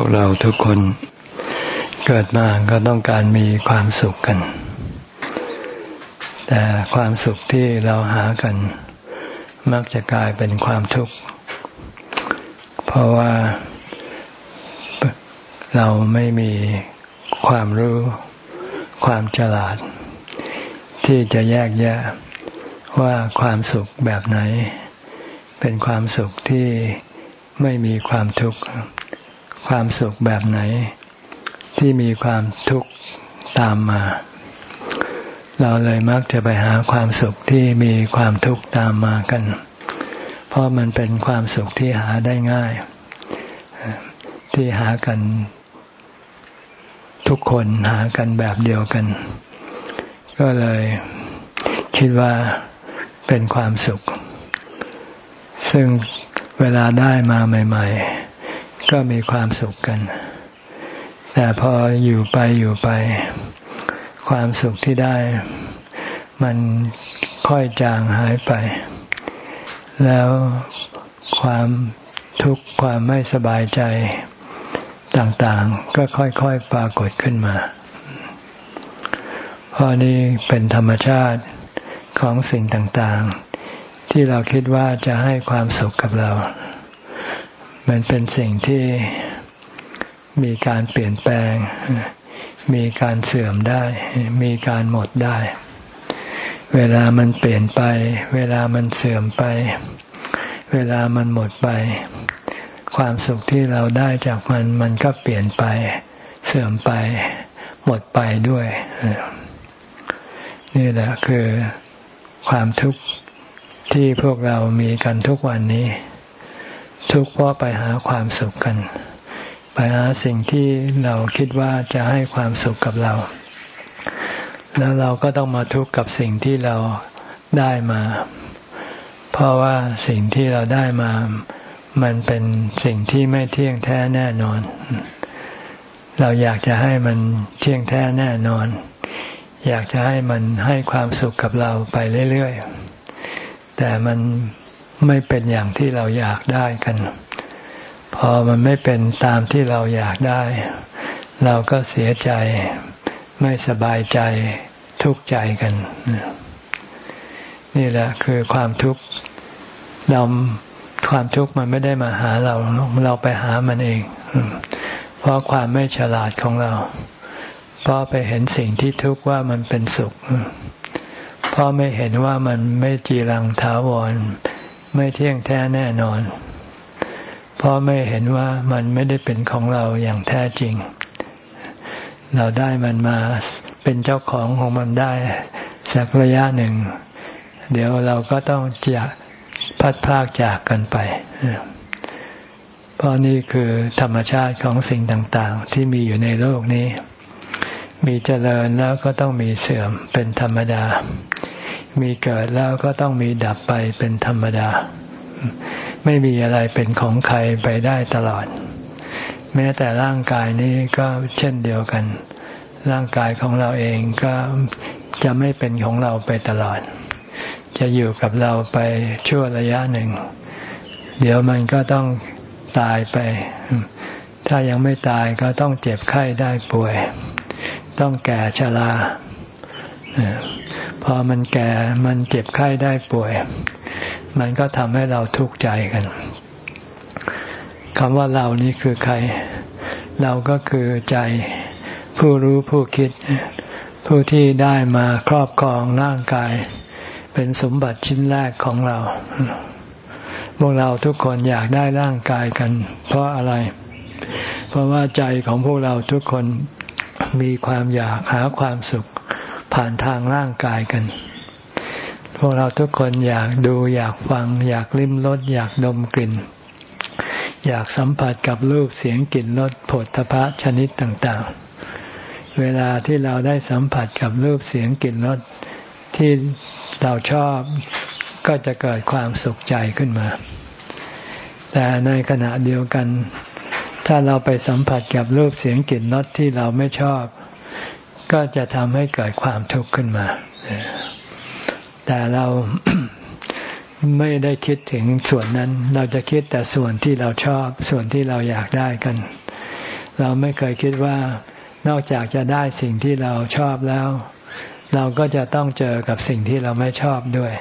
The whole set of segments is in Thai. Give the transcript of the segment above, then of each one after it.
วกเราทุกคน เกิดมาก็ต้องการมีความสุขกัน แต่ความสุขที่เราหากัน มักจะกลายเป็นความทุกข์ เพราะว่าเราไม่มีความรู้ความฉลาด ที่จะแยกแยะว่าความสุขแบบไหน เป็นความสุขที่ไม่มีความทุกข์ ความสุขแบบไหน ที่มีความทุกข์ตามมา เราเลยมักจะไปหาความสุขที่มีความทุกข์ตามมากัน เพราะมันเป็นความสุขที่หาได้ง่าย ที่หากันทุกคนหากันแบบเดียวกัน ก็เลยคิดว่าเป็นความสุข ซึ่งเวลาได้มาใหม่ ๆ ก็มีความสุขกัน แต่พออยู่ไปอยู่ไป ความสุขที่ได้ มันค่อยจางหายไป แล้วความทุกข์ความไม่สบายใจต่างๆ ก็ค่อยๆปรากฏขึ้นมา เพราะนี่เป็นธรรมชาติของสิ่งต่างๆ ที่เราคิดว่าจะให้ความสุขกับเรา มันเป็นสิ่งที่มีการเปลี่ยนแปลง มีการเสื่อมได้ มีการหมดได้ เวลามันเปลี่ยนไป เวลามันเสื่อมไป เวลามันหมดไป ความสุขที่เราได้จากมันมันก็เปลี่ยนไป เสื่อมไป หมดไปด้วย นี่แหละคือความทุกข์ที่พวกเรามีกันทุกวันนี้ ทุกข์เพราะไปหาความสุขกัน ไปหาสิ่งที่เราคิดว่าจะให้ความสุขกับเรา แล้วเราก็ต้องมาทุกข์กับสิ่งที่เราได้มา เพราะว่าสิ่งที่เราได้มา มันเป็นสิ่งที่ไม่เที่ยงแท้แน่นอน เราอยากจะให้มันเที่ยงแท้แน่นอน อยากจะให้มันให้ความสุขกับเราไปเรื่อยๆแต่มัน ไม่เป็นอย่างที่เราอยากได้กัน พอมันไม่เป็นตามที่เราอยากได้ เราก็เสียใจ ไม่สบายใจทุกข์ใจกัน นี่แหละคือความทุกข์เราความทุกข์มันไม่ได้มาหาเรา เราไปหามันเอง เพราะความไม่ฉลาดของเรา เพราะไปเห็นสิ่งที่ทุกข์ว่ามันเป็นสุข เพราะไม่เห็นว่ามันไม่จีรังถาวร ไม่เที่ยงแท้แน่นอน เพราะไม่เห็นว่ามันไม่ได้เป็นของเราอย่างแท้จริง เราได้มันมาเป็นเจ้าของของมันได้สักระยะหนึ่ง เดี๋ยวเราก็ต้องจากพัดพากจากกันไปเพราะนี่คือธรรมชาติของสิ่งต่าง ๆ ที่มีอยู่ในโลกนี้ มีเจริญแล้วก็ต้องมีเสื่อมเป็นธรรมดา มีเกิดแล้วก็ต้องมีดับไปเป็นธรรมดา ไม่มีอะไรเป็นของใครไปได้ตลอด แม้แต่ร่างกายนี้ก็เช่นเดียวกัน ร่างกายของเราเองก็จะไม่เป็นของเราไปตลอด จะอยู่กับเราไปชั่วระยะหนึ่ง เดี๋ยวมันก็ต้องตายไป ถ้ายังไม่ตายก็ต้องเจ็บไข้ได้ป่วย ต้องแก่ชรา พอมันแก่มันเจ็บไข้ได้ป่วย มันก็ทำให้เราทุกข์ใจกันคำว่าเรานี่คือใคร เราก็คือใจ ผู้รู้ผู้คิด ผู้ที่ได้มาครอบครองร่างกาย เป็นสมบัติชิ้นแรกของเราพวกเราทุกคนอยากได้ร่างกายกัน เพราะอะไร เพราะว่าใจของพวกเราทุกคนมีความอยากหาความสุข ผ่านทางร่างกายกัน พวกเราทุกคนอยากดูอยากฟัง อยากลิ้มรสอยากดมกลิ่น อยากสัมผัสกับรูปเสียงกลิ่นรสผลทพะชนิดต่างๆ เวลาที่เราได้สัมผัสกับรูปเสียงกลิ่นรสที่เราชอบก็จะเกิดความสุขใจขึ้นมา แต่ในขณะเดียวกัน ถ้าเราไปสัมผัสกับรูปเสียงกลิ่นรสที่เราไม่ชอบ ก็จะทำให้เกิดความทุกข์ขึ้นมา แต่เราไม่ได้คิดถึงส่วนนั้น เราจะคิดแต่ส่วนที่เราชอบ ส่วนที่เราอยากได้กัน เราไม่เคยคิดว่านอกจากจะได้สิ่งที่เราชอบแล้ว เราก็จะต้องเจอกับสิ่งที่เราไม่ชอบด้วย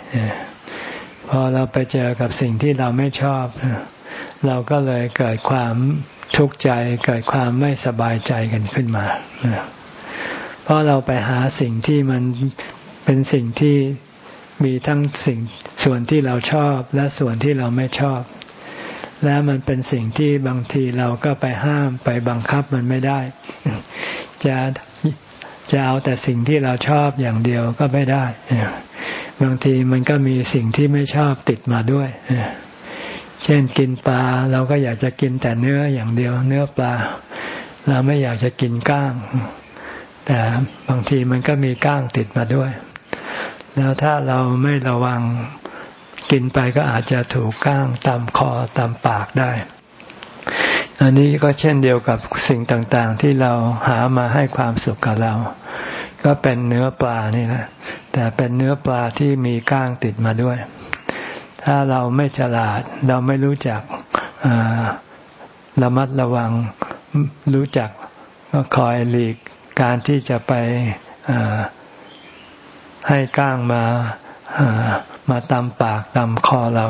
พอเราไปเจอกับสิ่งที่เราไม่ชอบ เราก็เลยเกิดความทุกข์ใจ เกิดความไม่สบายใจกันขึ้นมา เพราะเราไปหาสิ่งที่มันเป็นสิ่งที่มีทั้งสิ่งส่วนที่เราชอบและส่วนที่เราไม่ชอบ และมันเป็นสิ่งที่บางทีเราก็ไปห้ามไปบังคับมันไม่ได้ จะจะเอาแต่สิ่งที่เราชอบอย่างเดียวก็ไม่ได้ บางทีมันก็มีสิ่งที่ไม่ชอบติดมาด้วย เช่นกินปลาเราก็อยากจะกินแต่เนื้ออย่างเดียว เนื้อปลา เราไม่อยากจะกินก้าง แต่บางทีมันก็มีก้างติดมาด้วย แล้วถ้าเราไม่ระวังกินไปก็อาจจะถูกก้างตามคอตามปากได้ อันนี้ก็เช่นเดียวกับสิ่งต่างๆ ที่เราหามาให้ความสุขกับเรา ก็เป็นเนื้อปลานี่แหละ แต่เป็นเนื้อปลาที่มีก้างติดมาด้วย ถ้าเราไม่ฉลาด เราไม่รู้จักระมัดระวัง รู้จักก็คอยหลีก การที่จะไปให้ก้างมามาตำปากตำคอเรา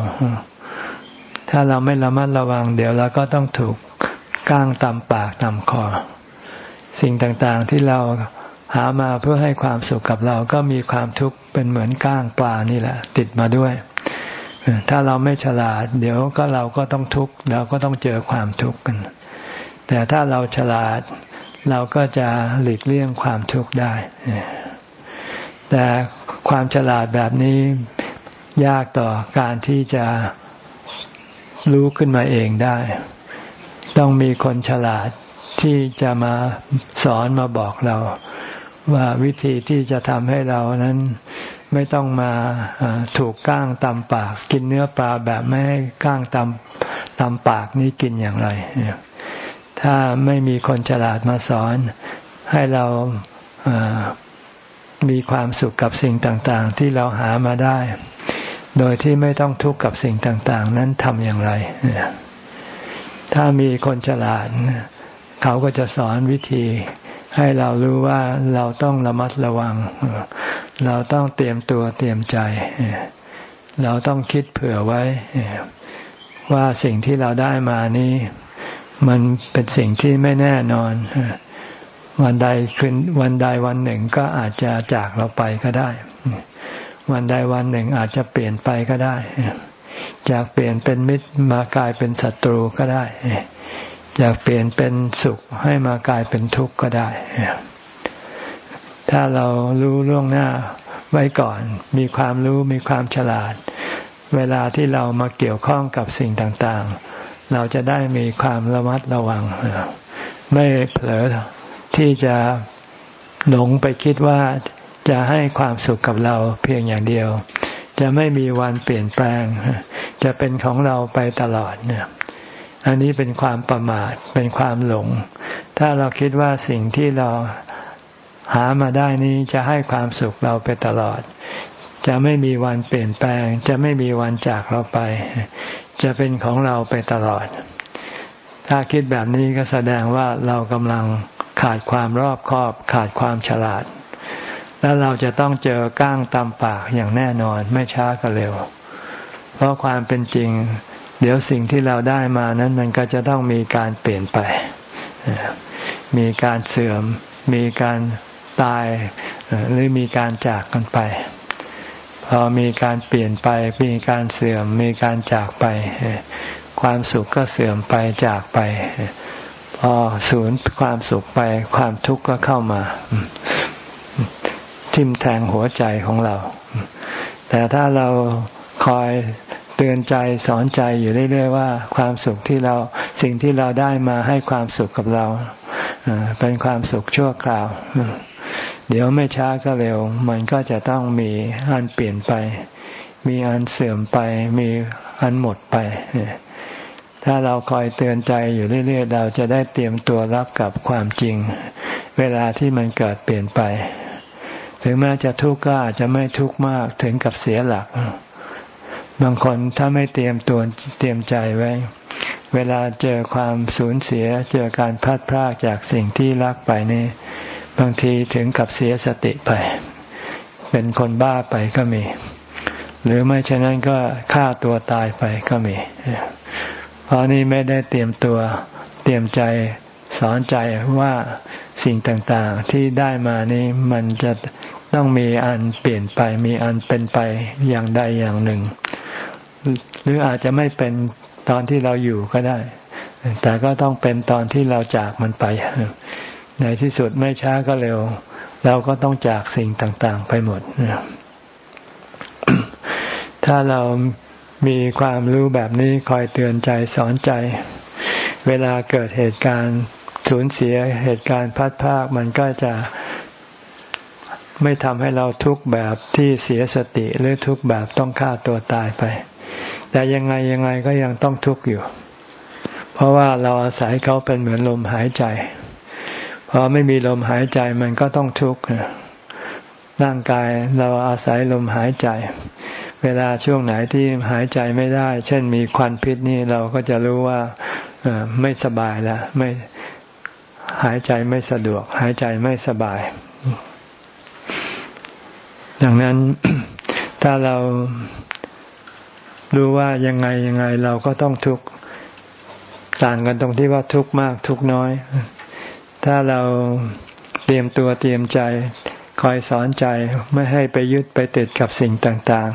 ถ้าเราไม่ระมัดระวัง เดี๋ยวเราก็ต้องถูกก้างตำปากตำคอ สิ่งต่างๆที่เราหามาเพื่อให้ความสุขกับเราก็มีความทุกข์เป็นเหมือนก้างปลานี่แหละ ติดมาด้วย ถ้าเราไม่ฉลาด เดี๋ยวก็เราก็ต้องทุกข์เราก็ต้องเจอความทุกข์กัน แต่ถ้าเราฉลาด เราก็จะหลีกเลี่ยงความทุกข์ได้ แต่ความฉลาดแบบนี้ยากต่อการที่จะรู้ขึ้นมาเองได้ ต้องมีคนฉลาดที่จะมาสอนมาบอกเรา ว่าวิธีที่จะทำให้เรานั้นไม่ต้องมาถูกก้างตำปาก กินเนื้อปลาแบบไม่ให้ก้างตำตำปากนี่กินอย่างไร ถ้าไม่มีคนฉลาดมาสอน ให้เรามีความสุขกับสิ่งต่างๆ ที่เราหามาได้ โดยที่ไม่ต้องทุกข์กับสิ่งต่างๆ นั้นทำอย่างไร ถ้ามีคนฉลาด เขาก็จะสอนวิธี ให้เรารู้ว่าเราต้องระมัดระวัง เราต้องเตรียมตัวเตรียมใจ เราต้องคิดเผื่อไว้ว่าสิ่งที่เราได้มานี้ มันเป็นสิ่งที่ไม่แน่นอน วันใดคืนวันใดวันหนึ่งก็อาจจะจากเราไปก็ได้ วันใดวันหนึ่งอาจจะเปลี่ยนไปก็ได้ จากเปลี่ยนเป็นมิตรมากลายเป็นศัตรูก็ได้จากเปลี่ยนเป็นสุขให้มากลายเป็นทุกข์ก็ได้ ถ้าเรารู้ล่วงหน้าไว้ก่อน มีความรู้มีความฉลาด เวลาที่เรามาเกี่ยวข้องกับสิ่งต่างๆ เราจะได้มีความระมัดระวัง ไม่เผลอที่จะหลงไปคิดว่าจะให้ความสุขกับเราเพียงอย่างเดียว จะไม่มีวันเปลี่ยนแปลง จะเป็นของเราไปตลอดเนี่ยอันนี้เป็นความประมาทเป็นความหลง ถ้าเราคิดว่าสิ่งที่เราหามาได้นี้จะให้ความสุขเราไปตลอด จะไม่มีวันเปลี่ยนแปลง จะไม่มีวันจากเราไป จะเป็นของเราไปตลอด ถ้าคิดแบบนี้ก็แสดงว่าเรากำลังขาดความรอบคอบ ขาดความฉลาด แล้วเราจะต้องเจอก้างตามปากอย่างแน่นอนไม่ช้าก็เร็ว เพราะความเป็นจริง เดี๋ยวสิ่งที่เราได้มานั้นมันก็จะต้องมีการเปลี่ยนไป มีการเสื่อม มีการตายหรือมีการจากกันไป พอมีการเปลี่ยนไปมีการเสื่อมมีการจากไป ความสุขก็เสื่อมไปจากไป พอสูญความสุขไป ความทุกข์ก็เข้ามาทิ่มแทงหัวใจของเรา แต่ถ้าเราคอยเตือนใจสอนใจอยู่เรื่อยๆว่า ความสุขที่เราสิ่งที่เราได้มาให้ความสุขกับเราเป็นความสุขชั่วคราว เดี๋ยวไม่ช้าก็เร็ว มันก็จะต้องมีอันเปลี่ยนไป มีอันเสื่อมไป มีอันหมดไป ถ้าเราคอยเตือนใจอยู่เรื่อย ๆ เราจะได้เตรียมตัวรับกับความจริง เวลาที่มันเกิดเปลี่ยนไป ถึงแม้จะทุกข์ก็อาจจะไม่ทุกข์มากถึงกับเสียหลัก บางคนถ้าไม่เตรียมตัวเตรียมใจไว้เวลาเจอความสูญเสียเจอการพัดพรากจากสิ่งที่รักไปนี่ บางทีถึงกับเสียสติไป เป็นคนบ้าไปก็มี หรือไม่เช่นนั้นก็ฆ่าตัวตายไปก็มี เพราะนี่ไม่ได้เตรียมตัวเตรียมใจสอนใจว่าสิ่งต่างๆที่ได้มานี้มันจะต้องมีอันเปลี่ยนไป มีอันเป็นไปอย่างใดอย่างหนึ่ง หรืออาจจะไม่เป็นตอนที่เราอยู่ก็ได้ แต่ก็ต้องเป็นตอนที่เราจากมันไป ในที่สุดไม่ช้าก็เร็ว เราก็ต้องจากสิ่งต่างๆ ไปหมด ถ้าเรามีความรู้แบบนี้คอยเตือนใจสอนใจ เวลาเกิดเหตุการณ์สูญเสียเหตุการณ์พัดพากมันก็จะไม่ทำให้เราทุกแบบที่เสียสติหรือทุกแบบต้องฆ่าตัวตายไป แต่ยังไงยังไงก็ยังต้องทุกข์อยู่ เพราะว่าเราอาศัยเขาเป็นเหมือนลมหายใจ พอไม่มีลมหายใจมันก็ต้องทุกข์ร่างกายเราอาศัยลมหายใจ เวลาช่วงไหนที่หายใจไม่ได้ เช่นมีควันพิษนี่เราก็จะรู้ว่าไม่สบายแล้วไม่หายใจไม่สะดวก หายใจไม่สบาย ดังนั้นถ้าเรารู้ว่ายังไงยังไงเราก็ต้องทุกข์ต่างกันตรงที่ว่าทุกข์มากทุกข์น้อย ถ้าเราเตรียมตัวเตรียมใจคอยสอนใจไม่ให้ไปยึดไปติดกับสิ่งต่าง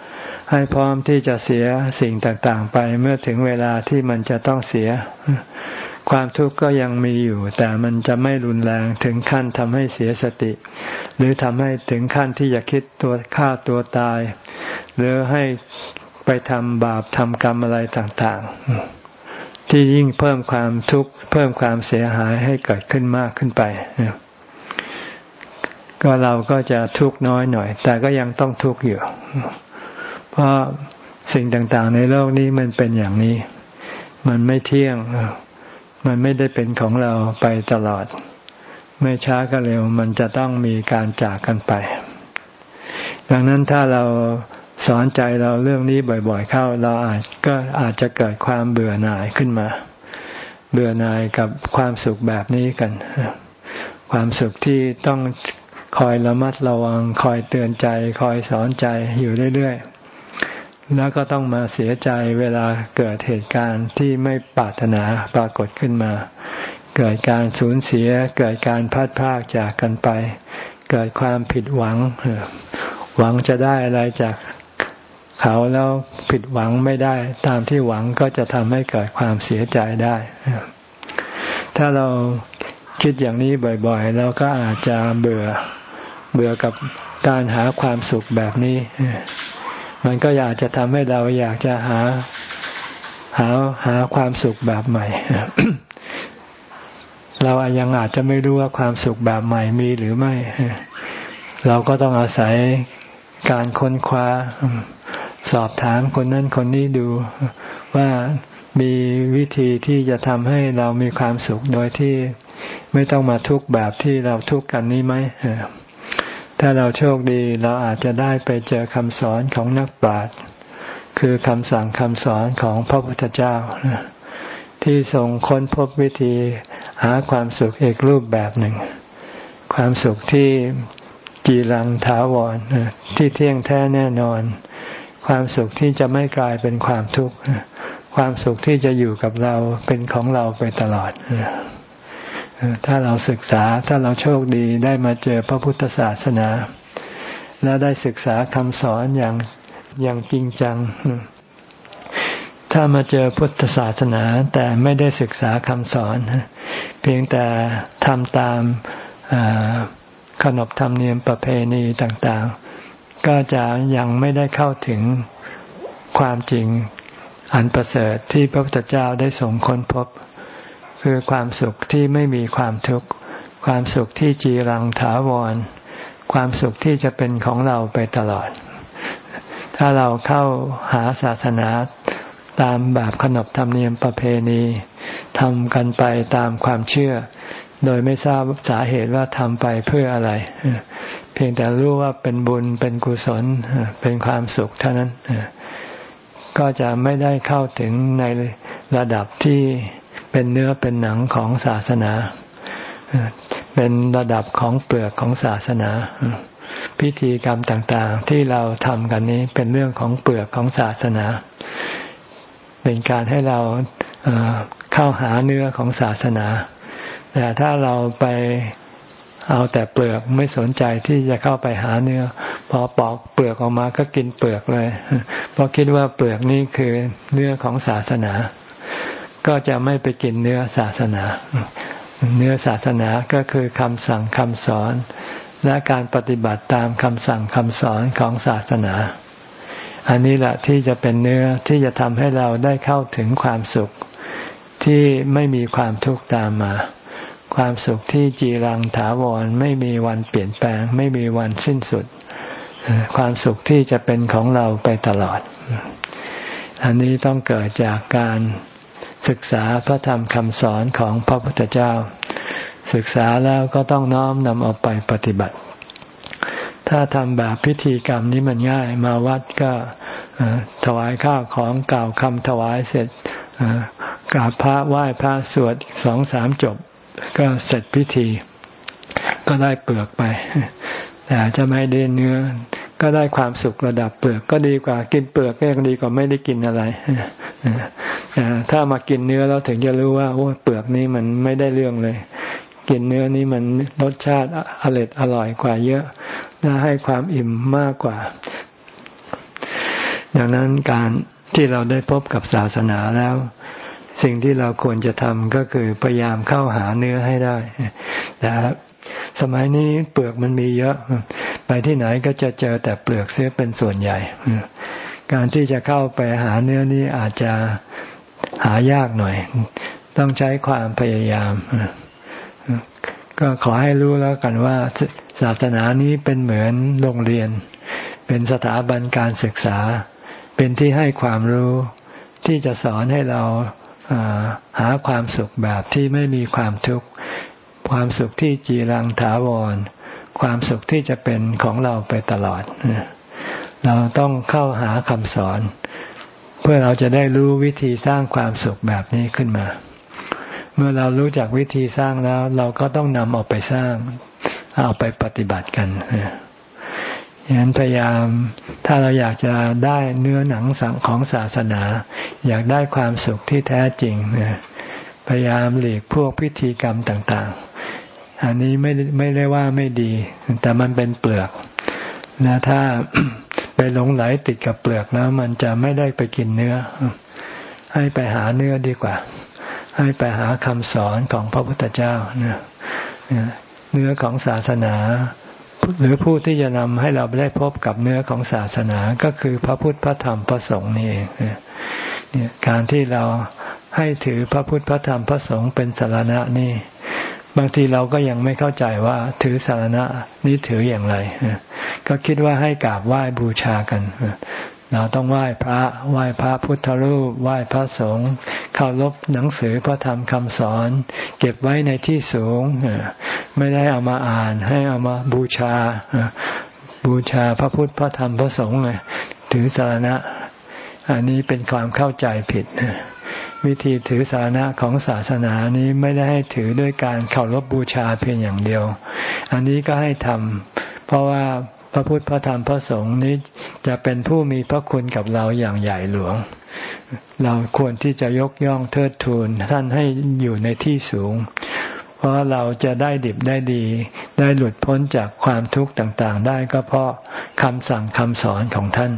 ๆ ให้พร้อมที่จะเสียสิ่งต่างๆ ไปเมื่อถึงเวลาที่มันจะต้องเสีย ความทุกข์ก็ยังมีอยู่ แต่มันจะไม่รุนแรงถึงขั้นทำให้เสียสติ หรือทำให้ถึงขั้นที่จะคิดตัวฆ่าตัวตาย หรือให้ไปทำบาปทำกรรมอะไรต่างๆ ที่ยิ่งเพิ่มความทุกข์เพิ่มความเสียหายให้เกิดขึ้นมากขึ้นไป ก็เราก็จะทุกข์น้อยหน่อย แต่ก็ยังต้องทุกข์อยู่ เพราะสิ่งต่างๆ ในโลกนี้มันเป็นอย่างนี้ มันไม่เที่ยง มันไม่ได้เป็นของเราไปตลอด ไม่ช้าก็เร็ว มันจะต้องมีการจากกันไป ดังนั้นถ้าเรา สอนใจเราเรื่องนี้บ่อยๆ เข้า เราอาจก็อาจจะเกิดความเบื่อหน่ายขึ้นมา เบื่อหน่ายกับความสุขแบบนี้กัน ความสุขที่ต้องคอยระมัดระวัง คอยเตือนใจ คอยสอนใจอยู่เรื่อยๆ แล้วก็ต้องมาเสียใจเวลาเกิดเหตุการณ์ที่ไม่ปรารถนาปรากฏขึ้นมา เกิดการสูญเสีย เกิดการพัดพากจากกันไป เกิดความผิดหวัง หวังจะได้อะไรจาก เขาแล้วผิดหวังไม่ได้ ตามที่หวังก็จะทำให้เกิดความเสียใจได้ ถ้าเราคิดอย่างนี้บ่อยๆ เราก็อาจจะเบื่อเบื่อกับการหาความสุขแบบนี้ มันก็อยากจะทำให้เราอยากจะหาหาหาความสุขแบบใหม่ เรายังอาจจะไม่รู้ว่าความสุขแบบใหม่มีหรือไม่ เราก็ต้องอาศัยการค้นคว้า สอบถามคนนั้นคนนี้ดูว่ามีวิธีที่จะทำให้เรามีความสุขโดยที่ไม่ต้องมาทุกข์แบบที่เราทุกข์กันนี้ไหมถ้าเราโชคดีเราอาจจะได้ไปเจอคำสอนของนักปราชญ์คือคำสั่งคำสอนของพระพุทธเจ้า ที่ทรงค้นพบวิธีหาความสุขอีกรูปแบบหนึ่ง ความสุขที่จีรังถาวรที่เที่ยงแท้แน่นอน ความสุขที่จะไม่กลายเป็นความทุกข์ ความสุขที่จะอยู่กับเราเป็นของเราไปตลอด ถ้าเราศึกษาถ้าเราโชคดีได้มาเจอพระพุทธศาสนา และได้ศึกษาคำสอนอย่างอย่างจริงจัง ถ้ามาเจอพุทธศาสนาแต่ไม่ได้ศึกษาคำสอน เพียงแต่ทำตามขนบธรรมเนียมประเพณีต่างๆ ก็จะยังไม่ได้เข้าถึงความจริงอันประเสริฐที่พระพุทธเจ้าได้ส่งค้นพบ คือความสุขที่ไม่มีความทุกข์ ความสุขที่จีรังถาวร ความสุขที่จะเป็นของเราไปตลอด ถ้าเราเข้าหาศาสนาตามแบบขนบธรรมเนียมประเพณีทำกันไปตามความเชื่อ โดยไม่ทราบสาเหตุว่าทำไปเพื่ออะไร เพียงแต่รู้ว่าเป็นบุญเป็นกุศลเป็นความสุขเท่านั้น ก็จะไม่ได้เข้าถึงในระดับที่เป็นเนื้อเป็นหนังของศาสนา เป็นระดับของเปลือกของศาสนา พิธีกรรมต่างๆ ที่เราทำกันนี้เป็นเรื่องของเปลือกของศาสนา เป็นการให้เราเข้าหาเนื้อของศาสนา แต่ถ้าเราไปเอาแต่เปลือกไม่สนใจที่จะเข้าไปหาเนื้อ พอปอกเปลือกออกมาก็กินเปลือกเลย เพราะคิดว่าเปลือกนี่คือเนื้อของศาสนา ก็จะไม่ไปกินเนื้อศาสนา เนื้อศาสนาก็คือคำสั่งคำสอน และการปฏิบัติตามคำสั่งคำสอนของศาสนา อันนี้แหละที่จะเป็นเนื้อที่จะทำให้เราได้เข้าถึงความสุขที่ไม่มีความทุกข์ตามมา ความสุขที่จีรังถาวรไม่มีวันเปลี่ยนแปลง ไม่มีวันสิ้นสุด ความสุขที่จะเป็นของเราไปตลอด อันนี้ต้องเกิดจากการศึกษาพระธรรมคำสอนของพระพุทธเจ้า ศึกษาแล้วก็ต้องน้อมนำเอาไปปฏิบัติ ถ้าทำแบบพิธีกรรมนี้มันง่าย มาวัดก็ถวายข้าวของกล่าวคำถวายเสร็จกราบพระไหว้พระสวดสองสามจบ ก็เสร็จพิธี ก็ได้เปลือกไป แต่จะไม่ได้เนื้อ ก็ได้ความสุขระดับเปลือก ก็ดีกว่ากินเปลือกก็ยังดีกว่าไม่ได้กินอะไรถ้ามากินเนื้อแล้วถึงจะรู้ว่าโอ้เปลือกนี้มันไม่ได้เรื่องเลย กินเนื้อนี้มันรสชาติอร่อยอร่อยกว่าเยอะและให้ความอิ่มมากกว่า ดังนั้นการที่เราได้พบกับศาสนาแล้ว สิ่งที่เราควรจะทำก็คือพยายามเข้าหาเนื้อให้ได้แต่สมัยนี้เปลือกมันมีเยอะ ไปที่ไหนก็จะเจอแต่เปลือกเสียเป็นส่วนใหญ่ การที่จะเข้าไปหาเนื้อนี้อาจจะหายากหน่อย ต้องใช้ความพยายาม ก็ขอให้รู้แล้วกันว่าศาสนานี้เป็นเหมือนโรงเรียน เป็นสถาบันการศึกษา เป็นที่ให้ความรู้ที่จะสอนให้เรา หาความสุขแบบที่ไม่มีความทุกข์ความสุขที่จีรังถาวร ความสุขที่จะเป็นของเราไปตลอด เราต้องเข้าหาคำสอน เพื่อเราจะได้รู้วิธีสร้างความสุขแบบนี้ขึ้นมา เมื่อเรารู้จักวิธีสร้างแล้ว เราก็ต้องนำออกไปสร้าง เอาไปปฏิบัติกัน ฉะนั้นพยายามถ้าเราอยากจะได้เนื้อหนังสังของศาสนา อยากได้ความสุขที่แท้จริงพยายามหลีกพวกพิธีกรรมต่างๆ อันนี้ไม่ไม่ได้ว่าไม่ดี แต่มันเป็นเปลือกนะถ้าไปหลงไหลติดกับเปลือกแล้ว มันจะไม่ได้ไปกินเนื้อ ให้ไปหาเนื้อดีกว่า ให้ไปหาคำสอนของพระพุทธเจ้าเนื้อของศาสนา หรือผู้ที่จะนำให้เราได้พบกับเนื้อของศาสนาก็คือพระพุทธพระธรรมพระสงฆ์นี่เองเนี่ยการที่เราให้ถือพระพุทธพระธรรมพระสงฆ์เป็นสารณะนี่ บางทีเราก็ยังไม่เข้าใจว่าถือสารณะนี้ถืออย่างไร ก็คิดว่าให้กราบไหว้บูชากัน เราต้องไหว้พระไหว้พระพุทธรูปไหว้พระสงฆ์เคารพหนังสือพระธรรมคำสอน เก็บไว้ในที่สูง ไม่ได้เอามาอ่าน ให้เอามาบูชา บูชาพระพุทธพระธรรมพระสงฆ์ถือสารณะ อันนี้เป็นความเข้าใจผิด วิธีถือสารณะของศาสนานี้ไม่ได้ให้ถือด้วยการเคารพบูชาเพียงอย่างเดียว อันนี้ก็ให้ทำเพราะว่า ระพุทธพระธรรมพระสงฆ์นี้จะเป็นผู้มีพระคุณกับเราอย่างใหญ่หลวง เราควรที่จะยกย่องเทิดทูนท่านให้อยู่ในที่สูง เพราะเราจะได้ดิบได้ดี ได้หลุดพ้นจากความทุกข์ต่างๆ ได้ก็เพราะคำสั่งคำสอนของท่าน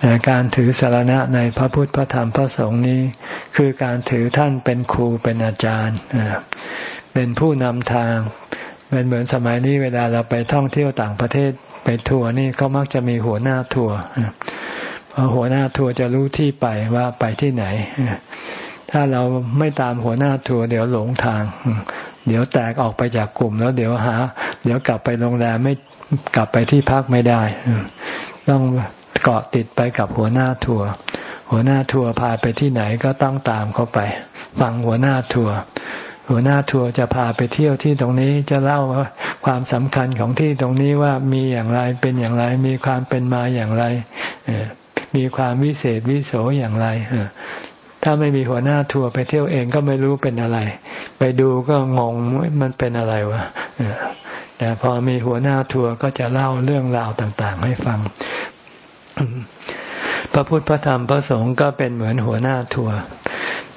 แต่การถือสารณะในพระพุทธพระธรรมพระสงฆ์นี้ คือการถือท่านเป็นครูเป็นอาจารย์ เป็นผู้นำทาง เป็นเหมือนสมัยนี้เวลาเราไปท่องเที่ยวต่างประเทศไปทัวร์นี่เขามักจะมีหัวหน้าทัวร์พอหัวหน้าทัวร์จะรู้ที่ไปว่าไปที่ไหน ถ้าเราไม่ตามหัวหน้าทัวร์เดี๋ยวหลงทาง เดี๋ยวแตกออกไปจากกลุ่มแล้วเดี๋ยวหา เดี๋ยวกลับไปโรงแรมไม่กลับไปที่พักไม่ได้ ต้องเกาะติดไปกับหัวหน้าทัวร์หัวหน้าทัวร์พาไปที่ไหนก็ต้องตามเขาไป ฟังหัวหน้าทัวร์ หัวหน้าทัวร์จะพาไปเที่ยวที่ตรงนี้จะเล่าความสำคัญของที่ตรงนี้ว่ามีอย่างไรเป็นอย่างไร มีความเป็นมาอย่างไร มีความวิเศษวิโสอย่างไรถ้าไม่มีหัวหน้าทัวร์ไปเที่ยวเองก็ไม่รู้เป็นอะไร ไปดูก็งงมันเป็นอะไรวะแต่พอมีหัวหน้าทัวร์ก็จะเล่าเรื่องราวต่าง ๆ ให้ฟัง พระพุทธพระธรรมพระสงฆ์ก็เป็นเหมือนหัวหน้าทัวร์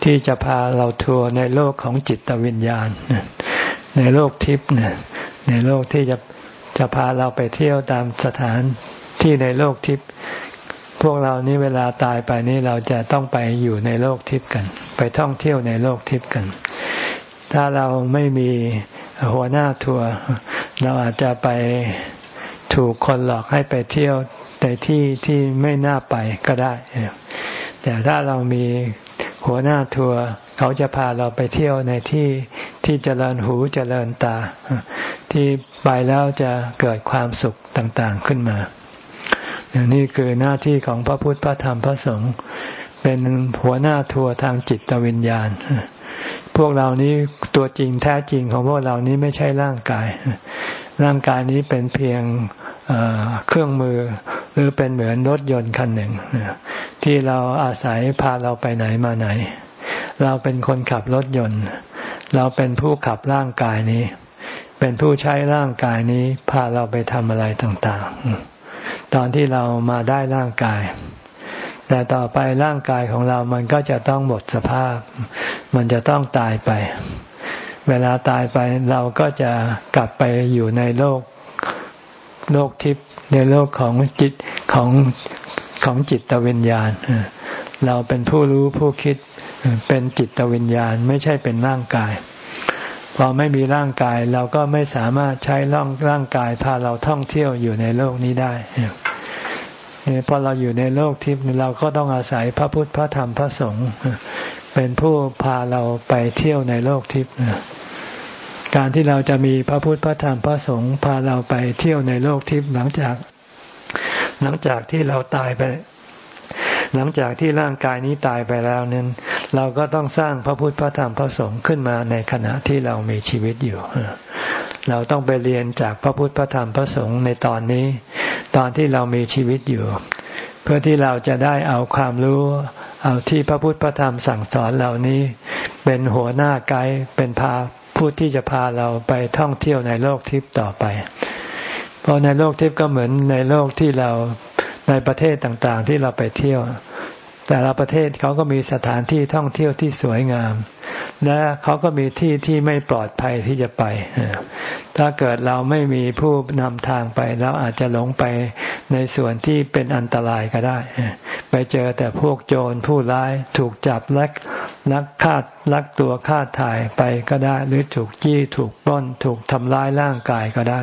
ที่จะพาเราทัวร์ในโลกของจิตวิญญาณ ในโลกทิพย์ในโลกที่จะจะพาเราไปเที่ยวตามสถานที่ในโลกทิพย์พวกเรานี้เวลาตายไปนี้เราจะต้องไปอยู่ในโลกทิพย์กัน ไปท่องเที่ยวในโลกทิพย์กัน ถ้าเราไม่มีหัวหน้าทัวร์เราอาจจะไป ถูกคนหลอกให้ไปเที่ยวในที่ที่ไม่น่าไปก็ได้ แต่ถ้าเรามีหัวหน้าทัวร์เขาจะพาเราไปเที่ยวในที่ที่เจริญหูเจริญตา ที่ไปแล้วจะเกิดความสุขต่างๆขึ้นมานี่คือหน้าที่ของพระพุทธพระธรรมพระสงฆ์เป็นหัวหน้าทัวร์ทางจิตวิญญาณ พวกเรานี้ตัวจริงแท้จริงของพวกเรานี้ไม่ใช่ร่างกาย ร่างกายนี้เป็นเพียงเครื่องมือ หรือเป็นเหมือนรถยนต์คันหนึ่ง ที่เราอาศัยพาเราไปไหนมาไหน เราเป็นคนขับรถยนต์ เราเป็นผู้ขับร่างกายนี้ เป็นผู้ใช้ร่างกายนี้พาเราไปทำอะไรต่าง ๆ ตอนที่เรามาได้ร่างกายแต่ต่อไปร่างกายของเรามันก็จะต้องหมดสภาพ มันจะต้องตายไป เวลาตายไปเราก็จะกลับไปอยู่ในโลกโลกทิพย์ในโลกของจิตของของจิตวิญญาณ เราเป็นผู้รู้ผู้คิดเป็นจิตวิญญาณไม่ใช่เป็นร่างกาย พอไม่มีร่างกายเราก็ไม่สามารถใช้ร่างร่างกายพาเราท่องเที่ยวอยู่ในโลกนี้ได้ พอเราอยู่ในโลกทิพย์เราก็ต้องอาศัยพระพุทธพระธรรมพระสงฆ์เป็นผู้พาเราไปเที่ยวในโลกทิพย์การที่เราจะมีพระพุทธพระธรรมพระสงฆ์พาเราไปเที่ยวในโลกทิพย์หลังจาก หลังจากที่เราตายไป หลังจากที่ร่างกายนี้ตายไปแล้วนั้นเราก็ต้องสร้างพระพุทธพระธรรมพระสงฆ์ขึ้นมาในขณะที่เรามีชีวิตอยู่ เราต้องไปเรียนจากพระพุทธพระธรรมพระสงฆ์ในตอนนี้ ตอนที่เรามีชีวิตอยู่ เพื่อที่เราจะได้เอาความรู้ เอาที่พระพุทธพระธรรมสั่งสอนเหล่านี้ เป็นหัวหน้าไกด์เป็นพาผู้ที่จะพาเราไปท่องเที่ยวในโลกทิพย์ต่อไป เพราะในโลกทิพย์ก็เหมือนในโลกที่เราในประเทศต่างๆ ที่เราไปเที่ยว แต่ละประเทศเขาก็มีสถานที่ท่องเที่ยวที่สวยงาม และเขาก็มีที่ที่ไม่ปลอดภัยที่จะไป ถ้าเกิดเราไม่มีผู้นำทางไปเราอาจจะหลงไปในส่วนที่เป็นอันตรายก็ได้ ไปเจอแต่พวกโจรผู้ร้ายถูกจับลักลักคาดลักตัวคาดถ่ายไปก็ได้ หรือถูกจี้ถูกปล้น ถูกทำร้ายร่างกายก็ได้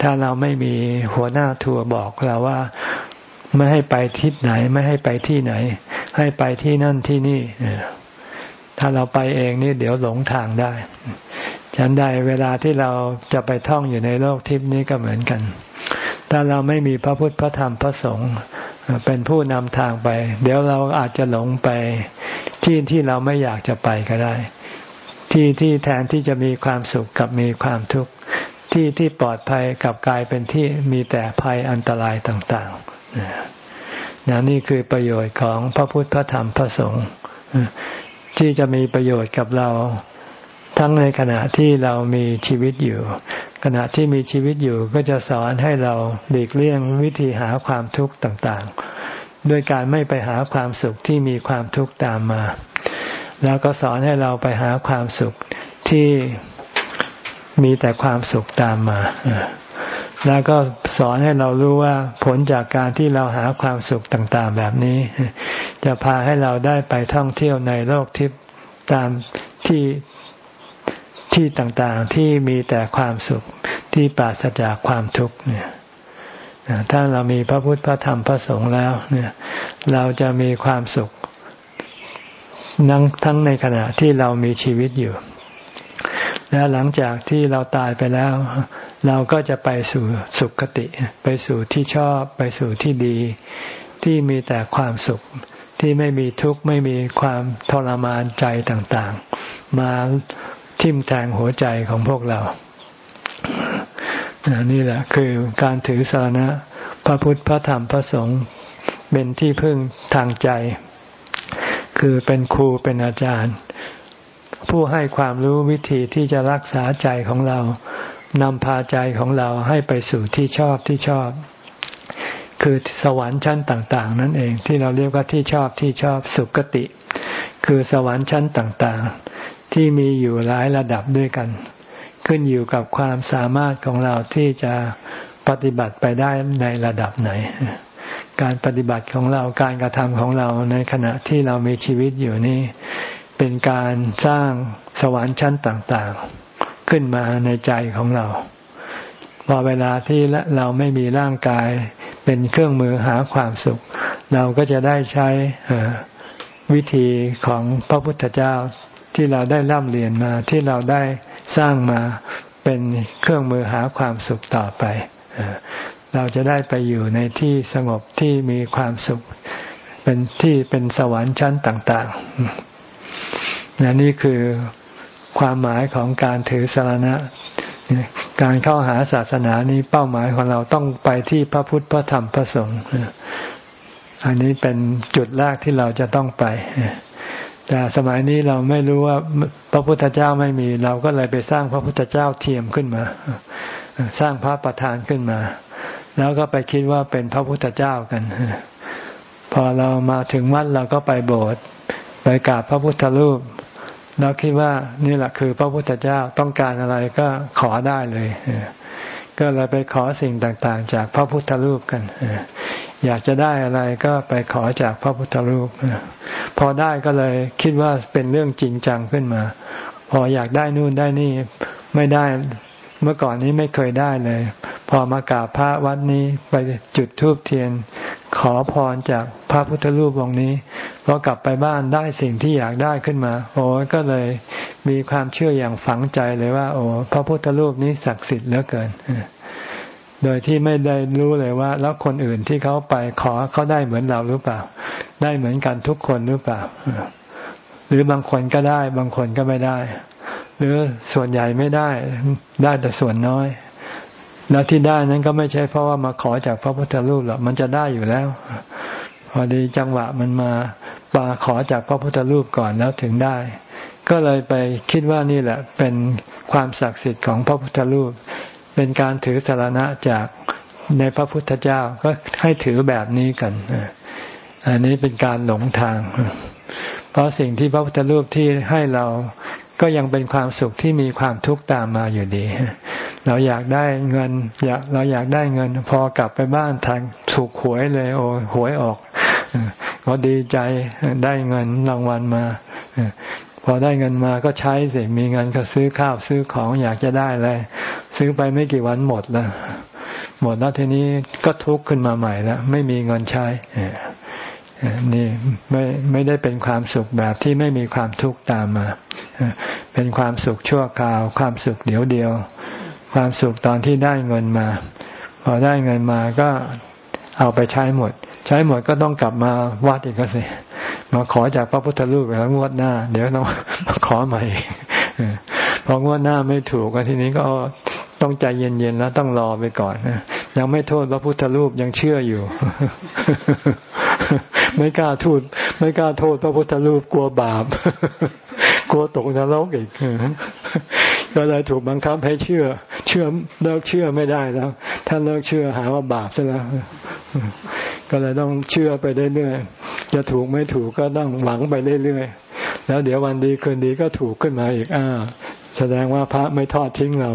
ถ้าเราไม่มีหัวหน้าทัวร์บอกเราว่า ไม่ให้ไปทิศไหน ไม่ให้ไปที่ไหน ให้ไปที่นั่นที่นี่ถ้าเราไปเองนี่เดี๋ยวหลงทางได้ฉันใดเวลาที่เราจะไปท่องอยู่ในโลกทิพนี้ก็เหมือนกัน ถ้าเราไม่มีพระพุทธพระธรรมพระสงฆ์เป็นผู้นำทางไป เดี๋ยวเราอาจจะหลงไปที่ที่เราไม่อยากจะไปก็ได้ ที่ที่แทนที่จะมีความสุขกับมีความทุกข์ที่ที่ปลอดภัยกับกลายเป็นที่มีแต่ภัยอันตรายต่าง ๆนนี่คือประโยชน์ของพระพุทธพระธรรมพระสงฆ์ที่จะมีประโยชน์กับเราทั้งในขณะที่เรามีชีวิตอยู่ ขณะที่มีชีวิตอยู่ก็จะสอนให้เราหลีกเลี่ยงวิธีหาความทุกข์ต่างๆ ด้วยการไม่ไปหาความสุขที่มีความทุกข์ตามมา แล้วก็สอนให้เราไปหาความสุขที่มีแต่ความสุขตามมา แล้วก็สอนให้เรารู้ว่าผลจากการที่เราหาความสุขต่างๆ แบบนี้ จะพาให้เราได้ไปท่องเที่ยวในโลกทิพย์ตามที่ที่ต่างๆที่มีแต่ความสุขที่ปราศจากความทุกข์เนี่ยถ้าเรามีพระพุทธพระธรรมพระสงฆ์แล้วเนี่ย เราจะมีความสุขนั่งทั้งในขณะที่เรามีชีวิตอยู่ แล้วหลังจากที่เราตายไปแล้ว เราก็จะไปสู่สุคติ ไปสู่ที่ชอบไปสู่ที่ดี ที่มีแต่ความสุขที่ไม่มีทุกข์ไม่มีความทรมานใจต่างๆ มาทิ่มแทงหัวใจของพวกเรา นี่แหละคือการถือสารณะพระพุทธพระธรรมพระสงฆ์เป็นที่พึ่งทางใจ คือเป็นครูเป็นอาจารย์ ผู้ให้ความรู้วิธีที่จะรักษาใจของเรา นำพาใจของเราให้ไปสู่ที่ชอบที่ชอบ คือสวรรค์ชั้นต่าง ๆ นั่นเองที่เราเรียกว่าที่ชอบที่ชอบสุคติ คือสวรรค์ชั้นต่างๆ ที่มีอยู่หลายระดับด้วยกัน ขึ้นอยู่กับความสามารถของเราที่จะปฏิบัติไปได้ในระดับไหน การปฏิบัติของเราการกระทำของเราในขณะที่เรามีชีวิตอยู่นี่เป็นการสร้างสวรรค์ชั้นต่าง ๆ ขึ้นมาในใจของเรา พอเวลาที่เราไม่มีร่างกาย เป็นเครื่องมือหาความสุข เราก็จะได้ใช้วิธีของพระพุทธเจ้าที่เราได้ร่ำเรียนมาที่เราได้สร้างมาเป็นเครื่องมือหาความสุขต่อไปเราจะได้ไปอยู่ในที่สงบที่มีความสุข เป็นที่เป็นสวรรค์ชั้นต่าง ๆนนี่คือ ความหมายของการถือสารณะ การเข้าหาศาสนานี้เป้าหมายของเราต้องไปที่พระพุทธพระธรรมพระสงฆ์อันนี้เป็นจุดแรกที่เราจะต้องไปแต่สมัยนี้เราไม่รู้ว่าพระพุทธเจ้าไม่มี เราก็เลยไปสร้างพระพุทธเจ้าเทียมขึ้นมา สร้างพระประธานขึ้นมา แล้วก็ไปคิดว่าเป็นพระพุทธเจ้ากัน พอเรามาถึงวัดเราก็ไปโบสถ์ไปกราบพระพุทธรูป เราคิดว่านี่แหละคือพระพุทธเจ้าต้องการอะไรก็ขอได้เลย ก็เลยไปขอสิ่งต่างๆ จากพระพุทธรูปกัน อยากจะได้อะไรก็ไปขอจากพระพุทธรูป พอได้ก็เลยคิดว่าเป็นเรื่องจริงจังขึ้นมา พออยากได้นู่นได้นี่ไม่ได้เมื่อก่อนนี้ไม่เคยได้เลย พอมากราบพระวัดนี้ไปจุดธูปเทียน ขอพรจากพระพุทธรูปองค์นี้พอกลับไปบ้านได้สิ่งที่อยากได้ขึ้นมา โอ้ก็เลยมีความเชื่ออย่างฝังใจเลยว่า โอ้พระพุทธรูปนี้ศักดิ์สิทธิ์เหลือเกินโดยที่ไม่ได้รู้เลยว่า แล้วคนอื่นที่เขาไปขอเขาได้เหมือนเราหรือเปล่า ได้เหมือนกันทุกคนหรือเปล่า หรือบางคนก็ได้ บางคนก็ไม่ได้ หรือส่วนใหญ่ไม่ได้ ได้แต่ส่วนน้อย แล้วที่ได้นั้นก็ไม่ใช่เพราะว่ามาขอจากพระพุทธรูปหรอกมันจะได้อยู่แล้ว พอดีจังหวะมันมาปาขอจากพระพุทธรูปก่อนแล้วถึงได้ ก็เลยไปคิดว่านี่แหละ เป็นความศักดิ์สิทธิ์ของพระพุทธรูป เป็นการถือสารณะจากในพระพุทธเจ้าก็ให้ถือแบบนี้กันอันนี้เป็นการหลงทาง เพราะสิ่งที่พระพุทธรูปที่ให้เรา ก็ยังเป็นความสุขที่มีความทุกข์ตามมาอยู่ดี เราอยากได้เงินอยากเราอยากได้เงิน พอกลับไปบ้านทางถูกหวยเลย โอ้หวยออกก็ดีใจได้เงินรางวัลมาพอได้เงินมาก็ใช้สิมีเงินก็ซื้อข้าวซื้อของอยากจะได้อะไรซื้อไปไม่กี่วันหมดแล้วหมดแล้วทีนี้ก็ทุกข์ขึ้นมาใหม่แล้วไม่มีเงินใช้ นี่ไม่ไม่ได้เป็นความสุขแบบที่ไม่มีความทุกข์ตามมา เป็นความสุขชั่วคราว ความสุขเดียวเดียว ความสุขตอนที่ได้เงินมา พอได้เงินมาก็เอาไปใช้หมด ใช้หมดก็ต้องกลับมาวัดอีกก็สิมาขอจากพระพุทธรูปแล้วงวดหน้า เดี๋ยวต้องมาขอใหม่พองวดหน้าไม่ถูกก็ทีนี้ก็ ต้องใจเย็นๆแล้วต้องรอไปก่อนยังไม่โทษพระพุทธรูปยังเชื่ออยู่ ไม่กล้าทูดไม่กล้าโทษพระพุทธรูปกลัวบาป กลัวตกนรกอีกก็เลยถูกบังคับให้เชื่อ เชื่อเลิกเชื่อไม่ได้แล้ว ถ้าเลิกเชื่อหาว่าบาปซะแล้ว ก็เลยต้องเชื่อไปเรื่อยๆจะถูกไม่ถูกก็ต้องหวังไปเรื่อยๆแล้วเดี๋ยววันดีคืนดีก็ถูกขึ้นมาอีก อ่า แสดงว่าพระไม่ทอดทิ้งเรา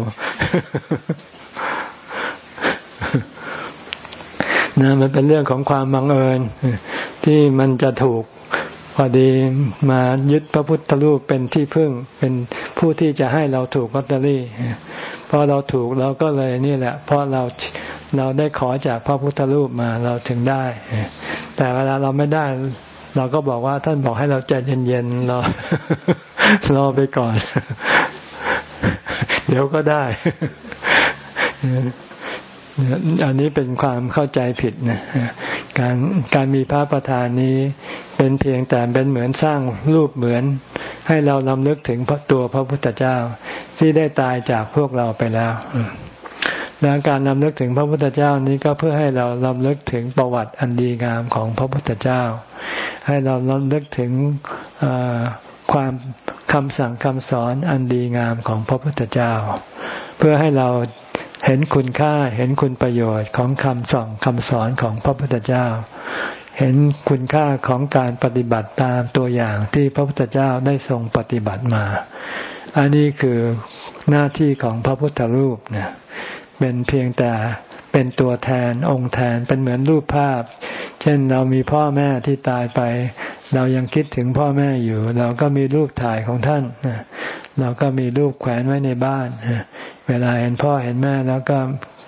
นะมันเป็นเรื่องของความบังเอิญที่มันจะถูกพอดีมายึดพระพุทธรูปเป็นที่พึ่ง เป็นผู้ที่จะให้เราถูกลอตเตอรี่พอเราถูกเราก็เลยนี่แหละเพราะเราเราได้ขอจากพระพุทธรูปมาเราถึงได้ แต่เวลาเราไม่ได้ เราก็บอกว่าท่านบอกให้เราใจเย็นๆรอรอไปก่อน เดี๋ยวก็ได้ อันนี้เป็นความเข้าใจผิดนะการการมีพระประธานนี้ เป็นเพียงแต่เป็นเหมือนสร้างรูปเหมือน ให้เราลำลึกถึงตัวพระพุทธเจ้า ที่ได้ตายจากพวกเราไปแล้วดังการนำลึกถึงพระพุทธเจ้านี้ก็เพื่อให้เราลำลึกถึงประวัติอันดีงามของพระพุทธเจ้า ให้เราลำลึกถึง ความคำสั่งคำสอนอันดีงามของพระพุทธเจ้า เพื่อให้เราเห็นคุณค่าเห็นคุณประโยชน์ของคำสั่งคำสอนของพระพุทธเจ้า เห็นคุณค่าของการปฏิบัติตามตัวอย่างที่พระพุทธเจ้าได้ทรงปฏิบัติมา อันนี้คือหน้าที่ของพระพุทธรูปเนี่ยเป็นเพียงแต่ เป็นตัวแทนองค์แทนเป็นเหมือนรูปภาพ เช่นเรามีพ่อแม่ที่ตายไป เรายังคิดถึงพ่อแม่อยู่ เราก็มีรูปถ่ายของท่านเราก็มีรูปแขวนไว้ในบ้านเวลาเห็นพ่อเห็นแม่แล้วก็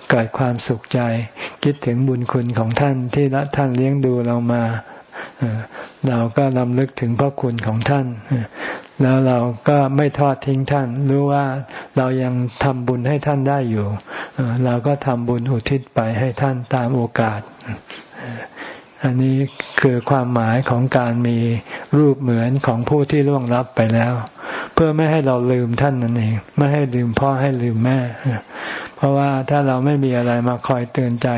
เกิดความสุขใจ คิดถึงบุญคุณของท่านที่ละท่านเลี้ยงดูเรามาเราก็ลำลึกถึงพระคุณของท่าน แล้วเราก็ไม่ทอดทิ้งท่าน รู้ว่าเรายังทำบุญให้ท่านได้อยู่ เราก็ทำบุญอุทิศไปให้ท่านตามโอกาส อันนี้คือความหมายของการมีรูปเหมือนของผู้ที่ล่วงลับไปแล้ว เพื่อไม่ให้เราลืมท่านนั่นเอง ไม่ให้ลืมพ่อให้ลืมแม่ เพราะว่าถ้าเราไม่มีอะไรมาคอยเตือนใจ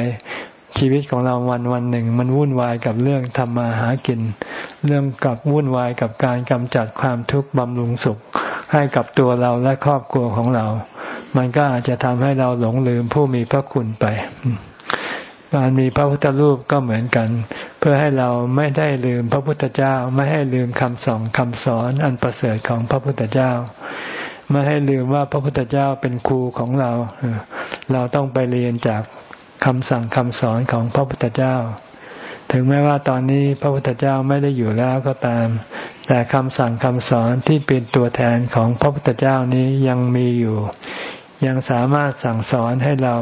ชีวิตของเราวันวันหนึ่ง มันวุ่นวายกับเรื่องทำมาหากิน เรื่องกับวุ่นวายกับการกำจัดความทุกข์บำรุงสุข ให้กับตัวเราและครอบครัวของเรา มันก็อาจจะทำให้เราหลงลืมผู้มีพระคุณไป การมีพระพุทธรูปก็เหมือนกัน เพื่อให้เราไม่ได้ลืมพระพุทธเจ้า ไม่ให้ลืมคำสอนคำสอนอันประเสริฐของพระพุทธเจ้าไม่ให้ลืมว่าพระพุทธเจ้าเป็นครูของเรา เราต้องไปเรียนจาก คำสั่งคำสอนของพระพุทธเจ้า ถึงแม้ว่าตอนนี้พระพุทธเจ้าไม่ได้อยู่แล้วก็ตาม แต่คำสั่งคำสอนที่เป็นตัวแทนของพระพุทธเจ้านี้ยังมีอยู่ ยังสามารถสั่งสอนให้เรา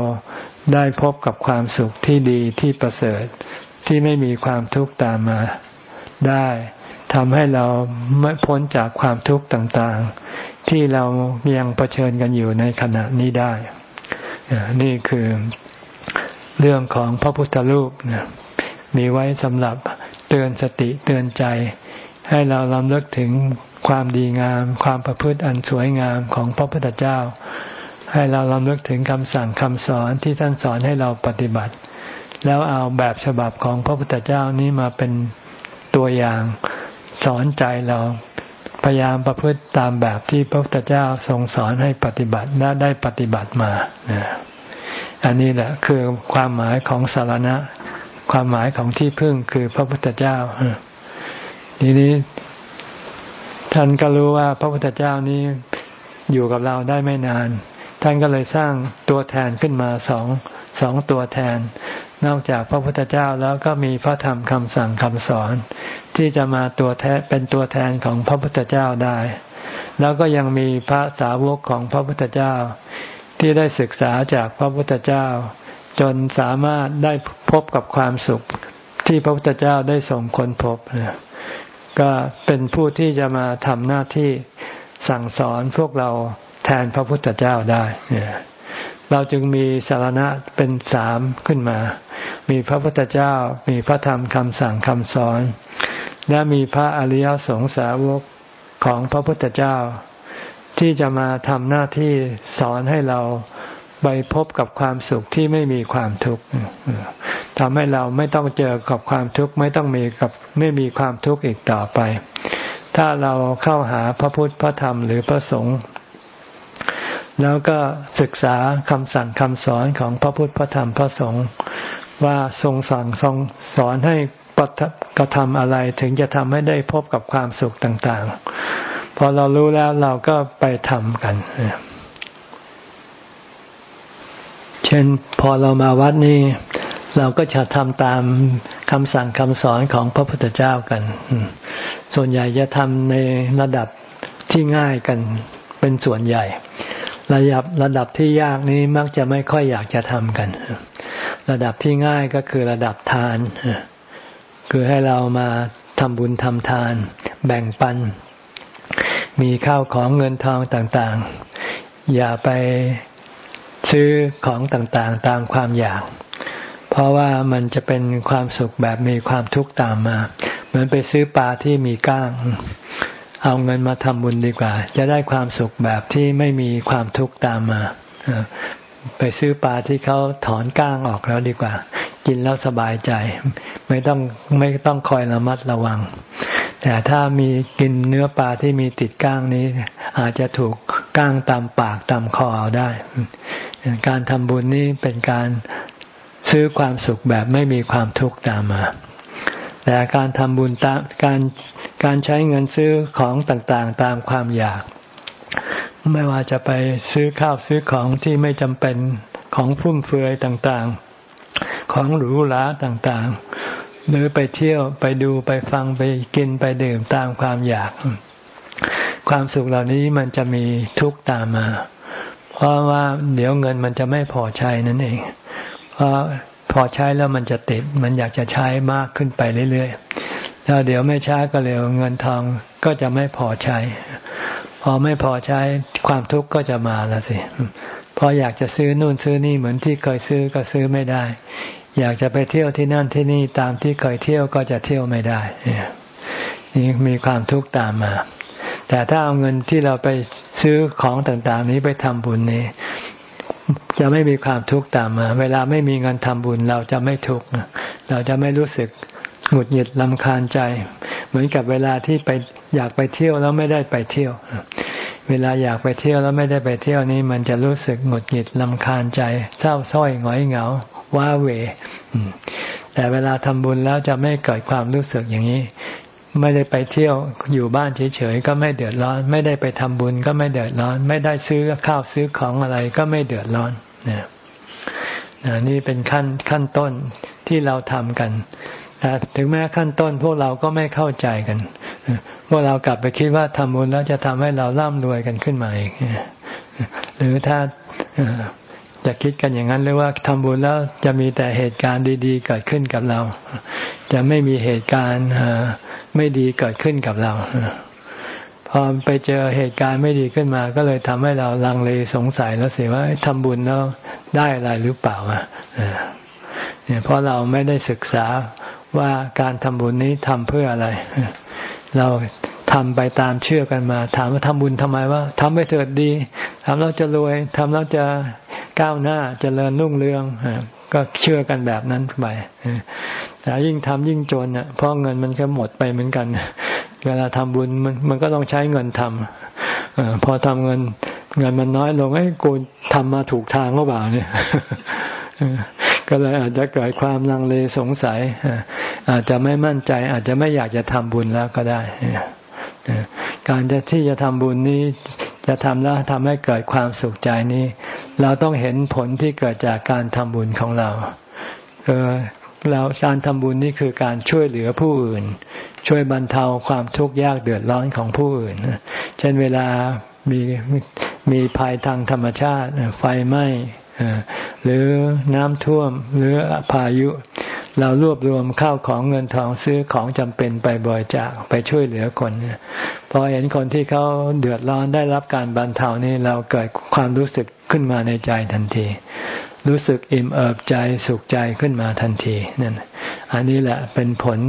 ได้พบกับความสุขที่ดีที่ประเสริฐที่ไม่มีความทุกข์ตามมาได้ทำให้เราไม่พ้นจากความทุกข์ต่างๆ ที่เรายังเผชิญกันอยู่ในขณะนี้ได้ นี่คือ เรื่องของพระพุทธรูปนะมีไว้สำหรับเตือนสติเตือนใจ ให้เราลำเลิกถึงความดีงาม ความประพฤติอันสวยงามของพระพุทธเจ้า ให้เราลำเลิกถึงคำสั่งคำสอนที่ท่านสอนให้เราปฏิบัติ แล้วเอาแบบฉบับของพระพุทธเจ้านี้มาเป็นตัวอย่างสอนใจเราพยายามประพฤติตามแบบที่พระพุทธเจ้าทรงสอนให้ปฏิบัติและได้ปฏิบัติมานะ อันนี้แหละคือความหมายของสารณะ ความหมายของที่พึ่งคือพระพุทธเจ้าทีนี้ท่านก็รู้ว่าพระพุทธเจ้านี้อยู่กับเราได้ไม่นาน ท่านก็เลยสร้างตัวแทนขึ้นมาสองสองตัวแทน นอกจากพระพุทธเจ้าแล้วก็มีพระธรรมคำสั่งคำสอน ที่จะมาตัวแทนเป็นตัวแทนของพระพุทธเจ้าได้ แล้วก็ยังมีพระสาวกของพระพุทธเจ้า ที่ได้ศึกษาจากพระพุทธเจ้า จนสามารถได้พบกับความสุขที่พระพุทธเจ้าได้ส่งคนพบ ก็เป็นผู้ที่จะมาทำหน้าที่สั่งสอนพวกเราแทนพระพุทธเจ้าได้ เราจึงมีสารณะเป็นสามขึ้นมา มีพระพุทธเจ้า มีพระธรรมคำสั่งคำสอน และมีพระอริยสงสาวกของพระพุทธเจ้า ที่จะมาทำหน้าที่สอนให้เราไปพบกับความสุขที่ไม่มีความทุกข์ทำให้เราไม่ต้องเจอกับความทุกข์ไม่ต้องมีกับไม่มีความทุกข์อีกต่อไป ถ้าเราเข้าหาพระพุทธพระธรรมหรือพระสงฆ์แล้วก็ศึกษาคำสั่งคำสอนของพระพุทธพระธรรมพระสงฆ์ว่าทรงสั่งทรงสอนให้กระทำอะไรถึงจะทำให้ได้พบกับความสุขต่างๆ พอเรารู้แล้วเราก็ไปทำกัน เช่นพอเรามาวัดนี้เราก็จะทำตามคำสั่งคำสอนของพระพุทธเจ้ากัน ส่วนใหญ่จะทำในระดับที่ง่ายกันเป็นส่วนใหญ่ ระดับระดับที่ยากนี้มักจะไม่ค่อยอยากจะทำกัน ระดับที่ง่ายก็คือระดับทาน คือให้เรามาทำบุญทำทาน แบ่งปัน มีข้าวของเงินทองต่างๆ อย่าไปซื้อของต่างๆ ตามความอยาก เพราะว่ามันจะเป็นความสุขแบบมีความทุกข์ตามมา เหมือนไปซื้อปลาที่มีก้าง เอาเงินมาทำบุญดีกว่า จะได้ความสุขแบบที่ไม่มีความทุกข์ตามมา ไปซื้อปลาที่เขาถอนก้างออกแล้วดีกว่า กินแล้วสบายใจ ไม่ต้องไม่ต้องคอยระมัดระวัง แต่ถ้ามีกินเนื้อปลาที่มีติดก้างนี้ อาจจะถูกก้างตามปากตามคอเอาได้ การทำบุญนี้เป็นการซื้อความสุขแบบไม่มีความทุกข์ตามมา แต่การทำบุญตามการการใช้เงินซื้อของต่างๆ ตามความอยาก ไม่ว่าจะไปซื้อข้าวซื้อของที่ไม่จำเป็นของฟุ่มเฟือยต่างๆ ของหรูหราต่างๆ หรือไปเที่ยวไปดูไปฟังไปกินไปดื่มตามความอยาก ความสุขเหล่านี้มันจะมีทุกข์ตามมา เพราะว่าเดี๋ยวเงินมันจะไม่พอใช้นั่นเอง เพราะพอใช้แล้วมันจะติด มันอยากจะใช้มากขึ้นไปเรื่อยๆแล้วเดี๋ยวไม่ช้าก็เร็วเงินทองก็จะไม่พอใช้ พอไม่พอใช้ความทุกข์ก็จะมาแล้วสิพออยากจะซื้อนู่นซื้อนี่เหมือนที่เคยซื้อก็ซื้อไม่ได้ อยากจะไปเที่ยวที่นั่นที่นี่ตามที่เคยเที่ยวก็จะเที่ยวไม่ได้นี่มีความทุกข์ตามมา แต่ถ้าเอาเงินที่เราไปซื้อของต่างๆ นี้ไปทำบุญนี้จะไม่มีความทุกข์ตามมา เวลาไม่มีเงินทำบุญเราจะไม่ทุกข์เราจะไม่รู้สึกหงุดหงิดลำคาญใจ เหมือนกับเวลาที่ไปอยากไปเที่ยวแล้วไม่ได้ไปเที่ยว เวลาอยากไปเที่ยวแล้วไม่ได้ไปเที่ยวนี้มันจะรู้สึกหงุดหงิดลำคาญใจ เศร้าส้อยหงอยเหงา ว้าเว แต่เวลาทำบุญแล้วจะไม่เกิดความรู้สึกอย่างนี้ ไม่ได้ไปเที่ยวอยู่บ้านเฉยๆก็ไม่เดือดร้อน ไม่ได้ไปทำบุญก็ไม่เดือดร้อน ไม่ได้ซื้อข้าวซื้อของอะไรก็ไม่เดือดร้อนนะนี่เป็นขั้นขั้นต้นที่เราทำกันแต่ถึงแม้ขั้นต้นพวกเราก็ไม่เข้าใจกัน พวกเรากลับไปคิดว่าทำบุญแล้วจะทำให้เราร่ำรวยกันขึ้นมาอีกหรือถ้า จะคิดกันอย่างนั้นหรือว่าทำบุญแล้วจะมีแต่เหตุการณ์ดีๆ เกิดขึ้นกับเรา จะไม่มีเหตุการณ์ไม่ดีเกิดขึ้นกับเราพอไปเจอเหตุการณ์ไม่ดีขึ้นมา ก็เลยทำให้เราลังเลสงสัยแล้วสิว่าทำบุญแล้วได้อะไรหรือเปล่าอะเนี่ยเพราะเราไม่ได้ศึกษาว่าการทำบุญนี้ทำเพื่ออะไร เราทำไปตามเชื่อกันมา ถามว่าทำบุญทำไมว่าทำไปเถิดดีทำแล้วจะรวยทำแล้วจะ ก้าวหน้าจเจริญรุ่งเรืองก็เชื่อกันแบบนั้นไปแต่ยิ่งทำยิ่งจนอะเพราะเงินมันก็หมดไปเหมือนกัน เวลาทำบุญมันมันก็ต้องใช้เงินทำอพอทำเงิน เงินมันน้อยลงไอ้กูทำมาถูกทางหรือเปล่าเนี่ยก็เลยอาจจะเกิดความลังเลสงสัย อาจจะไม่มั่นใจ อาจจะไม่อยากจะทำบุญแล้วก็ได้การจะที่จะทำบุญนี้ จะทำแล้วทำให้เกิดความสุขใจนี้ เราต้องเห็นผลที่เกิดจากการทำบุญของเราเออเราการทำบุญนี่คือการช่วยเหลือผู้อื่น ช่วยบรรเทาความทุกข์ยากเดือดร้อนของผู้อื่น เช่นเวลามีมีภัยทางธรรมชาติไฟไหม้หรือน้ำท่วมหรือพายุ เรารวบรวมข้าวของเงินทองซื้อของจำเป็นไปบริจาคไปช่วยเหลือคนพอเห็นคนที่เขาเดือดร้อนได้รับการบรรเทานี่เราเกิดความรู้สึกขึ้นมาในใจทันที รู้สึกอิ่มเอิบใจสุขใจขึ้นมาทันทีนั่นอันนี้แหละเป็นผล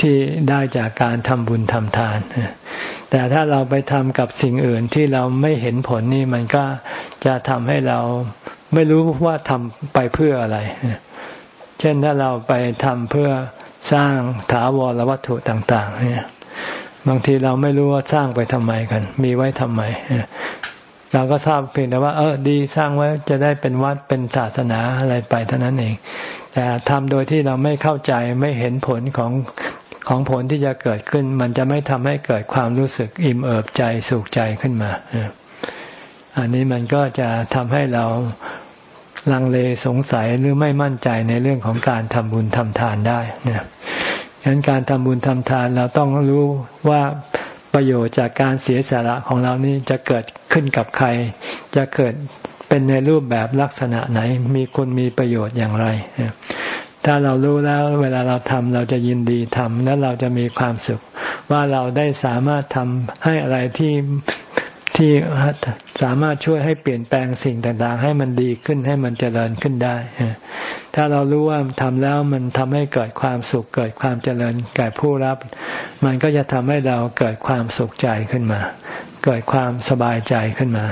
ที่ได้จากการทำบุญทำทาน แต่ถ้าเราไปทำกับสิ่งอื่นที่เราไม่เห็นผลนี่มันก็จะทำให้เราไม่รู้ว่าทำไปเพื่ออะไร เช่นถ้าเราไปทำเพื่อสร้างถาวรวัตถุต่าง ๆ เนี่ยบางทีเราไม่รู้ว่าสร้างไปทำไมกัน มีไว้ทำไมเราก็ทราบเพียงแต่ว่า เออดีสร้างไว้จะได้เป็นวัดเป็นศาสนาอะไรไปเท่านั้นเอง แต่ทำโดยที่เราไม่เข้าใจไม่เห็นผลของของผลที่จะเกิดขึ้น มันจะไม่ทำให้เกิดความรู้สึกอิ่มเอิบใจสุขใจขึ้นมาอันนี้มันก็จะทำให้เรา ลังเลสงสัยหรือไม่มั่นใจในเรื่องของการทำบุญทำทานได้เนี่ยฉะนั้นการทำบุญทำทานเราต้องรู้ว่าประโยชน์จากการเสียสละของเรานี่จะเกิดขึ้นกับใคร จะเกิดเป็นในรูปแบบลักษณะไหน มีคนมีประโยชน์อย่างไร ถ้าเรารู้แล้วเวลาเราทำเราจะยินดีทำแล้วเราจะมีความสุข ว่าเราได้สามารถทำให้อะไรที่ ที่สามารถช่วยให้เปลี่ยนแปลงสิ่งต่างๆ ให้มันดีขึ้นให้มันเจริญขึ้นได้ ถ้าเรารู้ว่าทำแล้วมันทำให้เกิดความสุขเกิดความเจริญแก่ผู้รับ มันก็จะทำให้เราเกิดความสุขใจขึ้นมา เกิดความสบายใจขึ้นมา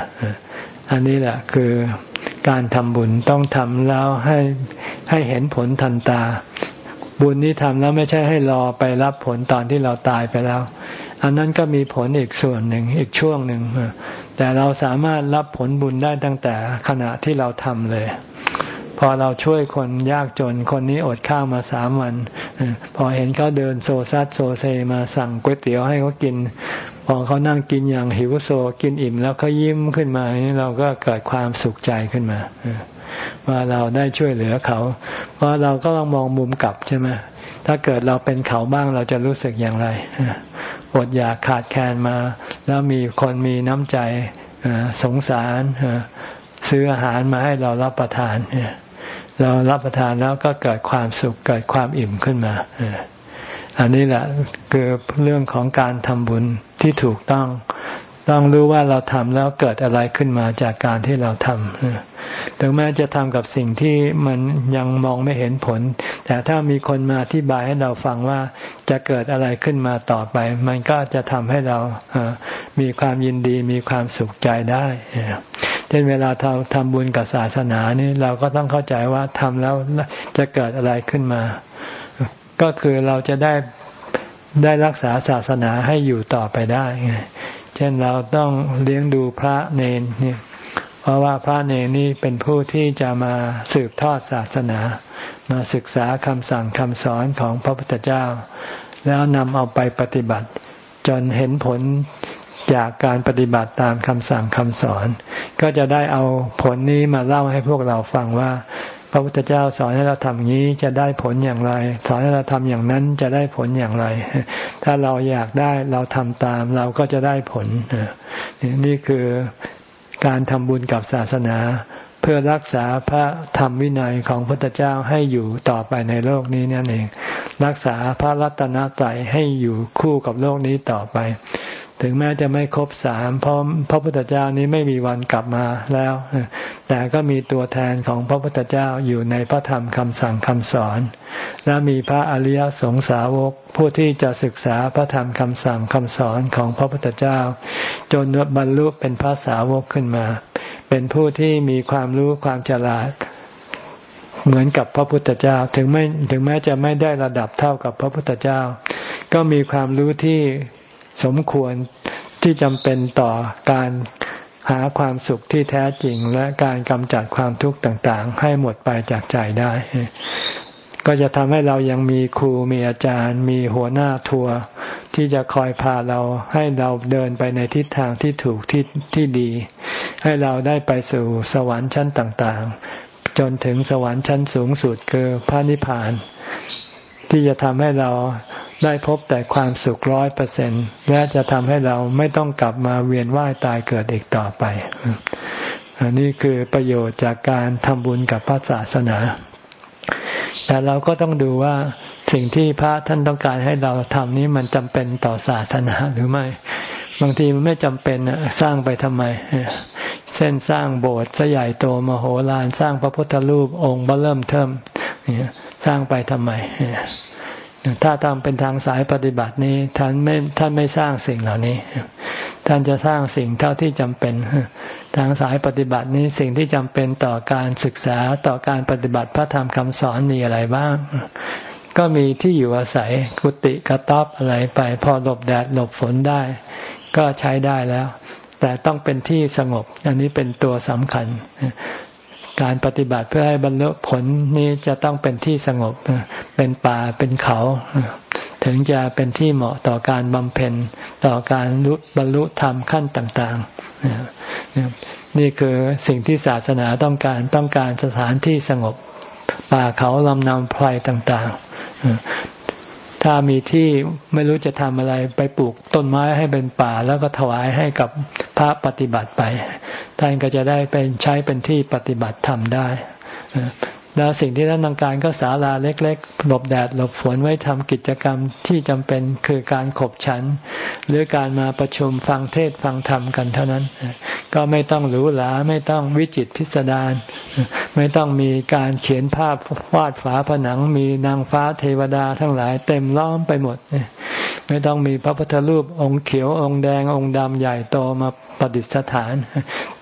อันนี้แหละคือการทำบุญต้องทำแล้วให้ให้เห็นผลทันตา บุญนี้ทำแล้วไม่ใช่ให้รอไปรับผลตอนที่เราตายไปแล้ว อันนั้นก็มีผลอีกส่วนหนึ่งอีกช่วงหนึ่งแต่เราสามารถรับผลบุญได้ตั้งแต่ขณะที่เราทำเลย พอเราช่วยคนยากจนคนนี้อดข้าวมาสามวันพอเห็นเขาเดินโซซัดโซเซมาสั่งก๋วยเตี๋ยวให้เขากิน พอเขานั่งกินอย่างหิวโซกินอิ่มแล้วเขายิ้มขึ้นมาเราก็เกิดความสุขใจขึ้นมาว่าเราได้ช่วยเหลือเขา เพราะเราก็ต้องมองมุมกลับใช่ไหมถ้าเกิดเราเป็นเขาบ้างเราจะรู้สึกอย่างไร อดอยากขาดแคลนมา แล้วมีคนมีน้ำใจสงสารซื้ออาหารมาให้เรารับประทานเรารับประทานแล้วก็เกิดความสุขเกิดความอิ่มขึ้นมาอันนี้แหละคือเรื่องของการทำบุญที่ถูกต้อง ต้องรู้ว่าเราทำแล้วเกิดอะไรขึ้นมาจากการที่เราทำ ถึงแม้จะทำกับสิ่งที่มันยังมองไม่เห็นผล แต่ถ้ามีคนมาอธิบายให้เราฟังว่าจะเกิดอะไรขึ้นมาต่อไป มันก็จะทำให้เรามีความยินดีมีความสุขใจได้เช่นเวลาเราทำบุญกับศาสนานี่เราก็ต้องเข้าใจว่าทำแล้วจะเกิดอะไรขึ้นมา ก็คือเราจะได้ได้รักษาศาสนาให้อยู่ต่อไปได้ เช่นเราต้องเลี้ยงดูพระเนนเนี่ย ราะว่าพระเนนนี่เป็นผู้ที่จะมาสืบทอดศาสนา มาศึกษาคำสั่งคำสอนของพระพุทธเจ้า แล้วนำเอาไปปฏิบัติ จนเห็นผลจากการปฏิบัติตามคำสั่งคำสอน ก็จะได้เอาผลนี้มาเล่าให้พวกเราฟังว่า พระพุทธเจ้าสอนให้เราทำอย่างนี้จะได้ผลอย่างไร สอนให้เราทำอย่างนั้นจะได้ผลอย่างไร ถ้าเราอยากได้เราทำตามเราก็จะได้ผล นี่คือ การทำบุญกับศาสนา เพื่อรักษาพระธรรมวินัยของพระพุทธเจ้าให้อยู่ต่อไปในโลกนี้นั่นเอง รักษาพระรัตนตรัยให้อยู่คู่กับโลกนี้ต่อไป ถึงแม้จะไม่ครบสามเพราะพระพุทธเจ้านี้ไม่มีวันกลับมาแล้ว แต่ก็มีตัวแทนของพระพุทธเจ้าอยู่ในพระธรรมคำสั่งคำสอน และมีพระอริยสงสาวกผู้ที่จะศึกษาพระธรรมคำสั่งคำสอนของพระพุทธเจ้า จนบรรลุเป็นพระสาวกขึ้นมา เป็นผู้ที่มีความรู้ความฉลาดเหมือนกับพระพุทธเจ้าถึงไม่ถึงแม้จะไม่ได้ระดับเท่ากับพระพุทธเจ้า ก็มีความรู้ที่ สมควรที่จำเป็นต่อการหาความสุขที่แท้จริง และการกำจัดความทุกข์ต่างๆ ให้หมดไปจากใจได้ ก็จะทำให้เรายังมีครูมีอาจารย์ มีหัวหน้าทัวร์ที่จะคอยพาเราให้เราเดินไปในทิศทางที่ถูกที่ที่ดี ให้เราได้ไปสู่สวรรค์ชั้นต่างๆ จนถึงสวรรค์ชั้นสูงสุดคือพระนิพพาน ที่จะทำให้เราได้พบแต่ความสุขร้อยเปอร์เซ็นและจะทำให้เราไม่ต้องกลับมาเวียนว่ายตายเกิดอีกต่อไป อันนี้คือประโยชน์จากการทำบุญกับพระศาสนา แต่เราก็ต้องดูว่าสิ่งที่พระท่านต้องการให้เราทำนี้มันจำเป็นต่อศาสนาหรือไม่บางทีมันไม่จำเป็นสร้างไปทำไม เส้นสร้างโบสถ์ใหญ่โตมโหฬารสร้างพระพุทธรูปองค์เบิ่มเทิม สร้างไปทำไม ถ้าทำเป็นทางสายปฏิบัตินี้ท่านไม่ท่านไม่สร้างสิ่งเหล่านี้ ท่านจะสร้างสิ่งเท่าที่จำเป็น ทางสายปฏิบัตินี้สิ่งที่จำเป็นต่อการศึกษาต่อการปฏิบัติพระธรรมคำสอนมีอะไรบ้าง ก็มีที่อยู่อาศัยกุฏิกระต๊อบอะไรไปพอหลบแดดหลบฝนได้ ก็ใช้ได้แล้วแต่ต้องเป็นที่สงบ อันนี้เป็นตัวสำคัญ การปฏิบัติเพื่อให้บรรลุผลนี้จะต้องเป็นที่สงบ เป็นป่าเป็นเขา ถึงจะเป็นที่เหมาะต่อการบำเพ็ญต่อการรุบรรลุธรรมขั้นต่างๆ นี่คือสิ่งที่ศาสนาต้องการต้องการสถานที่สงบ ป่าเขาลำนำไพรต่างๆ ถ้ามีที่ไม่รู้จะทำอะไรไปปลูกต้นไม้ให้เป็นป่า แล้วก็ถวายให้กับพระปฏิบัติไป ท่านก็จะได้เป็นใช้เป็นที่ปฏิบัติธรรมได้ แล้วสิ่งที่ท่านต้องการก็ศาลาเล็ก ๆ หลบแดดหลบฝนไว้ทำกิจกรรมที่จำเป็นคือการขบฉัน หรือการมาประชุมฟังเทศฟังธรรมกันเท่านั้น ก็ไม่ต้องหรูหราไม่ต้องวิจิตพิสดารไม่ต้องมีการเขียนภาพวาดฝาผนัง มีนางฟ้าเทวดาทั้งหลายเต็มล้อมไปหมด ไม่ต้องมีพระพุทธรูปองค์เขียวองค์แดงองค์ดำใหญ่โตมาประดิษฐาน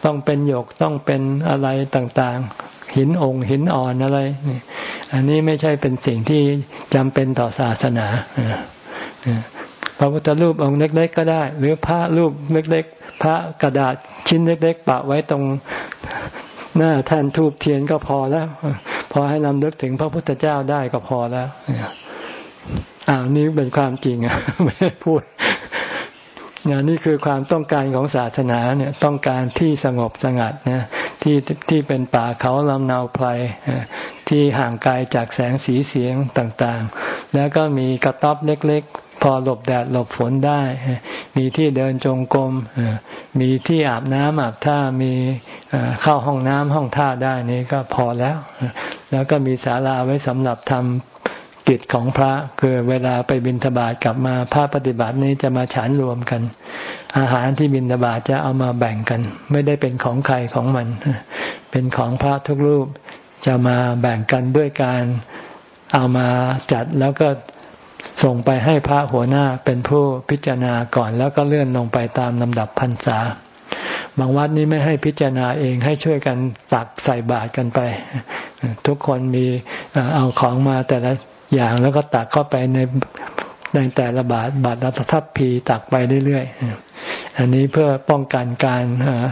ต้องเป็นหยกต้องเป็นอะไรต่างๆ หินองค์หินอ่อนอะไร อันนี้ไม่ใช่เป็นสิ่งที่จำเป็นต่อศาสนาพระพุทธรูปองค์เล็ก ๆ ก็ได้ หรือพระรูปเล็กๆพระกระดาษชิ้นเล็ก ๆ ปะไว้ตรงหน้าแท่นทูบเทียนก็พอแล้ว พอให้นำลึกถึงพระพุทธเจ้าได้ก็พอแล้วอ้าวนี่เป็นความจริงอะไม่ได้ นี่นี่คือความต้องการของศาสนาเนี่ยต้องการที่สงบสงัดนะที่ที่เป็นป่าเขาลำนาไพรที่ห่างไกลจากแสงสีเสียงต่างๆ แล้วก็มีกระต๊อบเล็กๆ พอหลบแดดหลบฝนได้ มีที่เดินจงกรมมีที่อาบน้ำอาบท่ามีเข้าห้องน้ำห้องท่าได้นี่ก็พอแล้ว แล้วก็มีศาลาไว้สำหรับทำ กิจของพระคือเวลาไปบิณฑบาตกลับมาพระปฏิบัตินี้จะมาฉันรวมกัน อาหารที่บิณฑบาตจะเอามาแบ่งกัน ไม่ได้เป็นของใครของมัน เป็นของพระทุกรูปจะมาแบ่งกันด้วยการเอามาจัดแล้วก็ส่งไปให้พระหัวหน้าเป็นผู้พิจารณาก่อนแล้วก็เลื่อนลงไปตามลำดับพรรษา บางวัดนี้ไม่ให้พิจารณาเองให้ช่วยกันตักใส่บาตรกันไป ทุกคนมีเอาของมาแต่ละ อย่างแล้วก็ตักเข้าไปในในแต่ละบาทบาทละทัพพีตักไปเรื่อยๆ อันนี้เพื่อป้องกันการ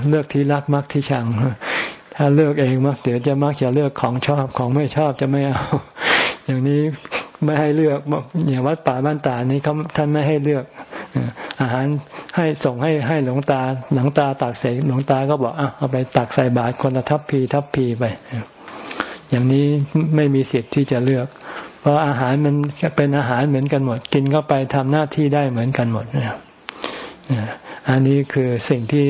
เลือกที่รักมักที่ชัง ถ้าเลือกเองมักเดี๋ยวจะมักจะเลือกของชอบของไม่ชอบจะไม่เอา อย่างนี้ไม่ให้เลือกอย่างวัดป่าบ้านตานี้เขาท่านไม่ให้เลือกอาหารให้ส่งให้ให้หลวงตาหลวงตาตักเสกหลวงตาก็บอกอะเอาไปตักใส่บาตรคนละทัพพีทัพพีไป อย่างนี้ไม่มีสิทธิ์ที่จะเลือก พราะอาหารมันเป็นอาหารเหมือนกันหมด กินเข้าไปทำหน้าที่ได้เหมือนกันหมดเนี่ยอันนี้คือสิ่งที่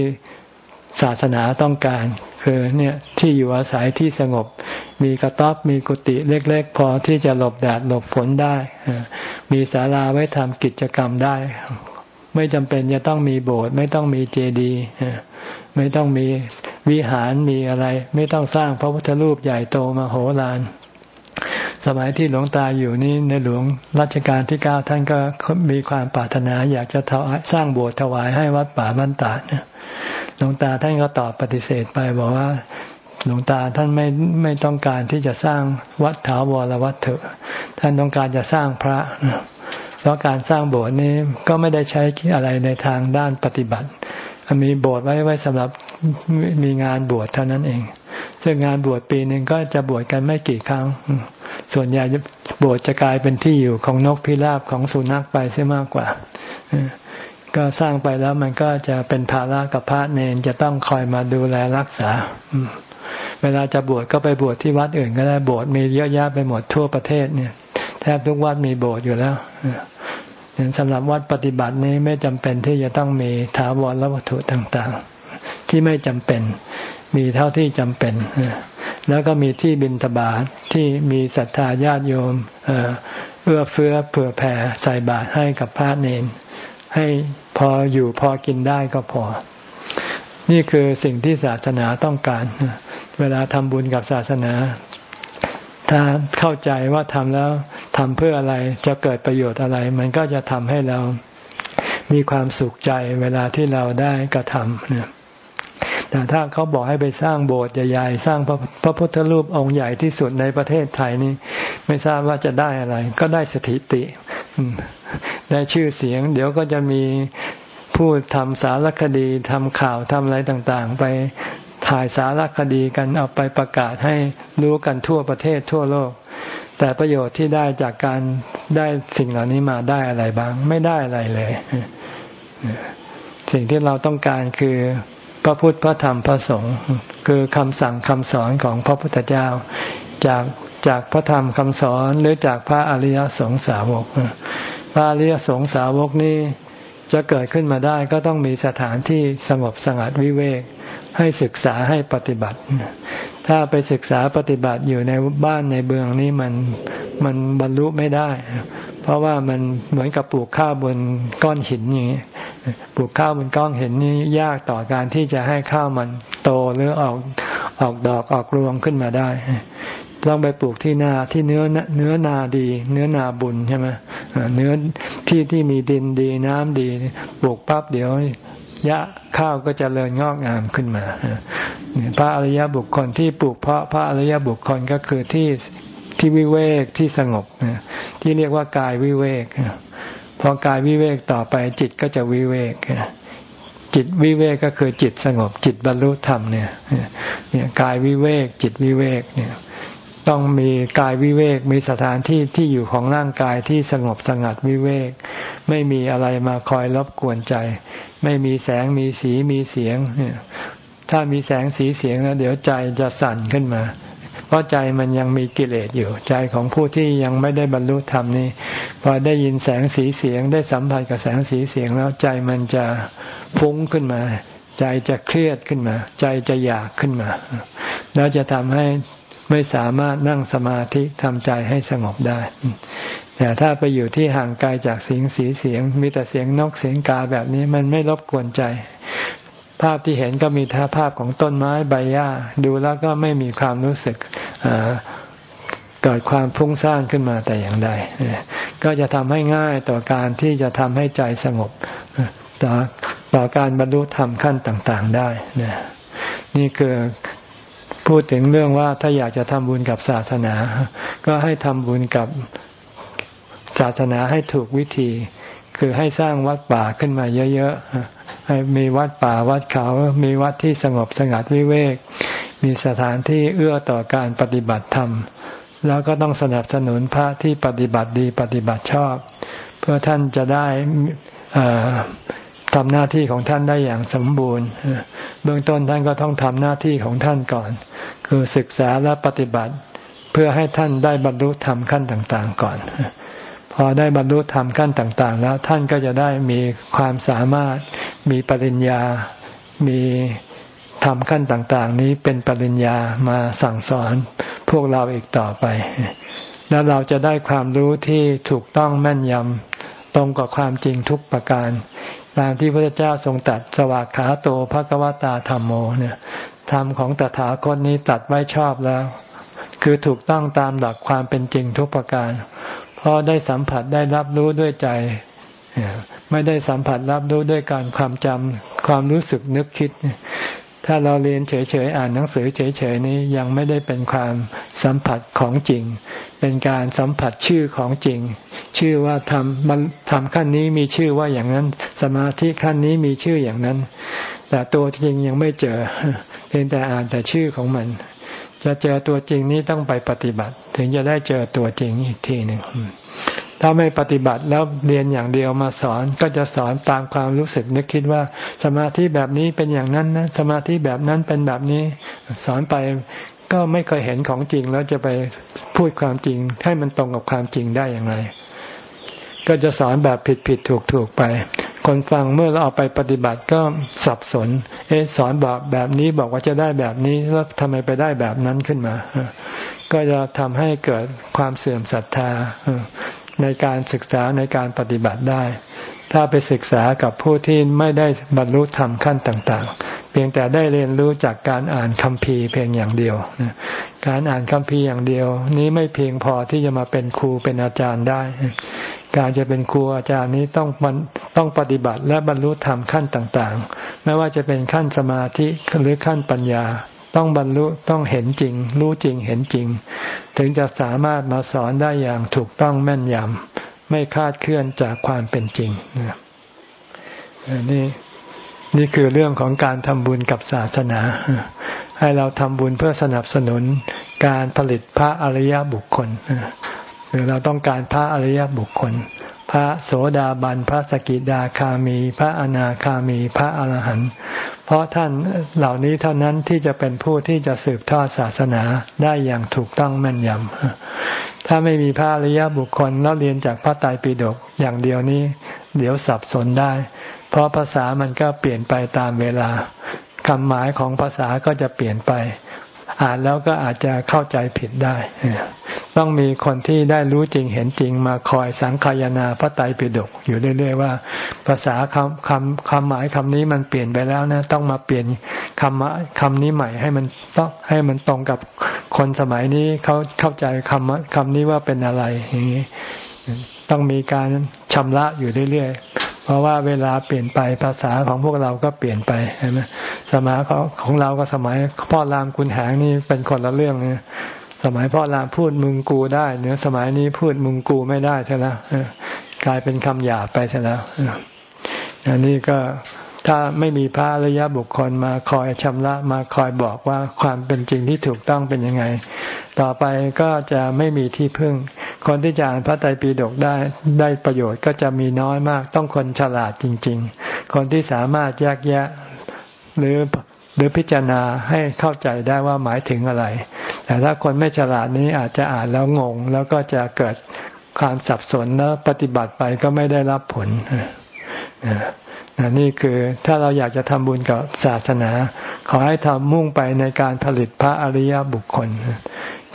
ศาสนาต้องการ คือเนี่ยที่อยู่อาศัยที่สงบ มีกระต๊อบมีกุฏิเล็ก ๆ พอที่จะหลบแดดหลบฝนได้ มีศาลาไว้ทำกิจกรรมได้ ไม่จำเป็นจะต้องมีโบสถ์ไม่ต้องมีเจดีย์ไม่ต้องมีวิหารมีอะไร ไม่ต้องสร้างพระพุทธรูปใหญ่โตมาโหฬาร สมัยที่หลวงตาอยู่นี่ในหลวงรัชกาลที่เก้าท่านก็มีความปรารถนา อยากจะสร้างโบสถ์ถวายให้วัดป่าบ้านตาเนี่ยหลวงตาท่านก็ตอบปฏิเสธไปบอกว่าหลวงตาท่านไม่ไม่ต้องการที่จะสร้างวัดถาวรวัดเถอะ ท่านต้องการจะสร้างพระเพราะการสร้างโบสถ์นี้ก็ไม่ได้ใช้อะไรในทางด้านปฏิบัติ มีโบสถ์ไว้ไว้สำหรับมีงานบวชเท่านั้นเอง ซึ่งงานบวชปีหนึ่งก็จะบวชกันไม่กี่ครั้ง ส่วนใหญ่โบสถ์จะกลายเป็นที่อยู่ของนกพิราบของสุนัขไปเสียมากกว่า ก็สร้างไปแล้วมันก็จะเป็นภาระกับพระเนนจะต้องคอยมาดูแลรักษา เวลาจะบวชก็ไปบวชที่วัดอื่นก็ได้โบสถ์มีเยอะแยะไปหมดทั่วประเทศเนี่ย แทบทุกวัดมีโบสถ์อยู่แล้ว สำหรับวัดปฏิบัตินี้ไม่จำเป็นที่จะต้องมีถาวรและวัตถุต่างๆ ที่ไม่จำเป็น มีเท่าที่จำเป็น แล้วก็มีที่บินทบาทที่มีศรัทธาญาติโยมเอื้อเฟื้อเผื่อแผ่ใส่บาตรให้กับพระเนน ให้พออยู่พอกินได้ก็พอ นี่คือสิ่งที่ศาสนาต้องการ เวลาทำบุญกับศาสนา ถ้าเข้าใจว่าทำแล้วทำเพื่ออะไรจะเกิดประโยชน์อะไร มันก็จะทำให้เรามีความสุขใจเวลาที่เราได้กระทำเนี่ยแต่ถ้าเขาบอกให้ไปสร้างโบสถ์ใหญ่ๆ สร้างพระพระพุทธรูปองค์ใหญ่ที่สุดในประเทศไทยนี่ไม่ทราบว่าจะได้อะไร ก็ได้สถิติ ได้ชื่อเสียง เดี๋ยวก็จะมีผู้ทำสารคดีทำข่าวทำอะไรต่างๆ ไป ถ่ายสารคดีกันเอาไปประกาศให้รู้กันทั่วประเทศทั่วโลก แต่ประโยชน์ที่ได้จากการได้สิ่งเหล่านี้มาได้อะไรบ้าง ไม่ได้อะไรเลย สิ่งที่เราต้องการคือพระพุทธพระธรรมพระสงฆ์คือคำสั่งคำสอนของพระพุทธเจ้า จากจากพระธรรมคำสอนหรือจากพระอริยสงสาวก พระอริยสงสาวกนี้จะเกิดขึ้นมาได้ก็ต้องมีสถานที่สงบสงัดวิเวก ให้ศึกษาให้ปฏิบัติ ถ้าไปศึกษาปฏิบัติอยู่ในบ้านในเบืองนี้มันมันบรรลุไม่ได้ เพราะว่ามันเหมือนกับปลูกข้าวบนก้อนหินอย่างนี้ปลูกข้าวบนก้อนหินนี้ยากต่อการที่จะให้ข้าวมันโตหรือออกออกดอกออกรวงขึ้นมาได้ต้องไปปลูกที่นาที่เนื้อเนื้อนาดี เนื้อนาบุญใช่ไหมเนื้อที่ที่มีดินดีน้ำดี ปลูกปั๊บเดี๋ยว ยะข้าวก็จะเริญงอกงามขึ้นมาพระอริยบุคคลที่ปลูกเพราะพระอริยบุคคลก็คือที่ที่วิเวกที่สงบที่เรียกว่ากายวิเวกพอกายวิเวกต่อไปจิตก็จะวิเวกจิตวิเวกก็คือจิตสงบ จิตบรรลุธรรมเนี่ยเนี่ยกายวิเวกจิตวิเวกเนี่ย ต้องมีกายวิเวก มีสถานที่ที่อยู่ของร่างกายที่สงบสงัดวิเวก ไม่มีอะไรมาคอยรบกวนใจ ไม่มีแสงมีสีมีเสียง ถ้ามีแสงสีเสียงแล้วเดี๋ยวใจจะสั่นขึ้นมา เพราะใจมันยังมีกิเลสอยู่ ใจของผู้ที่ยังไม่ได้บรรลุธรรมนี่พอได้ยินแสงสีเสียง ได้สัมผัสกับแสงสีเสียงแล้วใจมันจะฟุ้งขึ้นมาใจจะเครียดขึ้นมา ใจจะอยากขึ้นมา แล้วจะทำให้ ไม่สามารถนั่งสมาธิทำใจให้สงบได้ แต่ถ้าไปอยู่ที่ห่างไกลจากเสียงสีเสียง มีแต่เสียงนกเสียงกาแบบนี้มันไม่รบกวนใจ ภาพที่เห็นก็มีท่าภาพของต้นไม้ใบหญ้า ดูแล้วก็ไม่มีความรู้สึกเกิดความฟุ้งซ่านขึ้นมาแต่อย่างใด ก็จะทำให้ง่ายต่อการที่จะทำให้ใจสงบต่อต่อการบรรลุธรรมขั้นต่าง ๆ ได้นี่คือ พูดถึงเรื่องว่าถ้าอยากจะทำบุญกับศาสนา ก็ให้ทำบุญกับศาสนาให้ถูกวิธี คือให้สร้างวัดป่าขึ้นมาเยอะๆให้มีวัดป่าวัดเขา มีวัดที่สงบสงัดวิเวก มีสถานที่เอื้อต่อการปฏิบัติธรรม แล้วก็ต้องสนับสนุนพระที่ปฏิบัติดีปฏิบัติชอบ เพื่อท่านจะได้ ทำหน้าที่ของท่านได้อย่างสมบูรณ์เบื้องต้นท่านก็ต้องทำหน้าที่ของท่านก่อน คือศึกษาและปฏิบัติ เพื่อให้ท่านได้บรรลุธรรมขั้นต่างๆก่อน พอได้บรรลุธรรมขั้นต่าง ๆ แล้วท่านก็จะได้มีความสามารถมีปริญญา มีทำขั้นต่างๆ นี้เป็นปริญญามาสั่งสอนพวกเราอีกต่อไป แล้วเราจะได้ความรู้ที่ถูกต้องแม่นยำตรงกับความจริงทุกประการ ตามที่พระเจ้าทรงตัดสวากขาโตภควตาธรรมโมเนี่ยธรรมของตถาคตนี้ตัดไว้ชอบแล้ว คือถูกต้องตามหลักความเป็นจริงทุกประการ เพราะได้สัมผัสได้รับรู้ด้วยใจ ไม่ได้สัมผัสรับรู้ด้วยการความจำความรู้สึกนึกคิด ถ้าเราเรียนเฉยๆอ่านหนังสือเฉยๆนี้ยังไม่ได้เป็นความสัมผัสของจริง เป็นการสัมผัสชื่อของจริง ชื่อว่าทำมันทำขั้นนี้มีชื่อว่าอย่างนั้น สมาธิขั้นนี้มีชื่ออย่างนั้น แต่ตัวจริงยังไม่เจอ เพียงแต่อ่านแต่ชื่อของมัน จะเจอตัวจริงนี้ต้องไปปฏิบัติ ถึงจะได้เจอตัวจริงอีกทีหนึ่ง ถ้าไม่ปฏิบัติแล้วเรียนอย่างเดียวมาสอนก็จะสอนตามความรู้สึกนึกคิดว่า สมาธิแบบนี้เป็นอย่างนั้นนะสมาธิแบบนั้นเป็นแบบนี้ สอนไปก็ไม่เคยเห็นของจริงแล้วจะไปพูดความจริง ให้มันตรงกับความจริงได้อย่างไร ก็จะสอนแบบผิดผิดถูกถูกไป คนฟังเมื่อเราเอาไปปฏิบัติก็สับสน เอ๊สอนบอกแบบนี้บอกว่าจะได้แบบนี้แล้วทำไมไปได้แบบนั้นขึ้นมา ก็จะทำให้เกิดความเสื่อมศรัทธา ในการศึกษาในการปฏิบัติได้ ถ้าไปศึกษากับผู้ที่ไม่ได้บรรลุธรรมขั้นต่างๆ เพียงแต่ได้เรียนรู้จากการอ่านคัมภีร์เพียงอย่างเดียว การอ่านคัมภีร์อย่างเดียว นี้ไม่เพียงพอที่จะมาเป็นครูเป็นอาจารย์ได้ การจะเป็นครูอาจารย์นี้ต้องต้องปฏิบัติและบรรลุธรรมขั้นต่างๆ ไม่ว่าจะเป็นขั้นสมาธิหรือขั้นปัญญา ต้องบรรลุต้องเห็นจริง รู้จริงเห็นจริง ถึงจะสามารถมาสอนได้อย่างถูกต้องแม่นยำไม่คาดเคลื่อนจากความเป็นจริงนี่นี่คือเรื่องของการทำบุญกับศาสนา ให้เราทำบุญเพื่อสนับสนุนการผลิตพระอริยบุคคลคือเราต้องการพระอริยบุคคล พระโสดาบัน พระสกิดาคามี พระอนาคามี พระอรหันต์ เพราะท่านเหล่านี้เท่านั้นที่จะเป็นผู้ที่จะสืบทอดศาสนาได้อย่างถูกต้องแม่นยำ ถ้าไม่มีพระอริยบุคคลแล้วเรียนจากพระไตรปิฎกอย่างเดียวนี้ เดี๋ยวสับสนได้ เพราะภาษามันก็เปลี่ยนไปตามเวลาคำหมายของภาษาก็จะเปลี่ยนไป อ่านแล้วก็อาจจะเข้าใจผิดได้ ต้องมีคนที่ได้รู้จริงเห็นจริงมาคอยสังคายนาพระไตรปิฎกอยู่เรื่อย ๆ ว่า ภาษาคำคำคำหมายคำนี้มันเปลี่ยนไปแล้วนะ ต้องมาเปลี่ยนคำคำนี้ใหม่ให้มันต้องให้มันตรงกับคนสมัยนี้เขาเข้าใจคำคำนี้ว่าเป็นอะไรอย่างนี้ต้องมีการชำระอยู่เรื่อยๆ เพราะว่าเวลาเปลี่ยนไปภาษาของพวกเราก็เปลี่ยนไปใช่ไหมสมัยของของเราก็สมัยพ่อรามคุณแหงนี่เป็นคนละเรื่องเนี่ยสมัยพ่อรามพูดมึงกูได้เนื้อสมัยนี้พูดมึงกูไม่ได้ใช่แล้วกลายเป็นคำหยาบไปใช่แล้วอันนี้ก็ ถ้าไม่มีพระระยะบุคคลมาคอยชำระมาคอยบอกว่าความเป็นจริงที่ถูกต้องเป็นยังไง ต่อไปก็จะไม่มีที่พึ่ง คนที่จะอ่านพระไตรปิฎกได้ได้ประโยชน์ก็จะมีน้อยมาก ต้องคนฉลาดจริง ๆ คนที่สามารถแยกแยะหรือหรือพิจารณาให้เข้าใจได้ว่าหมายถึงอะไร แต่ถ้าคนไม่ฉลาดนี้อาจจะอ่านแล้วงง แล้วก็จะเกิดความสับสนแล้วปฏิบัติไปก็ไม่ได้รับผล นี่คือถ้าเราอยากจะทำบุญกับศาสนา ขอให้ทำมุ่งไปในการผลิตพระอริยบุคคล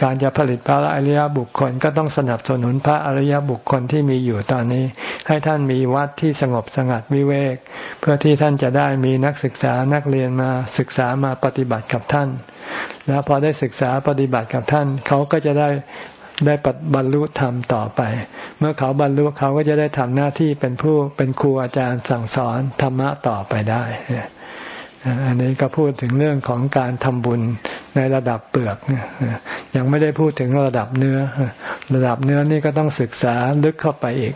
การจะผลิตพระอริยบุคคล ก็ต้องสนับสนุนพระอริยบุคคลที่มีอยู่ตอนนี้ ให้ท่านมีวัดที่สงบสงัดวิเวก เพื่อที่ท่านจะได้มีนักศึกษานักเรียนมาศึกษามาปฏิบัติกับท่าน แล้วพอได้ศึกษาปฏิบัติกับท่าน เขาก็จะได้ ได้ปบรรลุธรรมต่อไป เมื่อเขาบรรลุเขาก็จะได้ทำหน้าที่เป็นผู้เป็นครูอาจารย์สั่งสอนธรรมะต่อไปได้อันนี้ก็พูดถึงเรื่องของการทำบุญในระดับเปลือกยังไม่ได้พูดถึงระดับเนื้อ ระดับเนื้อนี่ก็ต้องศึกษาลึกเข้าไปอีก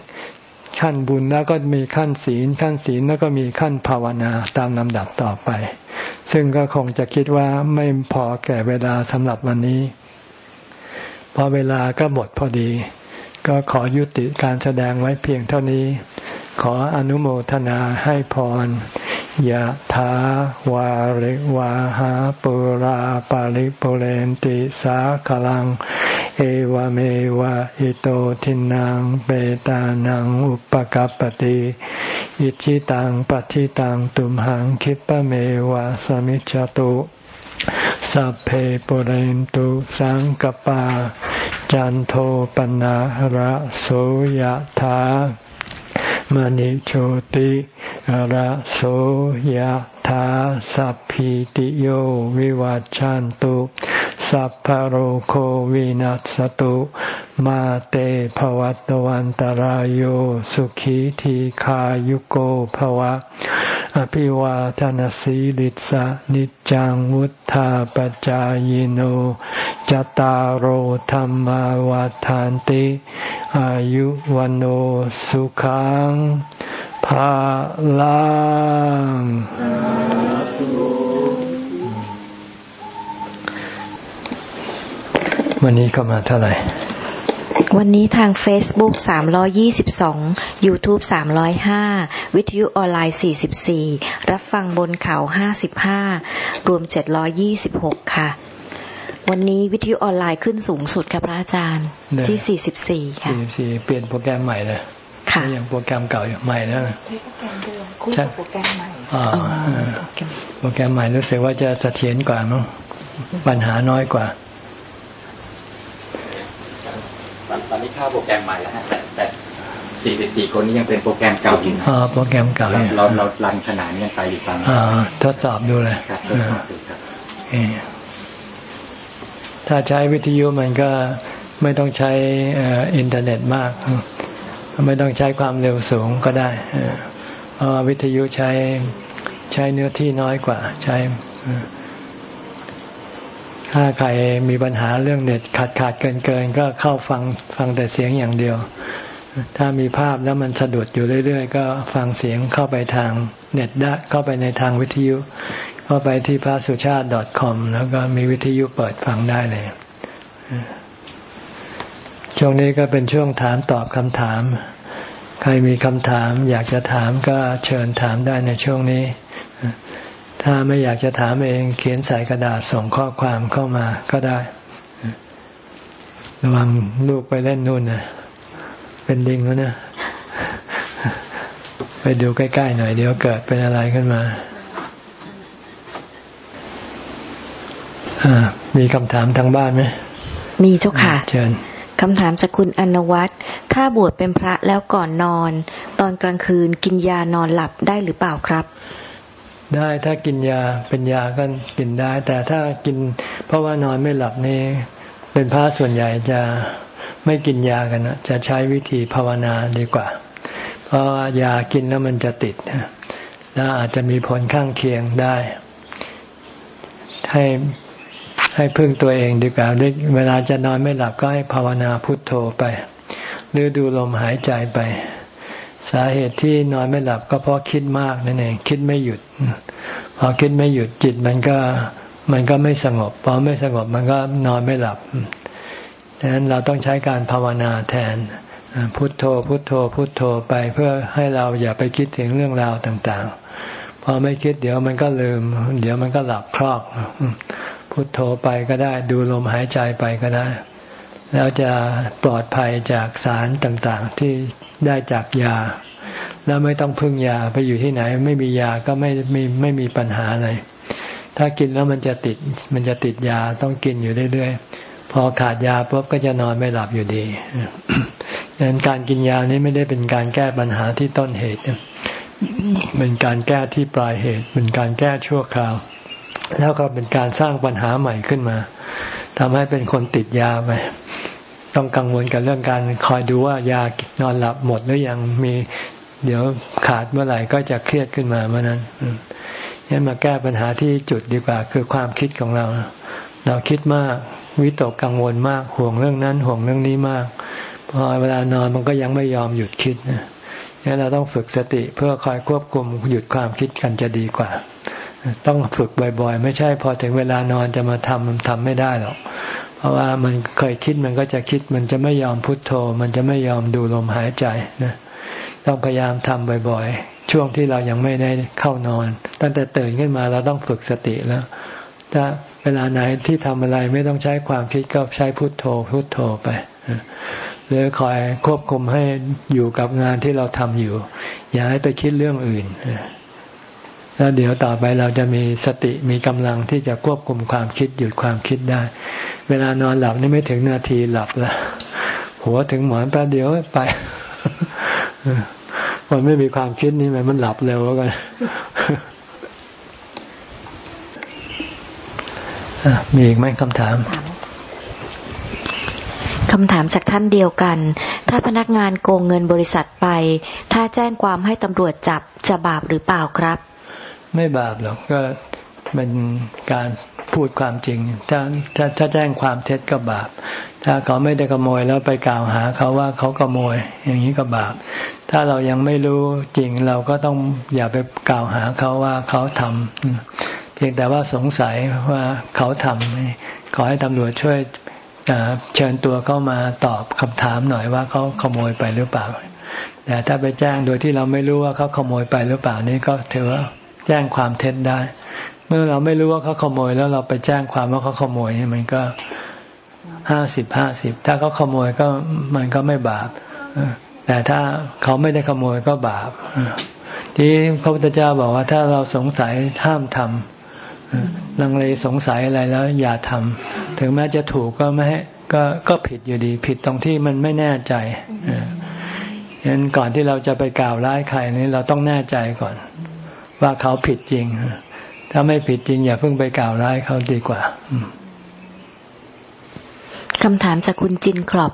ขั้นบุญแล้วก็มีขั้นศีล ขั้นศีลแล้วก็มีขั้นภาวนาตามลำดับต่อไป ซึ่งก็คงจะคิดว่าไม่พอแก่เวลาสำหรับวันนี้ พอเวลาก็หมดพอดี ก็ขอยุติการแสดงไว้เพียงเท่านี้ ขออนุโมทนาให้พรยะถาวาริวาหาปุราปาริปุเรนติสาขลัง เอวเมวะอิโตทินังเปตานังอุปกัปติอิชิตังปฏิตังตุมหังคิปะเมวะสมิจจตุ สัพเพปเรนตุสังกปา จันโทปนะระโสยธามณิโชติระโสยธาสัพพิติโยวิวัจจันตุสัพพโรโควินัสตุมาเตภวัตวันตารโยสุขีทีขายุโกภวะ อภิวาทานสีลิสะนิจังวุธาปจายโนจตารโธรรมวาทานติ อายุวันโอสุขังภาลังวันนี้ก็มาเท่าไหร่ วันนี้ทาง Facebook 322 YouTube 305 วิทยุออนไลน์ 44 รับฟังบนเขา 55 รวม 726 ค่ะ วันนี้วิทยุออนไลน์ขึ้นสูงสุดค่ะพระอาจารย์ ที่ 44 ค่ะ 44 เปลี่ยนโปรแกรมใหม่เลยค่ะยังโปรแกรมเก่าอยู่ใหม่แล้วใช่โปรแกรมเดิมคู่โปรแกรมใหม่โปรแกรมใหม่รู้สึกว่าจะเสถียรกว่ามั้งปัญหาน้อยกว่า ตอนนี้เข้าโปรแกรมใหม่แล้วฮะแต่แต่สี่สิบสี่คนนี้ยังเป็นโปรแกรมเก่าอยู่อ๋อโปรแกรมเก่าเราเรารันขนาดนี้ไปอีกครั้งอ่าทดสอบดูเลยครับทดสอบดูครับถ้าใช้วิทยุมันก็ไม่ต้องใช้อินเทอร์เน็ตมาก ไม่ต้องใช้ความเร็วสูงก็ได้เพราะวิทยุใช้ใช้เนื้อที่น้อยกว่า ใช้ ถ้าใครมีปัญหาเรื่องเน็ตขาดขาดเกินเกินก็เข้าฟังฟังแต่เสียงอย่างเดียว ถ้ามีภาพแล้วมันสะดุดอยู่เรื่อยๆ ก็ฟังเสียงเข้าไปทางเน็ตได้เข้าไปในทางวิทยุ เข้าไปที่พระสุชาติ .com แล้วก็มีวิทยุเปิดฟังได้เลย ช่วงนี้ก็เป็นช่วงถามตอบคำถาม ใครมีคำถามอยากจะถามก็เชิญถามได้ในช่วงนี้ ถ้าไม่อยากจะถามเองเขียนใส่กระดาษส่งข้อความเข้ามาก็ได้ ระวังลูกไปเล่นนู่นนะเป็นลิงแล้วนะไปดูใกล้ๆหน่อยเดี๋ยวเกิดเป็นอะไรขึ้นมามีคำถามทางบ้านไหม มีเจ้าค่ะ เชิญคำถามสกุลอนวัตถ้าบวชเป็นพระแล้วก่อนนอน ตอนกลางคืนกินยานอนหลับได้หรือเปล่าครับ ได้ถ้ากินยาเป็นยาก็กินได้ แต่ถ้ากิน เพราะว่านอนไม่หลับนี่เป็นพระส่วนใหญ่จะไม่กินยากันนะจะใช้วิธีภาวนาดีกว่า เพราะยากินแล้วมันจะติดแล้วอาจจะมีผลข้างเคียงได้ ให้ให้พึ่งตัวเองดีกว่าเวลาจะนอนไม่หลับก็ให้ภาวนาพุทโธไป หรือดูลมหายใจไป สาเหตุที่นอนไม่หลับก็เพราะคิดมากนั่นเองคิดไม่หยุด พอคิดไม่หยุดจิตมันก็มันก็ไม่สงบ พอไม่สงบมันก็นอนไม่หลับดังนั้นเราต้องใช้การภาวนาแทนพุทโธ พุทโธ พุทโธไปเพื่อให้เราอย่าไปคิดถึงเรื่องราวต่างๆ พอไม่คิดเดี๋ยวมันก็ลืม เดี๋ยวมันก็หลับคลอก พุทโธไปก็ได้ดูลมหายใจไปก็ได้ แล้วจะปลอดภัยจากสารต่างๆ ที่ ได้จากยา แล้วไม่ต้องพึ่งยาไปอยู่ที่ไหน ไม่มียาก็ไม่ไม่ไม่มีปัญหาอะไร ถ้ากินแล้วมันจะติดมันจะติดยาต้องกินอยู่เรื่อยๆพอขาดยาปุ๊บก็จะนอนไม่หลับอยู่ดีดังนั้นการกินยานี้ไม่ได้เป็นการแก้ปัญหาที่ต้นเหตุเป็นการแก้ที่ปลายเหตุ เป็นการแก้ชั่วคราว แล้วก็เป็นการสร้างปัญหาใหม่ขึ้นมาทำให้เป็นคนติดยาไป ต้องกังวลกับเรื่องการคอยดูว่ายานอนหลับหมดหรือยังมี เดี๋ยวขาดเมื่อไหร่ก็จะเครียดขึ้นมาเมื่อนั้นนี่มาแก้ปัญหาที่จุดดีกว่า คือความคิดของเรา เราคิดมากวิตกกังวลมากห่วงเรื่องนั้น ห่วงเรื่องนี้มากพอเวลานอนมันก็ยังไม่ยอมหยุดคิดนะนี่เราต้องฝึกสติเพื่อคอยควบคุมหยุดความคิดกันจะดีกว่า ต้องฝึกบ่อยๆ ไม่ใช่พอถึงเวลานอนจะมาทำทำไม่ได้หรอก เพราะว่ามันเคยคิดมันก็จะคิดมันจะไม่ยอมพุทโธ มันจะไม่ยอมดูลมหายใจนะต้องพยายามทำบ่อยๆ ช่วงที่เรายังไม่ได้เข้านอน ตั้งแต่ตื่นขึ้นมาเราต้องฝึกสติแล้ว ถ้าเวลาไหนที่ทำอะไรไม่ต้องใช้ความคิดก็ใช้พุทโธ พุทโธไปหรือคอยควบคุมให้อยู่กับงานที่เราทำอยู่ อย่าให้ไปคิดเรื่องอื่น แล้วเดี๋ยวต่อไปเราจะมีสติมีกำลังที่จะควบคุมความคิดหยุดความคิดได้ เวลานอนหลับนี่ไม่ถึงนาทีหลับละหัวถึงหมอนแป๊บเดียวไปมันไม่มีความคิดนี่มันมันหลับเร็วกันมีอีกไหมคำถามคำถามจากท่านเดียวกัน ถ้าพนักงานโกงเงินบริษัทไป ถ้าแจ้งความให้ตำรวจจับจะบาปหรือเปล่าครับ ไม่บาปหรอกก็เป็นการพูดความจริง ถ้าถ้าถ้าแจ้งความเท็จก็บาป ถ้าเขาไม่ได้ขโมยแล้วไปกล่าวหาเขาว่าเขาขโมย อย่างนี้ก็บาป ถ้าเรายังไม่รู้จริงเราก็ต้องอย่าไปกล่าวหาเขาว่าเขาทำเพียงแต่ว่าสงสัยว่าเขาทำขอให้ตำรวจช่วยเชิญตัวเข้ามาตอบคำถามหน่อยว่าเขาขโมยไปหรือเปล่าแต่ถ้าไปแจ้งโดยที่เราไม่รู้ว่าเขาขโมยไปหรือเปล่านี่ก็ถือว่า แจ้งความเท็จได้ เมื่อเราไม่รู้ว่าเขาขโมย แล้วเราไปแจ้งความว่าเขาขโมยมันก็ห้าสิบห้าสิบถ้าเขาขโมยก็มันก็ไม่บาปแต่ถ้าเขาไม่ได้ขโมยก็บาปที่พระพุทธเจ้าบอกว่าถ้าเราสงสัยห้ามทำลังเลสงสัยอะไรแล้ว อย่าทำถึงแม้จะถูกก็ไม่ให้ก็ก็ผิดอยู่ดี ผิดตรงที่มันไม่แน่ใจฉะนั้นก่อนที่เราจะไปกล่าวร้ายใครนี่เราต้องแน่ใจก่อน ว่าเขาผิดจริง ถ้าไม่ผิดจริง อย่าเพิ่งไปกล่าวร้ายเขาดีกว่าคำถามจากคุณจินครอบ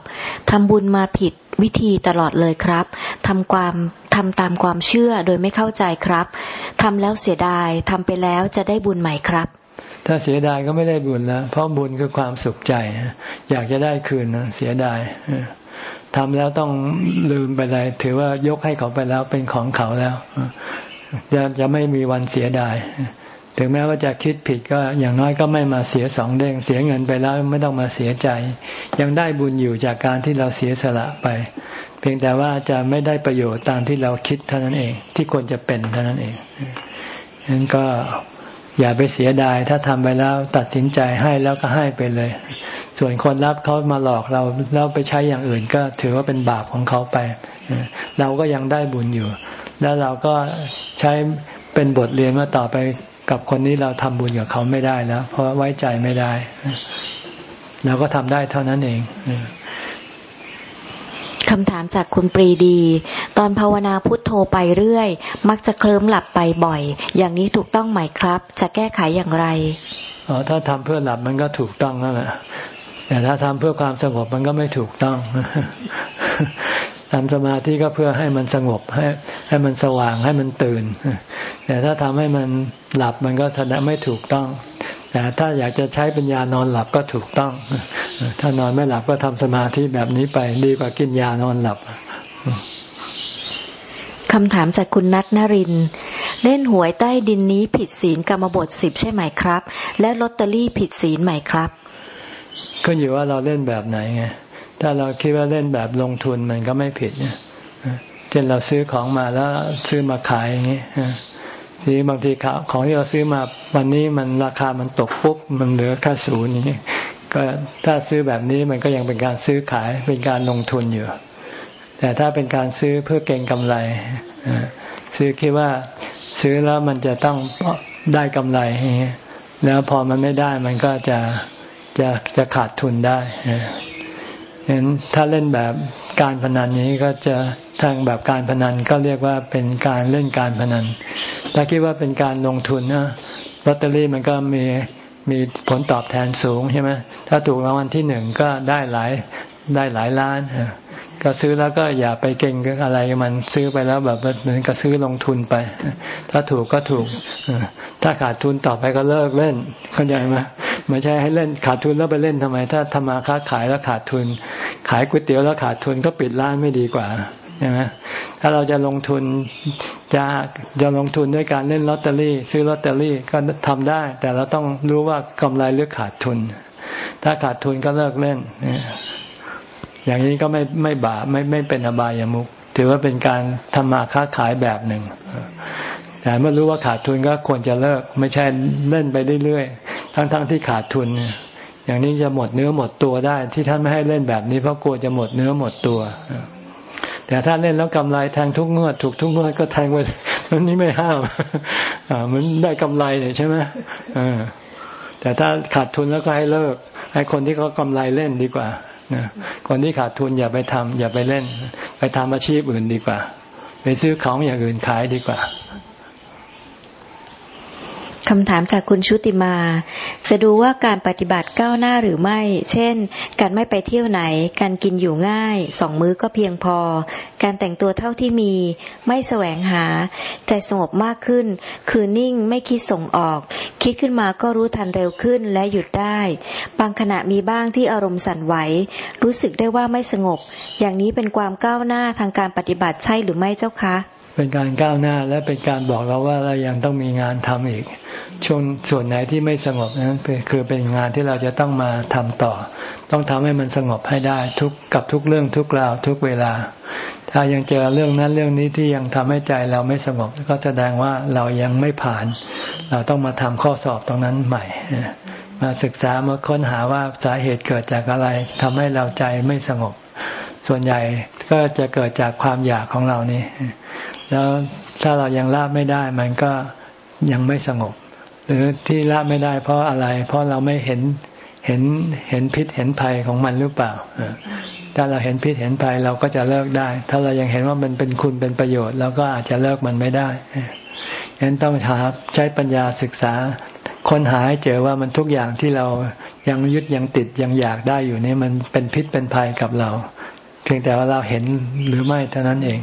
ทำบุญมาผิดวิธีตลอดเลยครับทำความทำตามความเชื่อโดยไม่เข้าใจครับทำแล้วเสียดายทำไปแล้วจะได้บุญใหม่ครับ ถ้าเสียดายก็ไม่ได้บุญแล้วเพราะบุญคือความสุขใจ อยากจะได้คืนนะเสียดายทำแล้วต้องลืมไปเลย ถือว่ายกให้เขาไปแล้วเป็นของเขาแล้ว จะจะไม่มีวันเสียดาย ถึงแม้ว่าจะคิดผิดก็อย่างน้อยก็ไม่มาเสียสองเด้งเสียเงินไปแล้วไม่ต้องมาเสียใจ ยังได้บุญอยู่จากการที่เราเสียสละไป เพียงแต่ว่าจะไม่ได้ประโยชน์ตามที่เราคิดเท่านั้นเอง ที่ควรจะเป็นเท่านั้นเองนั้นก็อย่าไปเสียดาย ถ้าทำไปแล้วตัดสินใจให้แล้วก็ให้ไปเลย ส่วนคนรับเขามาหลอกเราแล้วไปใช้อย่างอื่นก็ถือว่าเป็นบาปของเขาไป เราก็ยังได้บุญอยู่ แล้วเราก็ ใช้เป็นบทเรียนว่าต่อไปกับคนนี้เราทำบุญกับเขาไม่ได้แล้ว เพราะไว้ใจไม่ได้เราก็ทำได้เท่านั้นเองคำถามจากคุณปรีดี ตอนภาวนาพุทโธไปเรื่อย มักจะเคลิ้มหลับไปบ่อย อย่างนี้ถูกต้องไหมครับ จะแก้ไขอย่างไรอ๋อถ้าทำเพื่อหลับมันก็ถูกต้องนั่นแหละแต่ถ้าทำเพื่อความสงบมันก็ไม่ถูกต้อง ทำสมาธิก็เพื่อให้มันสงบให้ให้มันสว่างให้มันตื่น แต่ถ้าทำให้มันหลับมันก็แสดงไม่ถูกต้อง แต่ถ้าอยากจะใช้ปัญญานอนหลับก็ถูกต้อง ถ้านอนไม่หลับก็ทำสมาธิแบบนี้ไปดีกว่ากินยานอนหลับคำถามจากคุณนัทนริน เล่นหวยใต้ดินนี้ผิดศีลกรรมบทสิบใช่ไหมครับ และลอตเตอรี่ผิดศีลไหมครับ ก็อยู่ว่าเราเล่นแบบไหนไง ถ้าเราคิดว่าเล่นแบบลงทุนมันก็ไม่ผิดเนี่ยเช่นเราซื้อของมาแล้วซื้อมาขายอย่างนี้ทีบางทีของที่เราซื้อมาวันนี้มันราคามันตกปุ๊บมันเหลือแค่ศูนย์นี้ก็ถ้าซื้อแบบนี้มันก็ยังเป็นการซื้อขายเป็นการลงทุนอยู่ แต่ถ้าเป็นการซื้อเพื่อเก็งกำไรซื้อคิดว่าซื้อแล้วมันจะต้องได้กำไรแล้วพอมันไม่ได้มันก็จะจะจะขาดทุนได้ เห็นถ้าเล่นแบบการพนันนี้ก็จะทางแบบการพนันก็เรียกว่าเป็นการเล่นการพนัน ถ้าคิดว่าเป็นการลงทุนนะลอตเตอรี่มันก็มีมีผลตอบแทนสูงใช่ไหมถ้าถูกรางวัลที่หนึ่งก็ได้หลายได้หลายล้าน ก็ซื้อแล้วก็อย่าไปเก่งกับอะไรมันซื้อไปแล้วแบบเหมือนกับซื้อลงทุนไป ถ้าถูกก็ถูก ถ้าขาดทุนต่อไปก็เลิกเล่น เข้าใจไหมไม่ใช่ให้เล่นขาดทุนแล้วไปเล่นทำไม ถ้าทำมาค้าขายแล้วขาดทุน ขายก๋วยเตี๋ยวแล้วขาดทุนก็ปิดร้านไม่ดีกว่าใช่ไหมถ้าเราจะลงทุนจะจะลงทุนด้วยการเล่นลอตเตอรี่ ซื้อลอตเตอรี่ก็ทำได้ แต่เราต้องรู้ว่ากำไรหรือขาดทุน ถ้าขาดทุนก็เลิกเล่น อย่างนี้ก็ไม่ไม่บาปไม่ไม่เป็นอบายามุกถือว่าเป็นการทำมาค้าขายแบบหนึ่ง แต่เมื่อรู้ว่าขาดทุนก็ควรจะเลิก ไม่ใช่เล่นไปเรื่อยๆทั้งๆทที่ขาดทุนอย่างนี้จะหมดเนื้อหมดตัวได้ ที่ท่านไม่ให้เล่นแบบนี้เพราะกลัวจะหมดเนื้อหมดตัวแต่ถ้าเล่นแล้วกำไรแทงทุกงวดถูกทุกงวดก็แทงไปมันนี้ไม่ห้ามอ่ามันได้กำไรเนี่ยใช่ไหมแต่ถ้าขาดทุนแล้วก็ให้เลิก ให้คนที่เขากาไรเล่นดีกว่าคนที่ขาดทุนอย่าไปทำอย่าไปเล่น ไปทำอาชีพอื่นดีกว่า ไปซื้อของอย่างอื่นขายดีกว่า คำถามจากคุณชุติมา จะดูว่าการปฏิบัติก้าวหน้าหรือไม่ เช่น การไม่ไปเที่ยวไหน การกินอยู่ง่าย สองมื้อก็เพียงพอ การแต่งตัวเท่าที่มี ไม่แสวงหา ใจสงบมากขึ้น คือนิ่งไม่คิดส่งออก คิดขึ้นมาก็รู้ทันเร็วขึ้นและหยุดได้ บางขณะมีบ้างที่อารมณ์สั่นไหว รู้สึกได้ว่าไม่สงบ อย่างนี้เป็นความก้าวหน้าทางการปฏิบัติใช่หรือไม่เจ้าคะ เป็นการก้าวหน้าและเป็นการบอกเราว่าเรายังต้องมีงานทำอีก ช่วงส่วนไหนที่ไม่สงบนั้นคือเป็นงานที่เราจะต้องมาทำต่อ ต้องทำให้มันสงบให้ได้ทุกกับทุกเรื่องทุกราวทุกเวลา ถ้ายังเจอเรื่องนั้นเรื่องนี้ที่ยังทำให้ใจเราไม่สงบ ก็แสดงว่าเรายังไม่ผ่าน เราต้องมาทำข้อสอบตรงนั้นใหม่มาศึกษามาค้นหาว่าสาเหตุเกิดจากอะไรทำให้เราใจไม่สงบ ส่วนใหญ่ก็จะเกิดจากความอยากของเรานี่ แล้วถ้าเรายังละไม่ได้มันก็ยังไม่สงบ หรือที่ละไม่ได้เพราะอะไร เพราะเราไม่เห็นเห็นเห็นพิษเห็นภัยของมันหรือเปล่าถ้าเราเห็นพิษเห็นภัยเราก็จะเลิกได้ ถ้าเรายังเห็นว่ามันเป็นคุณเป็นประโยชน์เราก็อาจจะเลิกมันไม่ได้ฉะนั้นต้องหาใช้ปัญญาศึกษา ค้นหาให้เจอว่ามันทุกอย่างที่เรายังยึดยังติดยังอยากได้อยู่นี่มันเป็นพิษเป็นภัยกับเรา เพียงแต่ว่าเราเห็นหรือไม่เท่านั้นเอง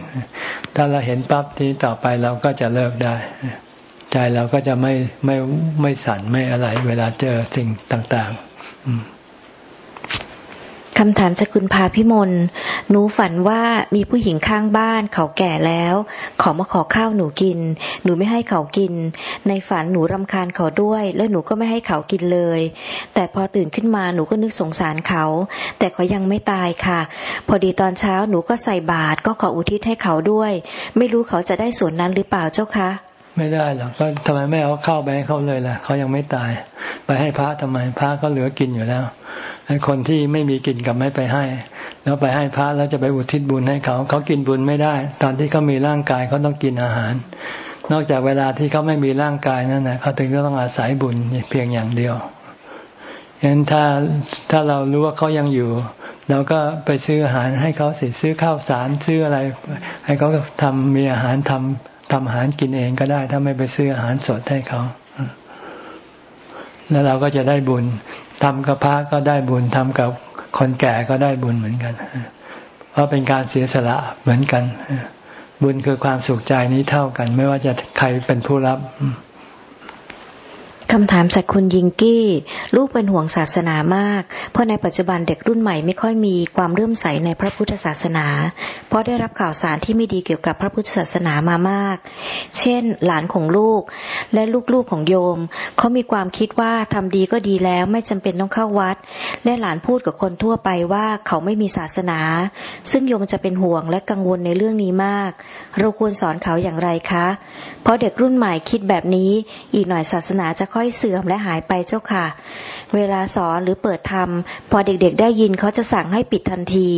ถ้าเราเห็นปั๊บทีต่อไปเราก็จะเลิกได้ ใจเราก็จะไม่ไม่ไม่สั่นไม่อะไร เวลาเจอสิ่งต่าง ๆ คำถามจากคุณพาพิมล หนูฝันว่ามีผู้หญิงข้างบ้านเขาแก่แล้วขอมาขอข้าวหนูกิน หนูไม่ให้เขากิน ในฝันหนูรำคาญเขาด้วย แล้วหนูก็ไม่ให้เขากินเลย แต่พอตื่นขึ้นมาหนูก็นึกสงสารเขา แต่เขายังไม่ตายค่ะ พอดีตอนเช้าหนูก็ใส่บาตรก็ขออุทิศให้เขาด้วย ไม่รู้เขาจะได้ส่วนนั้นหรือเปล่าเจ้าคะ ไม่ได้หรอกก็ทำไมไม่เอาเข้าไปให้เขาเลยล่ะ เขายังไม่ตาย ไปให้พระทำไม พระก็เหลือกินอยู่แล้ว คนที่ไม่มีกินกับไม่ไปให้ แล้วไปให้พระแล้วจะไปอุทิศบุญให้เขา เขากินบุญไม่ได้ ตอนที่เขามีร่างกายเขาต้องกินอาหาร นอกจากเวลาที่เขาไม่มีร่างกายนั่นนะเขาถึงจะต้องอาศัยบุญเพียงอย่างเดียวฉะนั้นถ้าถ้าเรารู้ว่าเขายังอยู่เราก็ไปซื้ออาหารให้เขาสิซื้อข้าวสารซื้ออะไร ให้เขาทำมีอาหารทำทำอาหารกินเองก็ได้ ถ้าไม่ไปซื้ออาหารสดให้เขา แล้วเราก็จะได้บุญ ทำกับพระก็ได้บุญทำกับคนแก่ก็ได้บุญเหมือนกัน เพราะเป็นการเสียสละเหมือนกัน บุญคือความสุขใจนี้เท่ากัน ไม่ว่าจะใครเป็นผู้รับ คำถามจากคุณยิงกี้ ลูกเป็นห่วงศาสนามาก เพราะในปัจจุบันเด็กรุ่นใหม่ไม่ค่อยมีความเรื่มใสในพระพุทธศาสนา เพราะได้รับข่าวสารที่ไม่ดีเกี่ยวกับพระพุทธศาสนามามาก เช่น หลานของลูก และลูกๆของโยม เขามีความคิดว่าทำดีก็ดีแล้วไม่จำเป็นต้องเข้าวัด และหลานพูดกับคนทั่วไปว่าเขาไม่มีศาสนา ซึ่งโยมจะเป็นห่วงและกังวลในเรื่องนี้มาก เราควรสอนเขาอย่างไรคะ เพราะเด็กรุ่นใหม่คิดแบบนี้อีกหน่อยศาสนาจะค่่อยเสื่อมและหายไปเจ้าค่ะ เวลาสอนหรือเปิดธรรม พอเด็กๆได้ยินเขาจะสั่งให้ปิดทันที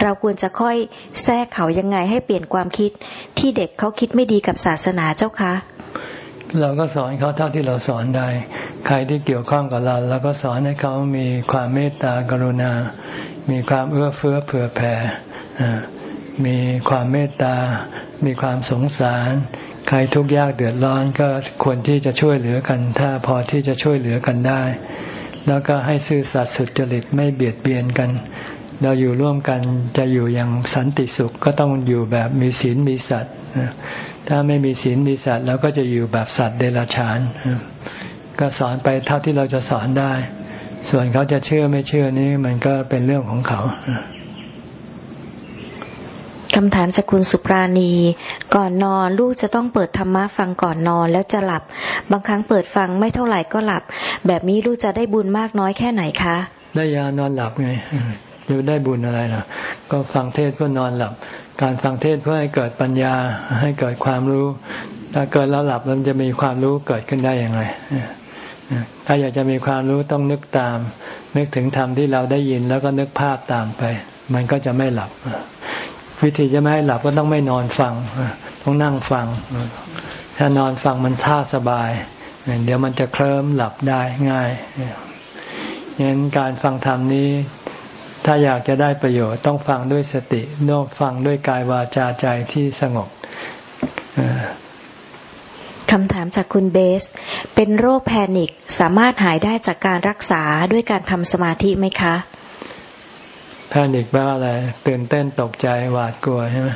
เราควรจะค่อยแทรกเขายังไงให้เปลี่ยนความคิด ที่เด็กเขาคิดไม่ดีกับศาสนาเจ้าค่ะ เราก็สอนเขาเท่าที่เราสอนได้ ใครที่เกี่ยวข้องกับเราเราก็สอนให้เขามีความเมตตากรุณา มีความเอื้อเฟื้อเผื่อแผ่มีความเมตตา มีความสงสาร รทุกข์ยากเดือดร้อนก็ควรที่จะช่วยเหลือกัน ถ้าพอที่จะช่วยเหลือกันได้ แล้วก็ให้ซื่อสัตย์สุจริตไม่เบียดเบียนกัน เราอยู่ร่วมกันจะอยู่อย่างสันติสุขก็ต้องอยู่แบบมีศีลมีสัตว์ถ้าไม่มีศีลมีสัตว์เราก็จะอยู่แบบสัตว์เดรัจฉาน ก็สอนไปเท่าที่เราจะสอนได้ ส่วนเขาจะเชื่อไม่เชื่อนี้มันก็เป็นเรื่องของเขา คำถามจากคุณสุปราณี ก่อนนอนลูกจะต้องเปิดธรรมะฟังก่อนนอนแล้วจะหลับ บางครั้งเปิดฟังไม่เท่าไหร่ก็หลับ แบบนี้ลูกจะได้บุญมากน้อยแค่ไหนคะ ได้ยานอนหลับไงจะได้บุญอะไรล่ะ ก็ฟังเทศเพื่อนอนหลับ การฟังเทศเพื่อให้เกิดปัญญาให้เกิดความรู้ ถ้าเกิดแล้วหลับมันจะมีความรู้เกิดขึ้นได้อย่างไรถ้าอยากจะมีความรู้ต้องนึกตาม นึกถึงธรรมที่เราได้ยินแล้วก็นึกภาพตามไป มันก็จะไม่หลับ วิธีจะไม่ให้หลับก็ต้องไม่นอนฟัง ต้องนั่งฟัง ถ้านอนฟังมันท่าสบาย เดี๋ยวมันจะเคลิ้มหลับได้ง่ายงั้นการฟังธรรมนี้ ถ้าอยากจะได้ประโยชน์ต้องฟังด้วยสติต้องฟังด้วยกายวาจาใจที่สงบคำถามจากคุณเบส เป็นโรคแพนิคสามารถหายได้จากการรักษาด้วยการทำสมาธิไหมคะ แพนิคแปลว่าอะไรตื่นเต้นตกใจหวาดกลัวใช่ไหม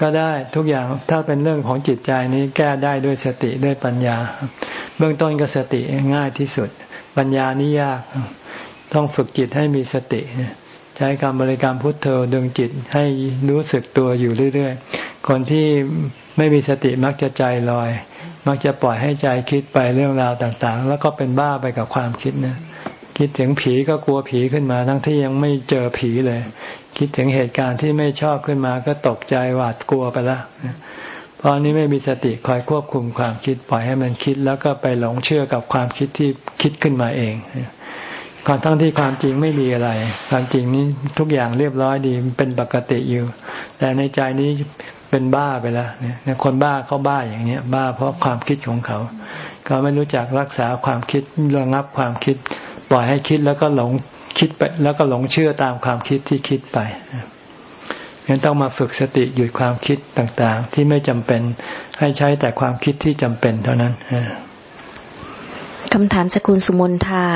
ก็ได้ทุกอย่างถ้าเป็นเรื่องของจิตใจนี้แก้ได้ด้วยสติด้วยปัญญา เบื้องต้นก็สติง่ายที่สุด ปัญญานี่ยาก ต้องฝึกจิตให้มีสติ ใช้คำบริกรรมพุทโธดึงจิตให้รู้สึกตัวอยู่เรื่อยๆ คนที่ไม่มีสติมักจะใจลอย มักจะปล่อยให้ใจคิดไปเรื่องราวต่างๆ แล้วก็เป็นบ้าไปกับความคิดนะ คิดถึงผีก็กลัวผีขึ้นมา ทั้งที่ยังไม่เจอผีเลย คิดถึงเหตุการณ์ที่ไม่ชอบขึ้นมาก็ตกใจหวาดกลัวไปแล้วเพราะนี้ไม่มีสติคอยควบคุมความคิดปล่อยให้มันคิดแล้วก็ไปหลงเชื่อกับความคิดที่คิดขึ้นมาเองก่อนทั้งที่ความจริงไม่มีอะไร ความจริงนี้ทุกอย่างเรียบร้อยดีเป็นปกติอยู่ แต่ในใจนี้เป็นบ้าไปแล้วเนี่ยคนบ้าเขาบ้าอย่างเนี้ย บ้าเพราะความคิดของเขาเขาไม่รู้จักรักษาความคิดระงับความคิด ปล่อยให้คิดแล้วก็หลงคิดไป แล้วก็หลงเชื่อตามความคิดที่คิดไปงั้นต้องมาฝึกสติหยุดความคิดต่างๆ ที่ไม่จำเป็นให้ใช้แต่ความคิดที่จำเป็นเท่านั้นคำถามสกุลสุมนทา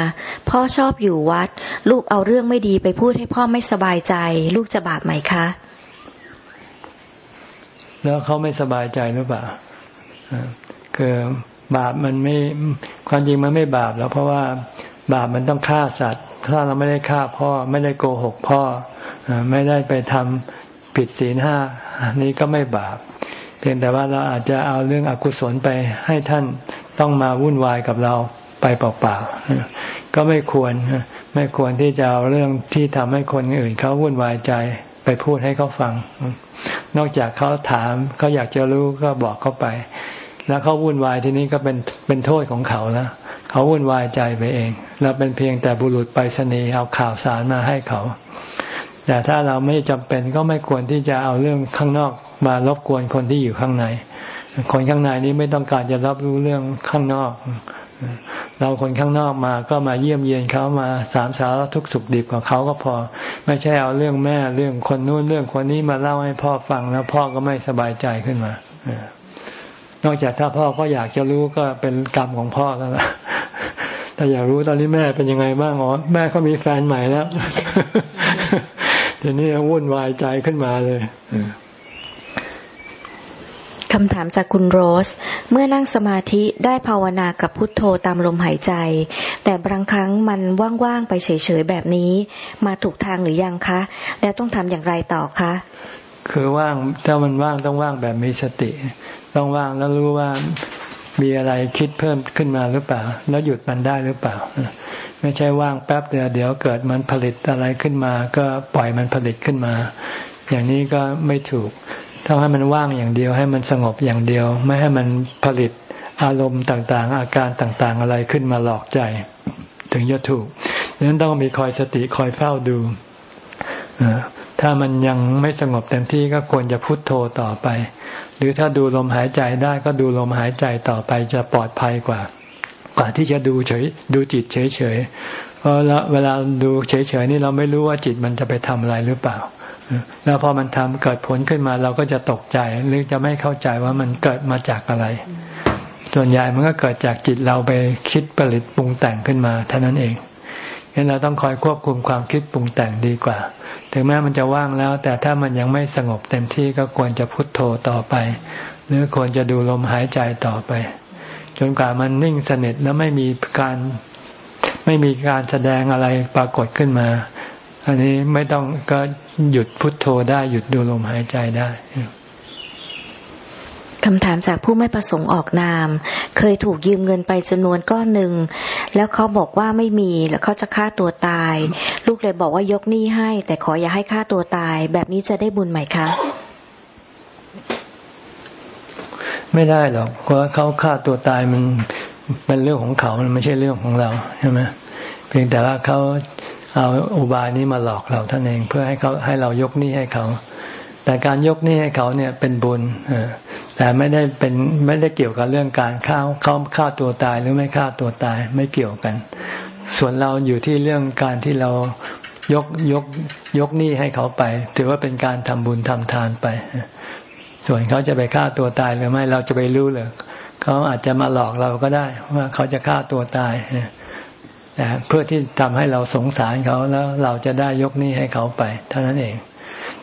พ่อชอบอยู่วัด ลูกเอาเรื่องไม่ดีไปพูดให้พ่อไม่สบายใจ ลูกจะบาปไหมคะ แล้วเขาไม่สบายใจหรือเปล่าคือบาปมันไม่ความจริงมันไม่บาปแล้วเพราะว่า บาปมันต้องฆ่าสัตว์ ถ้าเราไม่ได้ฆ่าพ่อ ไม่ได้โกหกพ่อ ไม่ได้ไปทำผิดศีลห้านี้ก็ไม่บาป เพียงแต่ว่าเราอาจจะเอาเรื่องอกุศลไปให้ท่านต้องมาวุ่นวายกับเราไปเปล่าๆ ก็ไม่ควร ไม่ควรที่จะเอาเรื่องที่ทำให้คนอื่นเขาวุ่นวายใจไปพูดให้เขาฟัง นอกจากเขาถามเขาอยากจะรู้ก็บอกเขาไป แล้วเขาวุ่นวายทีนี้ก็เป็นเป็นโทษของเขาแล้วเขาวุ่นวายใจไปเองเราเป็นเพียงแต่บุรุษไปรษณีย์เอาข่าวสารมาให้เขา แต่ถ้าเราไม่จำเป็นก็ไม่ควรที่จะเอาเรื่องข้างนอกมารบกวนคนที่อยู่ข้างใน คนข้างในนี้ไม่ต้องการจะรับรู้เรื่องข้างนอก เราคนข้างนอกมาก็มาเยี่ยมเยียนเขามาสามสารทุกสุขดิบกับเขาก็พอ ไม่ใช่เอาเรื่องแม่เรื่องคนนู้นเรื่องคนนี้มาเล่าให้พ่อฟังแล้วพ่อก็ไม่สบายใจขึ้นมา นอกจากถ้าพ่อก็อยากจะรู้ก็เป็นกรรมของพ่อแล้วล่ะแต่อยากรู้ตอนนี้แม่เป็นยังไงบ้างอ๋อแม่เขามีแฟนใหม่แล้วทีนี้วุ่นวายใจขึ้นมาเลยคำถามจากคุณโรส เมื่อนั่งสมาธิได้ภาวนากับพุทโธตามลมหายใจ แต่บางครั้งมันว่างๆไปเฉยๆแบบนี้ มาถูกทางหรือยังคะ แล้วต้องทำอย่างไรต่อคะ คือว่างถ้ามันว่างต้องว่างแบบมีสติ ต้องว่างแล้วรู้ว่ามีอะไรคิดเพิ่มขึ้นมาหรือเปล่า แล้วหยุดมันได้หรือเปล่า ไม่ใช่ว่างแป๊บเดียวเดี๋ยวเกิดมันผลิตอะไรขึ้นมา ก็ปล่อยมันผลิตขึ้นมา อย่างนี้ก็ไม่ถูกต้องให้มันว่างอย่างเดียวให้มันสงบอย่างเดียว ไม่ให้มันผลิตอารมณ์ต่างๆ อาการต่างๆ อะไรขึ้นมาหลอกใจ ถึงจะถูกดังนั้นต้องมีคอยสติคอยเฝ้าดูถ้ามันยังไม่สงบเต็มที่ก็ควรจะพุโทโธต่อไป หรือถ้าดูลมหายใจได้ก็ดูลมหายใจต่อไปจะปลอดภัยกว่า กว่าที่จะดูเฉยดูจิตเฉยๆเพราะเวลาดูเฉยๆนี่เราไม่รู้ว่าจิตมันจะไปทำอะไรหรือเปล่า แล้วพอมันทำเกิดผลขึ้นมาเราก็จะตกใจหรือจะไม่เข้าใจว่ามันเกิดมาจากอะไร ส่วนใหญ่มันก็เกิดจากจิตเราไปคิดผลิตปรุงแต่งขึ้นมาเท่านั้นเอง งั้นเราต้องคอยควบคุมความคิดปรุงแต่งดีกว่า ถึงแม้มันจะว่างแล้ว แต่ถ้ามันยังไม่สงบเต็มที่ก็ควรจะพุโทโธต่อไป หรือควรจะดูลมหายใจต่อไป จนกว่ามันนิ่งสนิทแล้วไม่มีการไม่มีการแสดงอะไรปรากฏขึ้นมา อันนี้ไม่ต้องก็หยุดพุทโธได้หยุดดูลมหายใจได้ คำถามจากผู้ไม่ประสงค์ออกนาม เคยถูกยืมเงินไปจำนวนก้อนหนึ่ง แล้วเขาบอกว่าไม่มีแล้วเขาจะฆ่าตัวตาย ลูกเลยบอกว่ายกหนี้ให้ แต่ขออย่าให้ฆ่าตัวตาย แบบนี้จะได้บุญไหมคะ ไม่ได้หรอกเพราะเขาฆ่าตัวตายมันเป็นเรื่องของเขามันไม่ใช่เรื่องของเราใช่ไหมเพียงแต่ว่าเขาเอาอุบายนี้มาหลอกเราท่านเองเพื่อให้เขาให้เรายกหนี้ให้เขา แต่การยกหนี้ให้เขาเนี่ยเป็นบุญแต่ไม่ได้เป็นไม่ได้เกี่ยวกับเรื่องการฆ่าเขาฆ่าตัวตายหรือไม่ฆ่าตัวตายไม่เกี่ยวกัน ส่วนเราอยู่ที่เรื่องการที่เรายกยกยกหนี้ให้เขาไป ถือว่าเป็นการทำบุญทำทานไป ส่วนเขาจะไปฆ่าตัวตายหรือไม่เราจะไปรู้เลยเขาอาจจะมาหลอกเราก็ได้ว่าเขาจะฆ่าตัวตายเพื่อที่ทำให้เราสงสารเขาแล้วเราจะได้ยกหนี้ให้เขาไป เท่านั้นเอง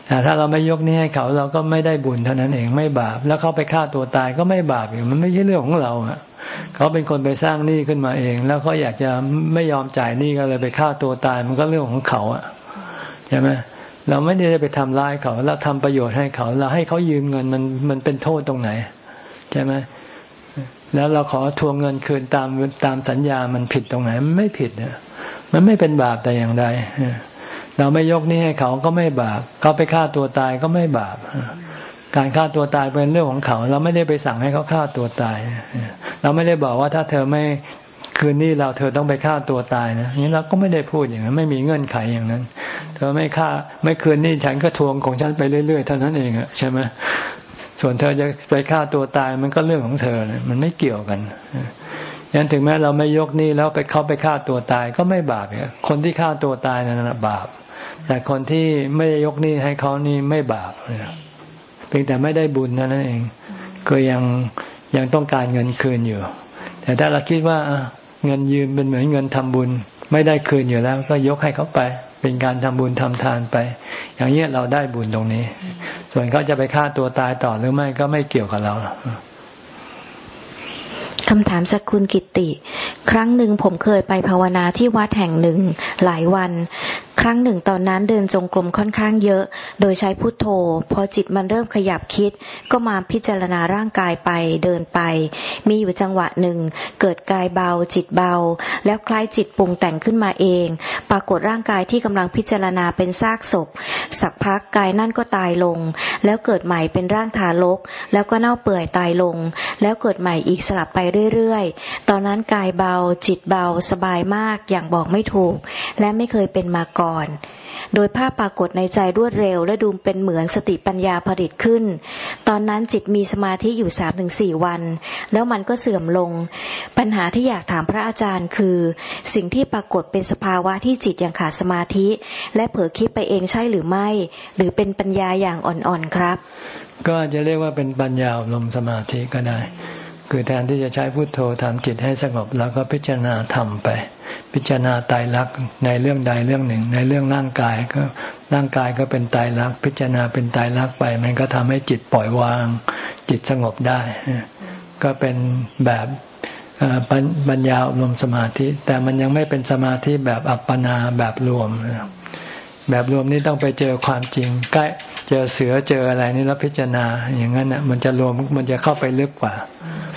แต่ถ้าเราไม่ยกหนี้ให้เขาเราก็ไม่ได้บุญเท่านั้นเองไม่บาป แล้วเขาไปฆ่าตัวตายก็ไม่บาปอยู่มันไม่ใช่เรื่องของเราอะเขาเป็นคนไปสร้างหนี้ขึ้นมาเอง แล้วเขาอยากจะไม่ยอมจ่ายหนี้ก็เลยไปฆ่าตัวตายมันก็เรื่องของเขาอะใช่ไหมเราไม่ได้ไปทำร้ายเขาเราทำประโยชน์ให้เขา เราให้เขายืมเงินมันมันเป็นโทษตรงไหนใช่ไหมแล้วเราขอทวงเงินคืนตามตามสัญญามันผิดตรงไหนมันไม่ผิดเนี่ยมันไม่เป็นบาปแต่อย่างใด เราไม่ยกนี้ให้เขาก็ไม่บาปเขาไปฆ่าตัวตายก็ไม่บาปการฆ่าตัวตายเป็นเรื่องของเขา เราไม่ได้ไปสั่งให้เขาฆ่าตัวตาย เราไม่ได้บอกว่าถ้าเธอไม่คืนนี้เราเธอต้องไปฆ่าตัวตายนะนี้เราก็ไม่ได้พูดอย่างนั้น ไม่มีเงื่อนไขอย่างนั้น เธอไม่ฆ่าไม่คืนนี้ฉันก็ทวงของฉันไปเรื่อยๆเท่านั้นเองอะใช่ไหมส่วนเธอจะไปฆ่าตัวตายมันก็เรื่องของเธอมันไม่เกี่ยวกันยันถึงแม้เราไม่ยกนี้แล้วไปเข้าไปฆ่าตัวตายก็ไม่บาปคนที่ฆ่าตัวตายนั้นบาป แต่คนที่ไม่ยกนี้ให้เขานี่ไม่บาปเพียงแต่ไม่ได้บุญนั่นเองก็ยังยังต้องการเงินคืนอยู่ แต่ถ้าเราคิดว่าเงินยืมเป็นเหมือนเงินทำบุญ ไม่ได้คืนอยู่แล้ว ก็ยกให้เขาไป เป็นการทำบุญทำทานไป อย่างนี้เราได้บุญตรงนี้ ส่วนเขาจะไปฆ่าตัวตายต่อหรือไม่ก็ไม่เกี่ยวกับเราคำถามสักคุณกิติ ครั้งหนึ่งผมเคยไปภาวนาที่วัดแห่งหนึ่งหลายวันครั้งหนึ่งตอนนั้นเดินจงกรมค่อนข้างเยอะ โดยใช้พุทโธ พอจิตมันเริ่มขยับคิด ก็มาพิจารณาร่างกายไปเดินไป มีอยู่จังหวะหนึ่ง เกิดกายเบา จิตเบา แล้วคล้ายจิตปรุงแต่งขึ้นมาเอง ปรากฏร่างกายที่กำลังพิจารณาเป็นซากศพ สักพักกายนั่นก็ตายลง แล้วเกิดใหม่เป็นร่างทารก แล้วก็เน่าเปื่อยตายลง แล้วเกิดใหม่อีกสลับไปเรื่อยๆ ตอนนั้นกายเบา จิตเบาสบายมากอย่างบอกไม่ถูก และไม่เคยเป็นมาก่อนอน โดยภาพปรากฏในใจรวดเร็ว และดูเป็นเหมือนสติปัญญาผลิตขึ้น ตอนนั้นจิตมีสมาธิอยู่สามถึงสี่วัน แล้วมันก็เสื่อมลง ปัญหาที่อยากถามพระอาจารย์คือ สิ่งที่ปรากฏเป็นสภาวะที่จิตยังขาดสมาธิ และเผลอคิดไปเองใช่หรือไม่ หรือเป็นปัญญาอย่างอ่อนๆครับ ก็จะเรียกว่าเป็นปัญญาลมสมาธิก็ได้ คือแทนที่จะใช้พุโทโธทำจิตให้สงบแล้วก็พิจารณาทำไป พิจารณาตายรักในเรื่องใดเรื่องหนึ่ง ในเรื่องร่างกายก็ร่างกายก็เป็นตายรัก พิจารณาเป็นตายรักไป มันก็ทำให้จิตปล่อยวาง จิตสงบได้ ก็เป็นแบบปัญญาอบรมสมาธิ แต่มันยังไม่เป็นสมาธิแบบอัปปนาแบบรวม แบบรวมนี่ต้องไปเจอความจริง ใกล้เจอเสือเจออะไรนี่แล้วพิจารณา อย่างนั้นน่ะ มันจะรวมมันจะเข้าไปลึกกว่า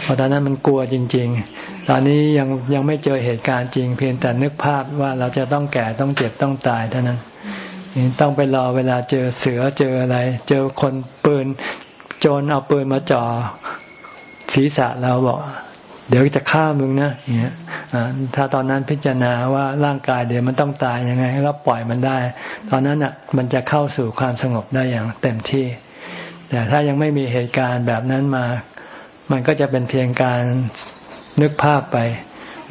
เพราะตอนนั้นมันกลัวจริง ๆ ตอนนี้ยังยังไม่เจอเหตุการณ์จริง เพียงแต่นึกภาพว่าเราจะต้องแก่ต้องเจ็บต้องตายเท่านั้นต้องไปรอเวลาเจอเสือเจออะไร เจอคนปืนโจรเอาปืนมาจ่อศีรษะเราบอก เดี๋ยวจะฆ่ามึงนะเนี่ยถ้าตอนนั้นพิจารณาว่าร่างกายเดี๋ยวมันต้องตายยังไงก็ปล่อยมันได้ ตอนนั้นอะมันจะเข้าสู่ความสงบได้อย่างเต็มที่ แต่ถ้ายังไม่มีเหตุการณ์แบบนั้นมา มันก็จะเป็นเพียงการนึกภาพไป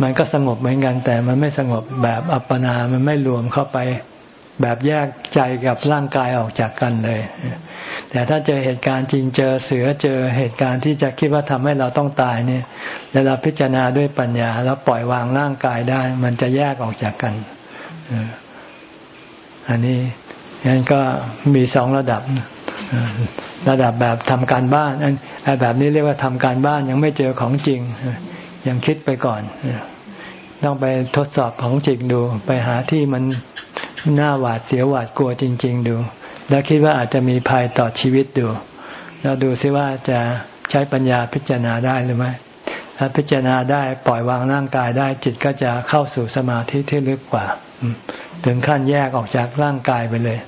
มันก็สงบเหมือนกัน แต่มันไม่สงบแบบอัปปนา มันไม่รวมเข้าไป แบบแยกใจกับร่างกายออกจากกันเลย แต่ถ้าเจอเหตุการณ์จริงเจอเสือเจอเหตุการณ์ที่จะคิดว่าทำให้เราต้องตายเนี่ยแล้วเราพิจารณาด้วยปัญญาแล้วปล่อยวางร่างกายได้ มันจะแยกออกจากกันอันนี้งั้นก็มีสองระดับระดับแบบทำการบ้านไอ้แบบนี้เรียกว่าทำการบ้านยังไม่เจอของจริงยังคิดไปก่อนต้องไปทดสอบของจริงดู ไปหาที่มันน้าหวาดเสียวหวาดกลัวจริง ๆ ดู แล้วคิดว่าอาจจะมีภัยต่อชีวิตดูแล้วดูซิว่าจะใช้ปัญญาพิจารณาได้หรือไม่ถ้าพิจารณาได้ปล่อยวางร่างกายได้ จิตก็จะเข้าสู่สมาธิที่ลึกกว่าถึงขั้นแยกออกจากร่างกายไปเลย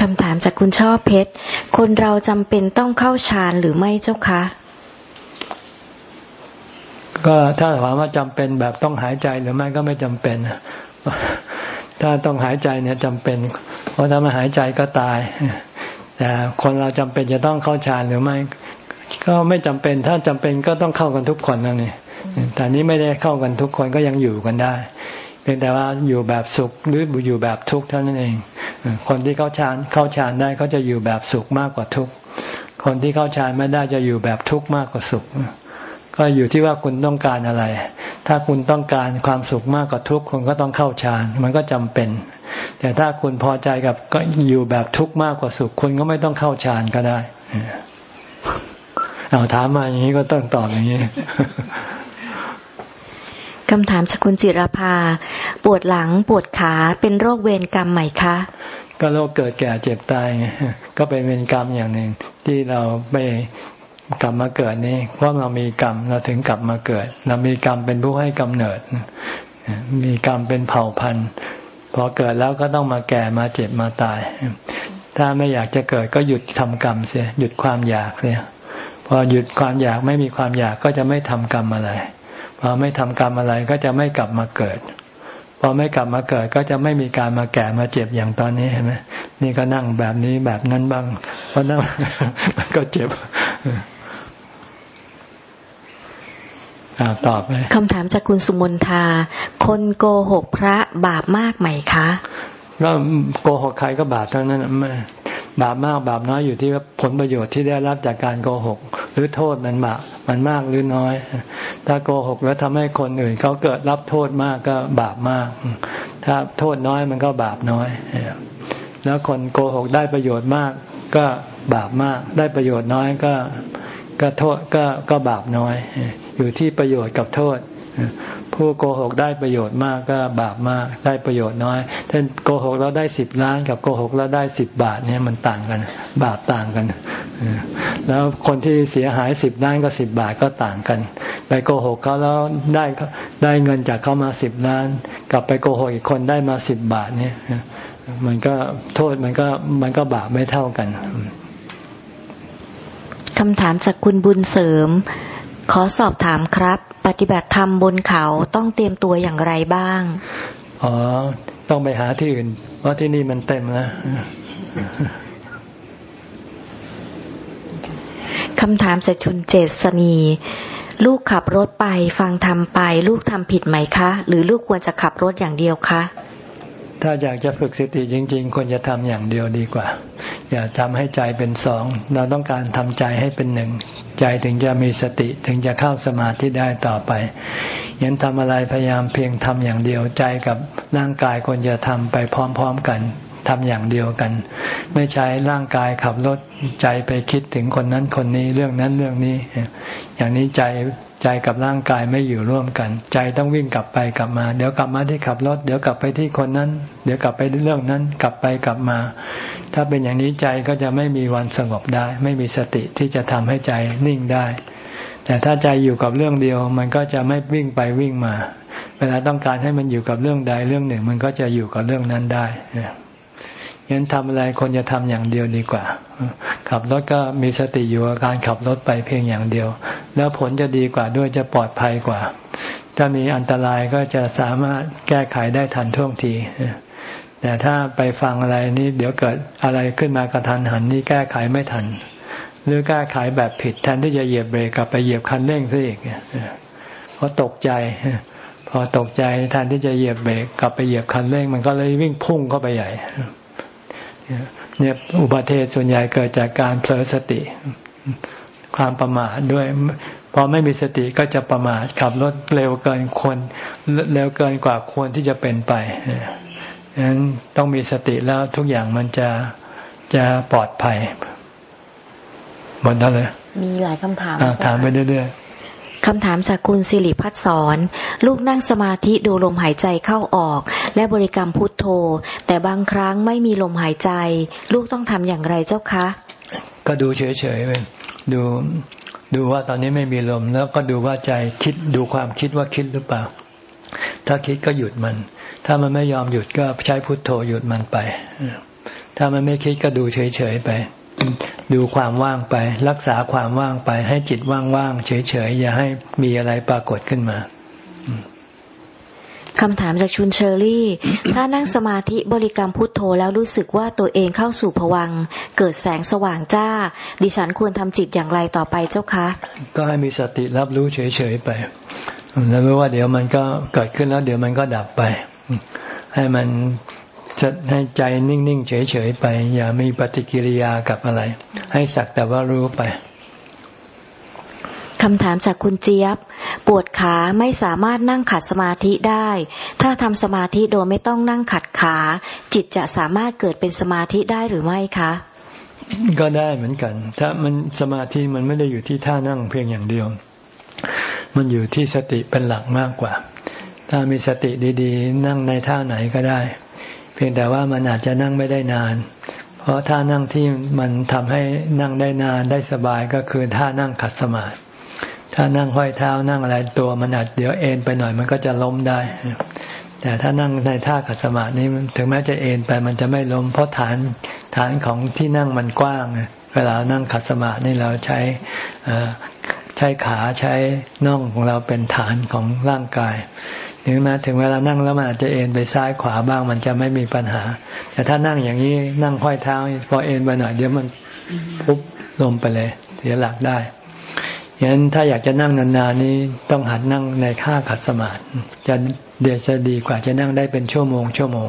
คำถามจากคุณชอบเพชร คนเราจำเป็นต้องเข้าฌานหรือไม่เจ้าคะ ก็ถ้าถามว่าจำเป็นแบบต้องหายใจหรือไม่ก็ไม่จำเป็น ถ้าต้องหายใจเนี่ยจำเป็น เพราะถ้าไม่หายใจก็ตาย แต่คนเราจำเป็นจะต้องเข้าฌานหรือไม่ ก็ไม่จำเป็น ถ้าจำเป็นก็ต้องเข้ากันทุกคนนั่นเองแต่นี้ไม่ได้เข้ากันทุกคนก็ยังอยู่กันได้เพียงแต่ว่าอยู่แบบสุขหรืออยู่แบบทุกข์เท่านั้นเอง คนที่เข้าฌานเข้าฌานได้เขาจะอยู่แบบสุขมากกว่าทุกข์ คนที่เข้าฌานไม่ได้จะอยู่แบบทุกข์มากกว่าสุข ก็อยู่ที่ว่าคุณต้องการอะไร ถ้าคุณต้องการความสุขมากกว่าทุกข์คุณก็ต้องเข้าฌานมันก็จำเป็น แต่ถ้าคุณพอใจกับก็อยู่แบบทุกข์มากกว่าสุข คุณก็ไม่ต้องเข้าฌานก็ได้เอาถามมาอย่างนี้ก็ต้องตอบอย่างนี้คำถามสกุลจิรภา ปวดหลังปวดขาเป็นโรคเวรกรรมไหมคะ ก็โรคเกิดแก่เจ็บตายไงก็เป็นเวรกรรมอย่างหนึ่งที่เราไป กลับมาเกิดนี่เพราะเรามีกรรมเราถึงกลับมาเกิด เรามีกรรมเป็นผู้ให้กำเนิด มีกรรมเป็นเผ่าพันธุ์พอเกิดแล้วก็ต้องมาแก่มาเจ็บมาตาย ถ้าไม่อยากจะเกิดก็หยุดทำกรรมเสีย หยุดความอยากเสียพอหยุดความอยากไม่มีความอยากก็จะไม่ทำกรรมอะไรพอไม่ทำกรรมอะไรก็จะไม่กลับมาเกิดพอไม่กลับมาเกิดก็จะไม่มีการมาแก่มาเจ็บอย่างตอนนี้เห็นไหมนี่ก็นั่งแบบนี้แบบนั้นบ้างเพราะนั่งมันก็เจ็บ ตอบไปคำถามจากคุณสุมนทา คนโกหกพระบาปมากไหมคะ ก็โกหกใครก็บาปทั้งนั้นไม่บาปมากบาปน้อยอยู่ที่ผลประโยชน์ที่ได้รับจากการโกหก หรือโทษมันบาปมันมากหรือน้อย ถ้าโกหกแล้วทำให้คนอื่นเขาเกิดรับโทษมากก็บาปมาก ถ้าโทษน้อยมันก็บาปน้อย แล้วคนโกหกได้ประโยชน์มาก ก็บาปมาก ได้ประโยชน์น้อยก็ก็โทษก็ก็บาปน้อย อยู่ที่ประโยชน์กับโทษ ผู้โกหกได้ประโยชน์มากก็บาปมากได้ประโยชน์น้อยถ้าโกหกเราได้สิบล้านกับโกหกเราได้สิบบาทเนี่ยมันต่างกัน บาปต่างกัน แล้วคนที่เสียหายสิบล้านกับสิบบาทก็ต่างกัน ไปโกหกเขาแล้วได้ได้เงินจากเขามาสิบล้าน กลับไปโกหกอีกคนได้มาสิบบาทเนี่ยมันก็โทษมันก็มันก็บาปไม่เท่ากันคำถามจากคุณบุญเสริม ขอสอบถามครับ ปฏิบัติธรรมบนเขาต้องเตรียมตัวอย่างไรบ้าง อ๋อ ต้องไปหาที่อื่น เพราะที่นี่มันเต็มแล้วคำถามจากชุนเจษณีลูกขับรถไปฟังทำไป ลูกทำผิดไหมคะ หรือลูกควรจะขับรถอย่างเดียวคะ ถ้าอยากจะฝึกสติจริง ๆควรจะทำอย่างเดียวดีกว่า อย่าทำให้ใจเป็นสอง เราต้องการทำใจให้เป็นหนึ่ง ใจถึงจะมีสติถึงจะเข้าสมาธิได้ต่อไปยันทำอะไรพยายามเพียงทำอย่างเดียวใจกับร่างกายควรจะทำไปพร้อม ๆ กัน ทำอย่างเดียวกัน ไม่ใช้ร่างกายขับรถใจไปคิดถึงคนนั้นคนนี้เรื่องนั้นเรื่องนี้ อย่างนี้ใจใจกับร่างกายไม่อยู่ร่วมกัน ใจต้องวิ่งกลับไปกลับมา เดี๋ยวกลับมาที่ขับรถ เดี๋ยวกลับไปที่คนนั้น เดี๋ยวกลับไปเรื่องนั้น กลับไปกลับมา ถ้าเป็นอย่างนี้ใจก็จะไม่มีวันสงบได้ ไม่มีสติที่จะทำให้ใจนิ่งได้ แต่ถ้าใจอยู่กับเรื่องเดียว มันก็จะไม่วิ่งไปวิ่งมา เวลาต้องการให้มันอยู่กับเรื่องใดเรื่องหนึ่ง มันก็จะอยู่กับเรื่องนั้นได้ งั้นทำอะไรคนจะทำอย่างเดียวดีกว่า ขับรถก็มีสติอยู่กับการขับรถไปเพียงอย่างเดียว แล้วผลจะดีกว่าด้วยจะปลอดภัยกว่า ถ้ามีอันตรายก็จะสามารถแก้ไขได้ทันท่วงทีแต่ถ้าไปฟังอะไรนี่เดี๋ยวเกิดอะไรขึ้นมากระทันหันนี่แก้ไขไม่ทัน หรือแก้ไขแบบผิดแทนที่จะเหยียบเบรกกลับไปเหยียบคันเร่งซะอีกเพราะตกใจ พอตกใจแทนที่จะเหยียบเบรกกลับไปเหยียบคันเร่ง มันก็เลยวิ่งพุ่งเข้าไปใหญ่ เนี่ยอุบัติเหตุส่วนใหญ่เกิดจากการเผลอสติ ความประมาทด้วยพอไม่มีสติก็จะประมาทขับรถเร็วเกินควรเร็วเกินกว่าควรที่จะเป็นไปฉะนั้นต้องมีสติแล้วทุกอย่างมันจะจะปลอดภัยหมดแล้วเลยมีหลายคำถามถามไปเรื่อย คำถามจากคุณสิริพัฒสอนลูกนั่งสมาธิดูลมหายใจเข้าออก และบริกรรมพุทโธ แต่บางครั้งไม่มีลมหายใจ ลูกต้องทำอย่างไรเจ้าคะ ก็ดูเฉยๆไปดูดูว่าตอนนี้ไม่มีลมแล้วก็ดูว่าใจคิดดูความคิดว่าคิดหรือเปล่า ถ้าคิดก็หยุดมัน ถ้ามันไม่ยอมหยุดก็ใช้พุทโธหยุดมันไป ถ้ามันไม่คิดก็ดูเฉยๆไป ดูความว่างไป รักษาความว่างไป ให้จิตว่างๆเฉยๆอย่าให้มีอะไรปรากฏขึ้นมาคำถามจากชุนเชอรี่ ถ้านั่งสมาธิบริกรรมพุทโธแล้วรู้สึกว่าตัวเองเข้าสู่ผวัง เกิดแสงสว่างจ้า ดิฉันควรทำจิตอย่างไรต่อไปเจ้าคะ ก็ให้มีสติรับรู้เฉยๆไป แล้วรู้ว่าเดี๋ยวมันก็เกิดขึ้นแล้วเดี๋ยวมันก็ดับไป ให้มันจะ ให้ใจนิ่งๆเฉยๆไป อย่ามีปฏิกิริยากับอะไร ให้สักแต่ว่ารู้ไปคำถามจากคุณเจี๊ยบ ปวดขาไม่สามารถนั่งขัดสมาธิได้ ถ้าทำสมาธิโดยไม่ต้องนั่งขัดขา จิตจะสามารถเกิดเป็นสมาธิได้หรือไม่คะ ก็ได้เหมือนกัน ถ้ามันสมาธิมันไม่ได้อยู่ที่ท่านั่งเพียงอย่างเดียว มันอยู่ที่สติเป็นหลักมากกว่า ถ้ามีสติดี ๆ นั่งในท่าไหนก็ได้ เพียงแต่ว่ามันอาจจะนั่งไม่ได้นาน เพราะท่านั่งที่มันทำให้นั่งได้นานได้สบายก็คือท่านั่งขัดสมาธิถ้านั่งห้อยเท้านั่งอะไรตัวมันอาจเดี๋ยวเอ็นไปหน่อยมันก็จะล้มได้ แต่ถ้านั่งในท่าขัดสมาธินี้ถึงแม้จะเอ็นไปมันจะไม่ล้ม เพราะฐานฐานของที่นั่งมันกว้าง เวลานั่งขัดสมาธินี่เราใช้ ช้ขาใช้น่องของเราเป็นฐานของร่างกายถึงแม้ถึงเวลานั่งแล้วมันอาจจะเอ็นไปซ้ายขวาบ้างมันจะไม่มีปัญหา แต่ถ้านั่งอย่างนี้นั่งห้อยเท้าพอเอ็นไปหน่อยเดี๋ยวมันปุ๊บลมไปเลยเสียหลักได้อย่างนั้นถ้าอยากจะนั่งนานๆนี้ต้องหัดนั่งในค่าขัดสมาธิจะเดี๋ยวจะดีกว่าจะนั่งได้เป็นชั่วโมงชั่วโมง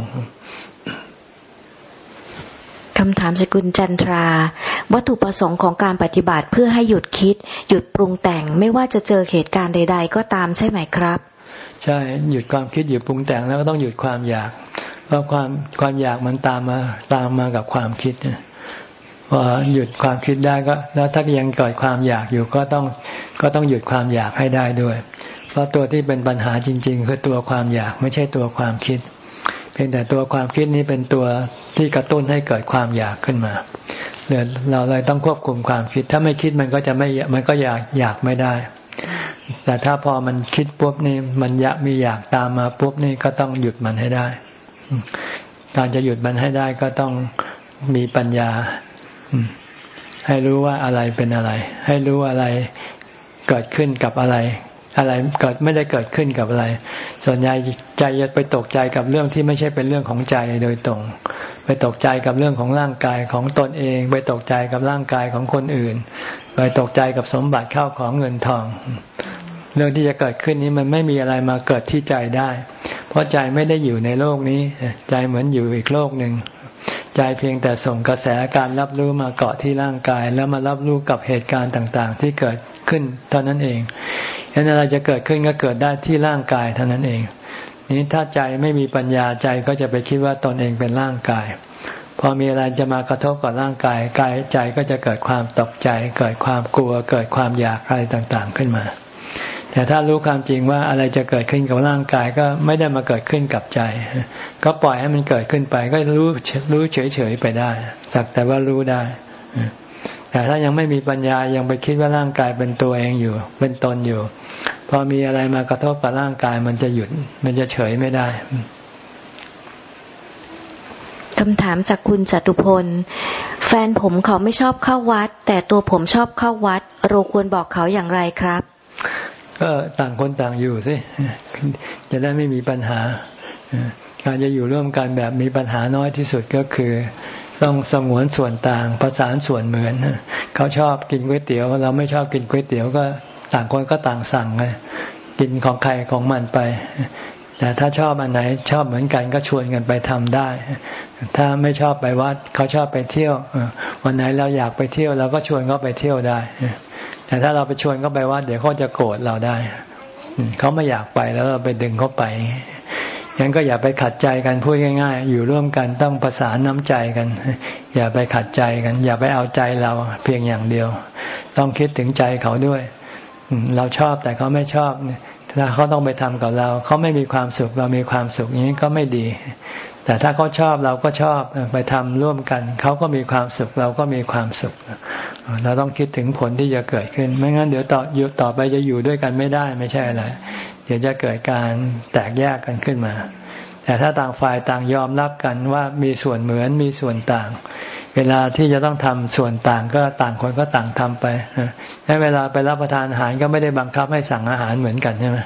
ำถามสกุลจันทรา วัตถุประสงค์ของการปฏิบัติเพื่อให้หยุดคิด หยุดปรุงแต่งไม่ว่าจะเจอเหตุการณ์ใด ๆ ก็ตามใช่ไหมครับ ใช่หยุดความคิดหยุดปรุงแต่งแล้วก็ต้องหยุดความอยาก เพราะความความอยากมันตามมาตามมากับความคิดพอหยุดความคิดได้ก็ แล้วถ้ายังเกิดความอยากอยู่ก็ต้องก็ต้องหยุดความอยากให้ได้ด้วย เพราะตัวที่เป็นปัญหาจริง ๆ คือตัวความอยากไม่ใช่ตัวความคิด เพียงแต่ตัวความคิดนี้เป็นตัวที่กระตุ้นให้เกิดความอยากขึ้นมาเราเลยต้องควบคุมความคิด ถ้าไม่คิดมันก็จะไม่มันก็อยากอยากไม่ได้ แต่ถ้าพอมันคิดปุ๊บนี่มันอยากมีอยากตามมาปุ๊บนี่ก็ต้องหยุดมันให้ได้ การจะหยุดมันให้ได้ก็ต้องมีปัญญา ให้รู้ว่าอะไรเป็นอะไร ให้รู้อะไรเกิดขึ้นกับอะไร อะไรเกิดไม่ได้เกิดขึ้นกับอะไร ส่วนใหญ่ใจจะไปตกใจกับเรื่องที่ไม่ใช่เป็นเรื่องของใจโดยตรง ไปตกใจกับเรื่องของร่างกายของตนเอง ไปตกใจกับร่างกายของคนอื่น ไปตกใจกับสมบัติเข้าของเงินทอง เรื่องที่จะเกิดขึ้นนี้มันไม่มีอะไรมาเกิดที่ใจได้ เพราะใจไม่ได้อยู่ในโลกนี้ ใจเหมือนอยู่อีกโลกหนึ่งใจเพียงแต่ส่งกระแสการรับรู้มาเกาะที่ร่างกาย แล้วมารับรู้กับเหตุการณ์ต่างๆ ที่เกิดขึ้นเท่านั้นเอง ฉะนั้นอะไรจะเกิดขึ้นก็เกิดได้ที่ร่างกายเท่านั้นเอง นี้ถ้าใจไม่มีปัญญาใจก็จะไปคิดว่าตนเองเป็นร่างกาย พอมีอะไรจะมากระทบกับร่างกายกายใจก็จะเกิดความตกใจ เกิดความกลัว เกิดความอยากอะไรต่างๆขึ้นมา แต่ถ้ารู้ความจริงว่าอะไรจะเกิดขึ้นกับร่างกายก็ไม่ได้มาเกิดขึ้นกับใจ ก็ปล่อยให้มันเกิดขึ้นไป ก็รู้รู้เฉยๆไปได้ สักแต่ว่ารู้ได้ แต่ถ้ายังไม่มีปัญญายังไปคิดว่าร่างกายเป็นตัวเองอยู่ เป็นตนอยู่ พอมีอะไรมากระทบกับร่างกายมันจะหยุด มันจะเฉยไม่ได้คำถามจากคุณจตุพล แฟนผมเขาไม่ชอบเข้าวัด แต่ตัวผมชอบเข้าวัดเราควรบอกเขาอย่างไรครับ ก็ต่างคนต่างอยู่สิจะได้ไม่มีปัญหา การจะอยู่ร่วมกันแบบมีปัญหาน้อยที่สุดก็คือ ต้องสงวนส่วนต่างประสานส่วนเหมือนเขาชอบกินก๋วยเตี๋ยว เราไม่ชอบกินก๋วยเตี๋ยวก็ต่างคนก็ต่างสั่งไงกินของใครของมันไป แต่ถ้าชอบอันไหนชอบเหมือนกันก็ชวนกันไปทำได้ ถ้าไม่ชอบไปวัดเขาชอบไปเที่ยววันไหนเราอยากไปเที่ยวเราก็ชวนเขาไปเที่ยวได้ แต่ถ้าเราไปชวนเขาไปวัดเดี๋ยวเขาจะโกรธเราได้เขาไม่อยากไปแล้วเราไปดึงเขาไป งั้นก็อย่าไปขัดใจกันพูดง่าย ๆ อยู่ร่วมกันต้องประสานน้ำใจกัน อย่าไปขัดใจกัน อย่าไปเอาใจเราเพียงอย่างเดียว ต้องคิดถึงใจเขาด้วย เราชอบแต่เขาไม่ชอบถ้าเขาต้องไปทำกับเรา เขาไม่มีความสุขเรามีความสุขอย่างนี้ก็ไม่ดี แต่ถ้าเขาชอบเราก็ชอบไปทำร่วมกัน เขาก็มีความสุขเราก็มีความสุข เราต้องคิดถึงผลที่จะเกิดขึ้น ไม่งั้นเดี๋ยวต่ออยู่ต่อไปจะอยู่ด้วยกันไม่ได้ไม่ใช่อะไร เดี๋ยวจะเกิดการแตกแยกกันขึ้นมา แต่ถ้าต่างฝ่ายต่างยอมรับกันว่ามีส่วนเหมือนมีส่วนต่าง เวลาที่จะต้องทำส่วนต่างก็ต่างคนก็ต่างทำไปในเวลาไปรับประทานอาหารก็ไม่ได้บังคับให้สั่งอาหารเหมือนกันใช่ไหม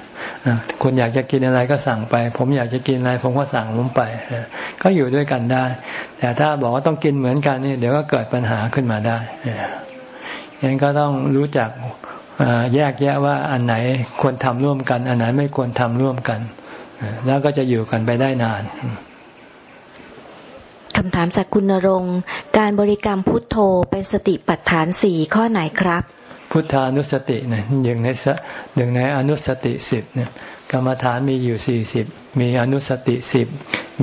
คุณอยากจะกินอะไรก็สั่งไป ผมอยากจะกินอะไรผมก็สั่งผมไป ก็อยู่ด้วยกันได้ แต่ถ้าบอกว่าต้องกินเหมือนกันนี่เดี๋ยวก็เกิดปัญหาขึ้นมาได้ยังก็ต้องรู้จัก แยกแยะว่าอันไหนควรทำร่วมกัน อันไหนไม่ควรทำร่วมกัน แล้วก็จะอยู่กันไปได้นานคำถามจากคุณนรงการบริกรรมพุทโธเป็นสติปัฏฐานสี่ข้อไหนครับ พุทธานุสติเนี่ยหนึ่งในหนึ่งในอนุสติสิบเนี่ยกรรมฐานมีอยู่สี่สิบมีอนุสติสิบ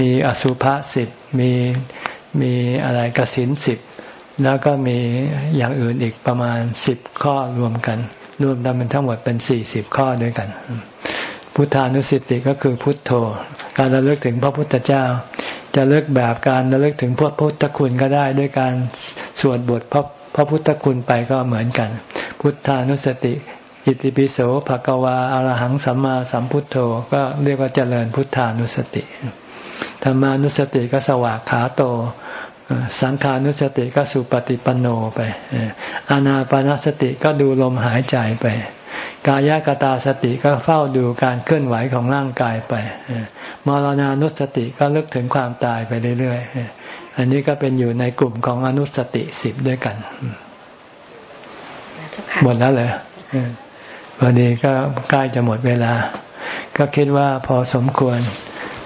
มีอสุภะสิบมีมีอะไรกสินสิบแล้วก็มีอย่างอื่นอีกประมาณสิบข้อรวมกัน รวมกันเป็นทั้งหมดเป็นสี่สิบข้อด้วยกัน พุทธานุสติก็คือพุทโธ การระลึกถึงพระพุทธเจ้า จะเลิกแบบการระลึกถึงพระพุทธคุณก็ได้ด้วยการสวดบทพระพระพุทธคุณไปก็เหมือนกัน พุทธานุสติอิติปิโสภะกวาอารหังสัมมาสัมพุทโธก็เรียกว่าเจริญพุทธานุสติธรรมานุสติก็สวากขาโต สังขานุสติก็สุปฏิปันโนไปอานาปานสติก็ดูลมหายใจไป กายกตาสติก็เฝ้าดูการเคลื่อนไหวของร่างกายไปมรณานุสติก็ลึกถึงความตายไปเรื่อยๆ อันนี้ก็เป็นอยู่ในกลุ่มของอนุสติสิบด้วยกันหมดแล้วเลยพอดีก็ใกล้จะหมดเวลา ก็คิดว่าพอสมควร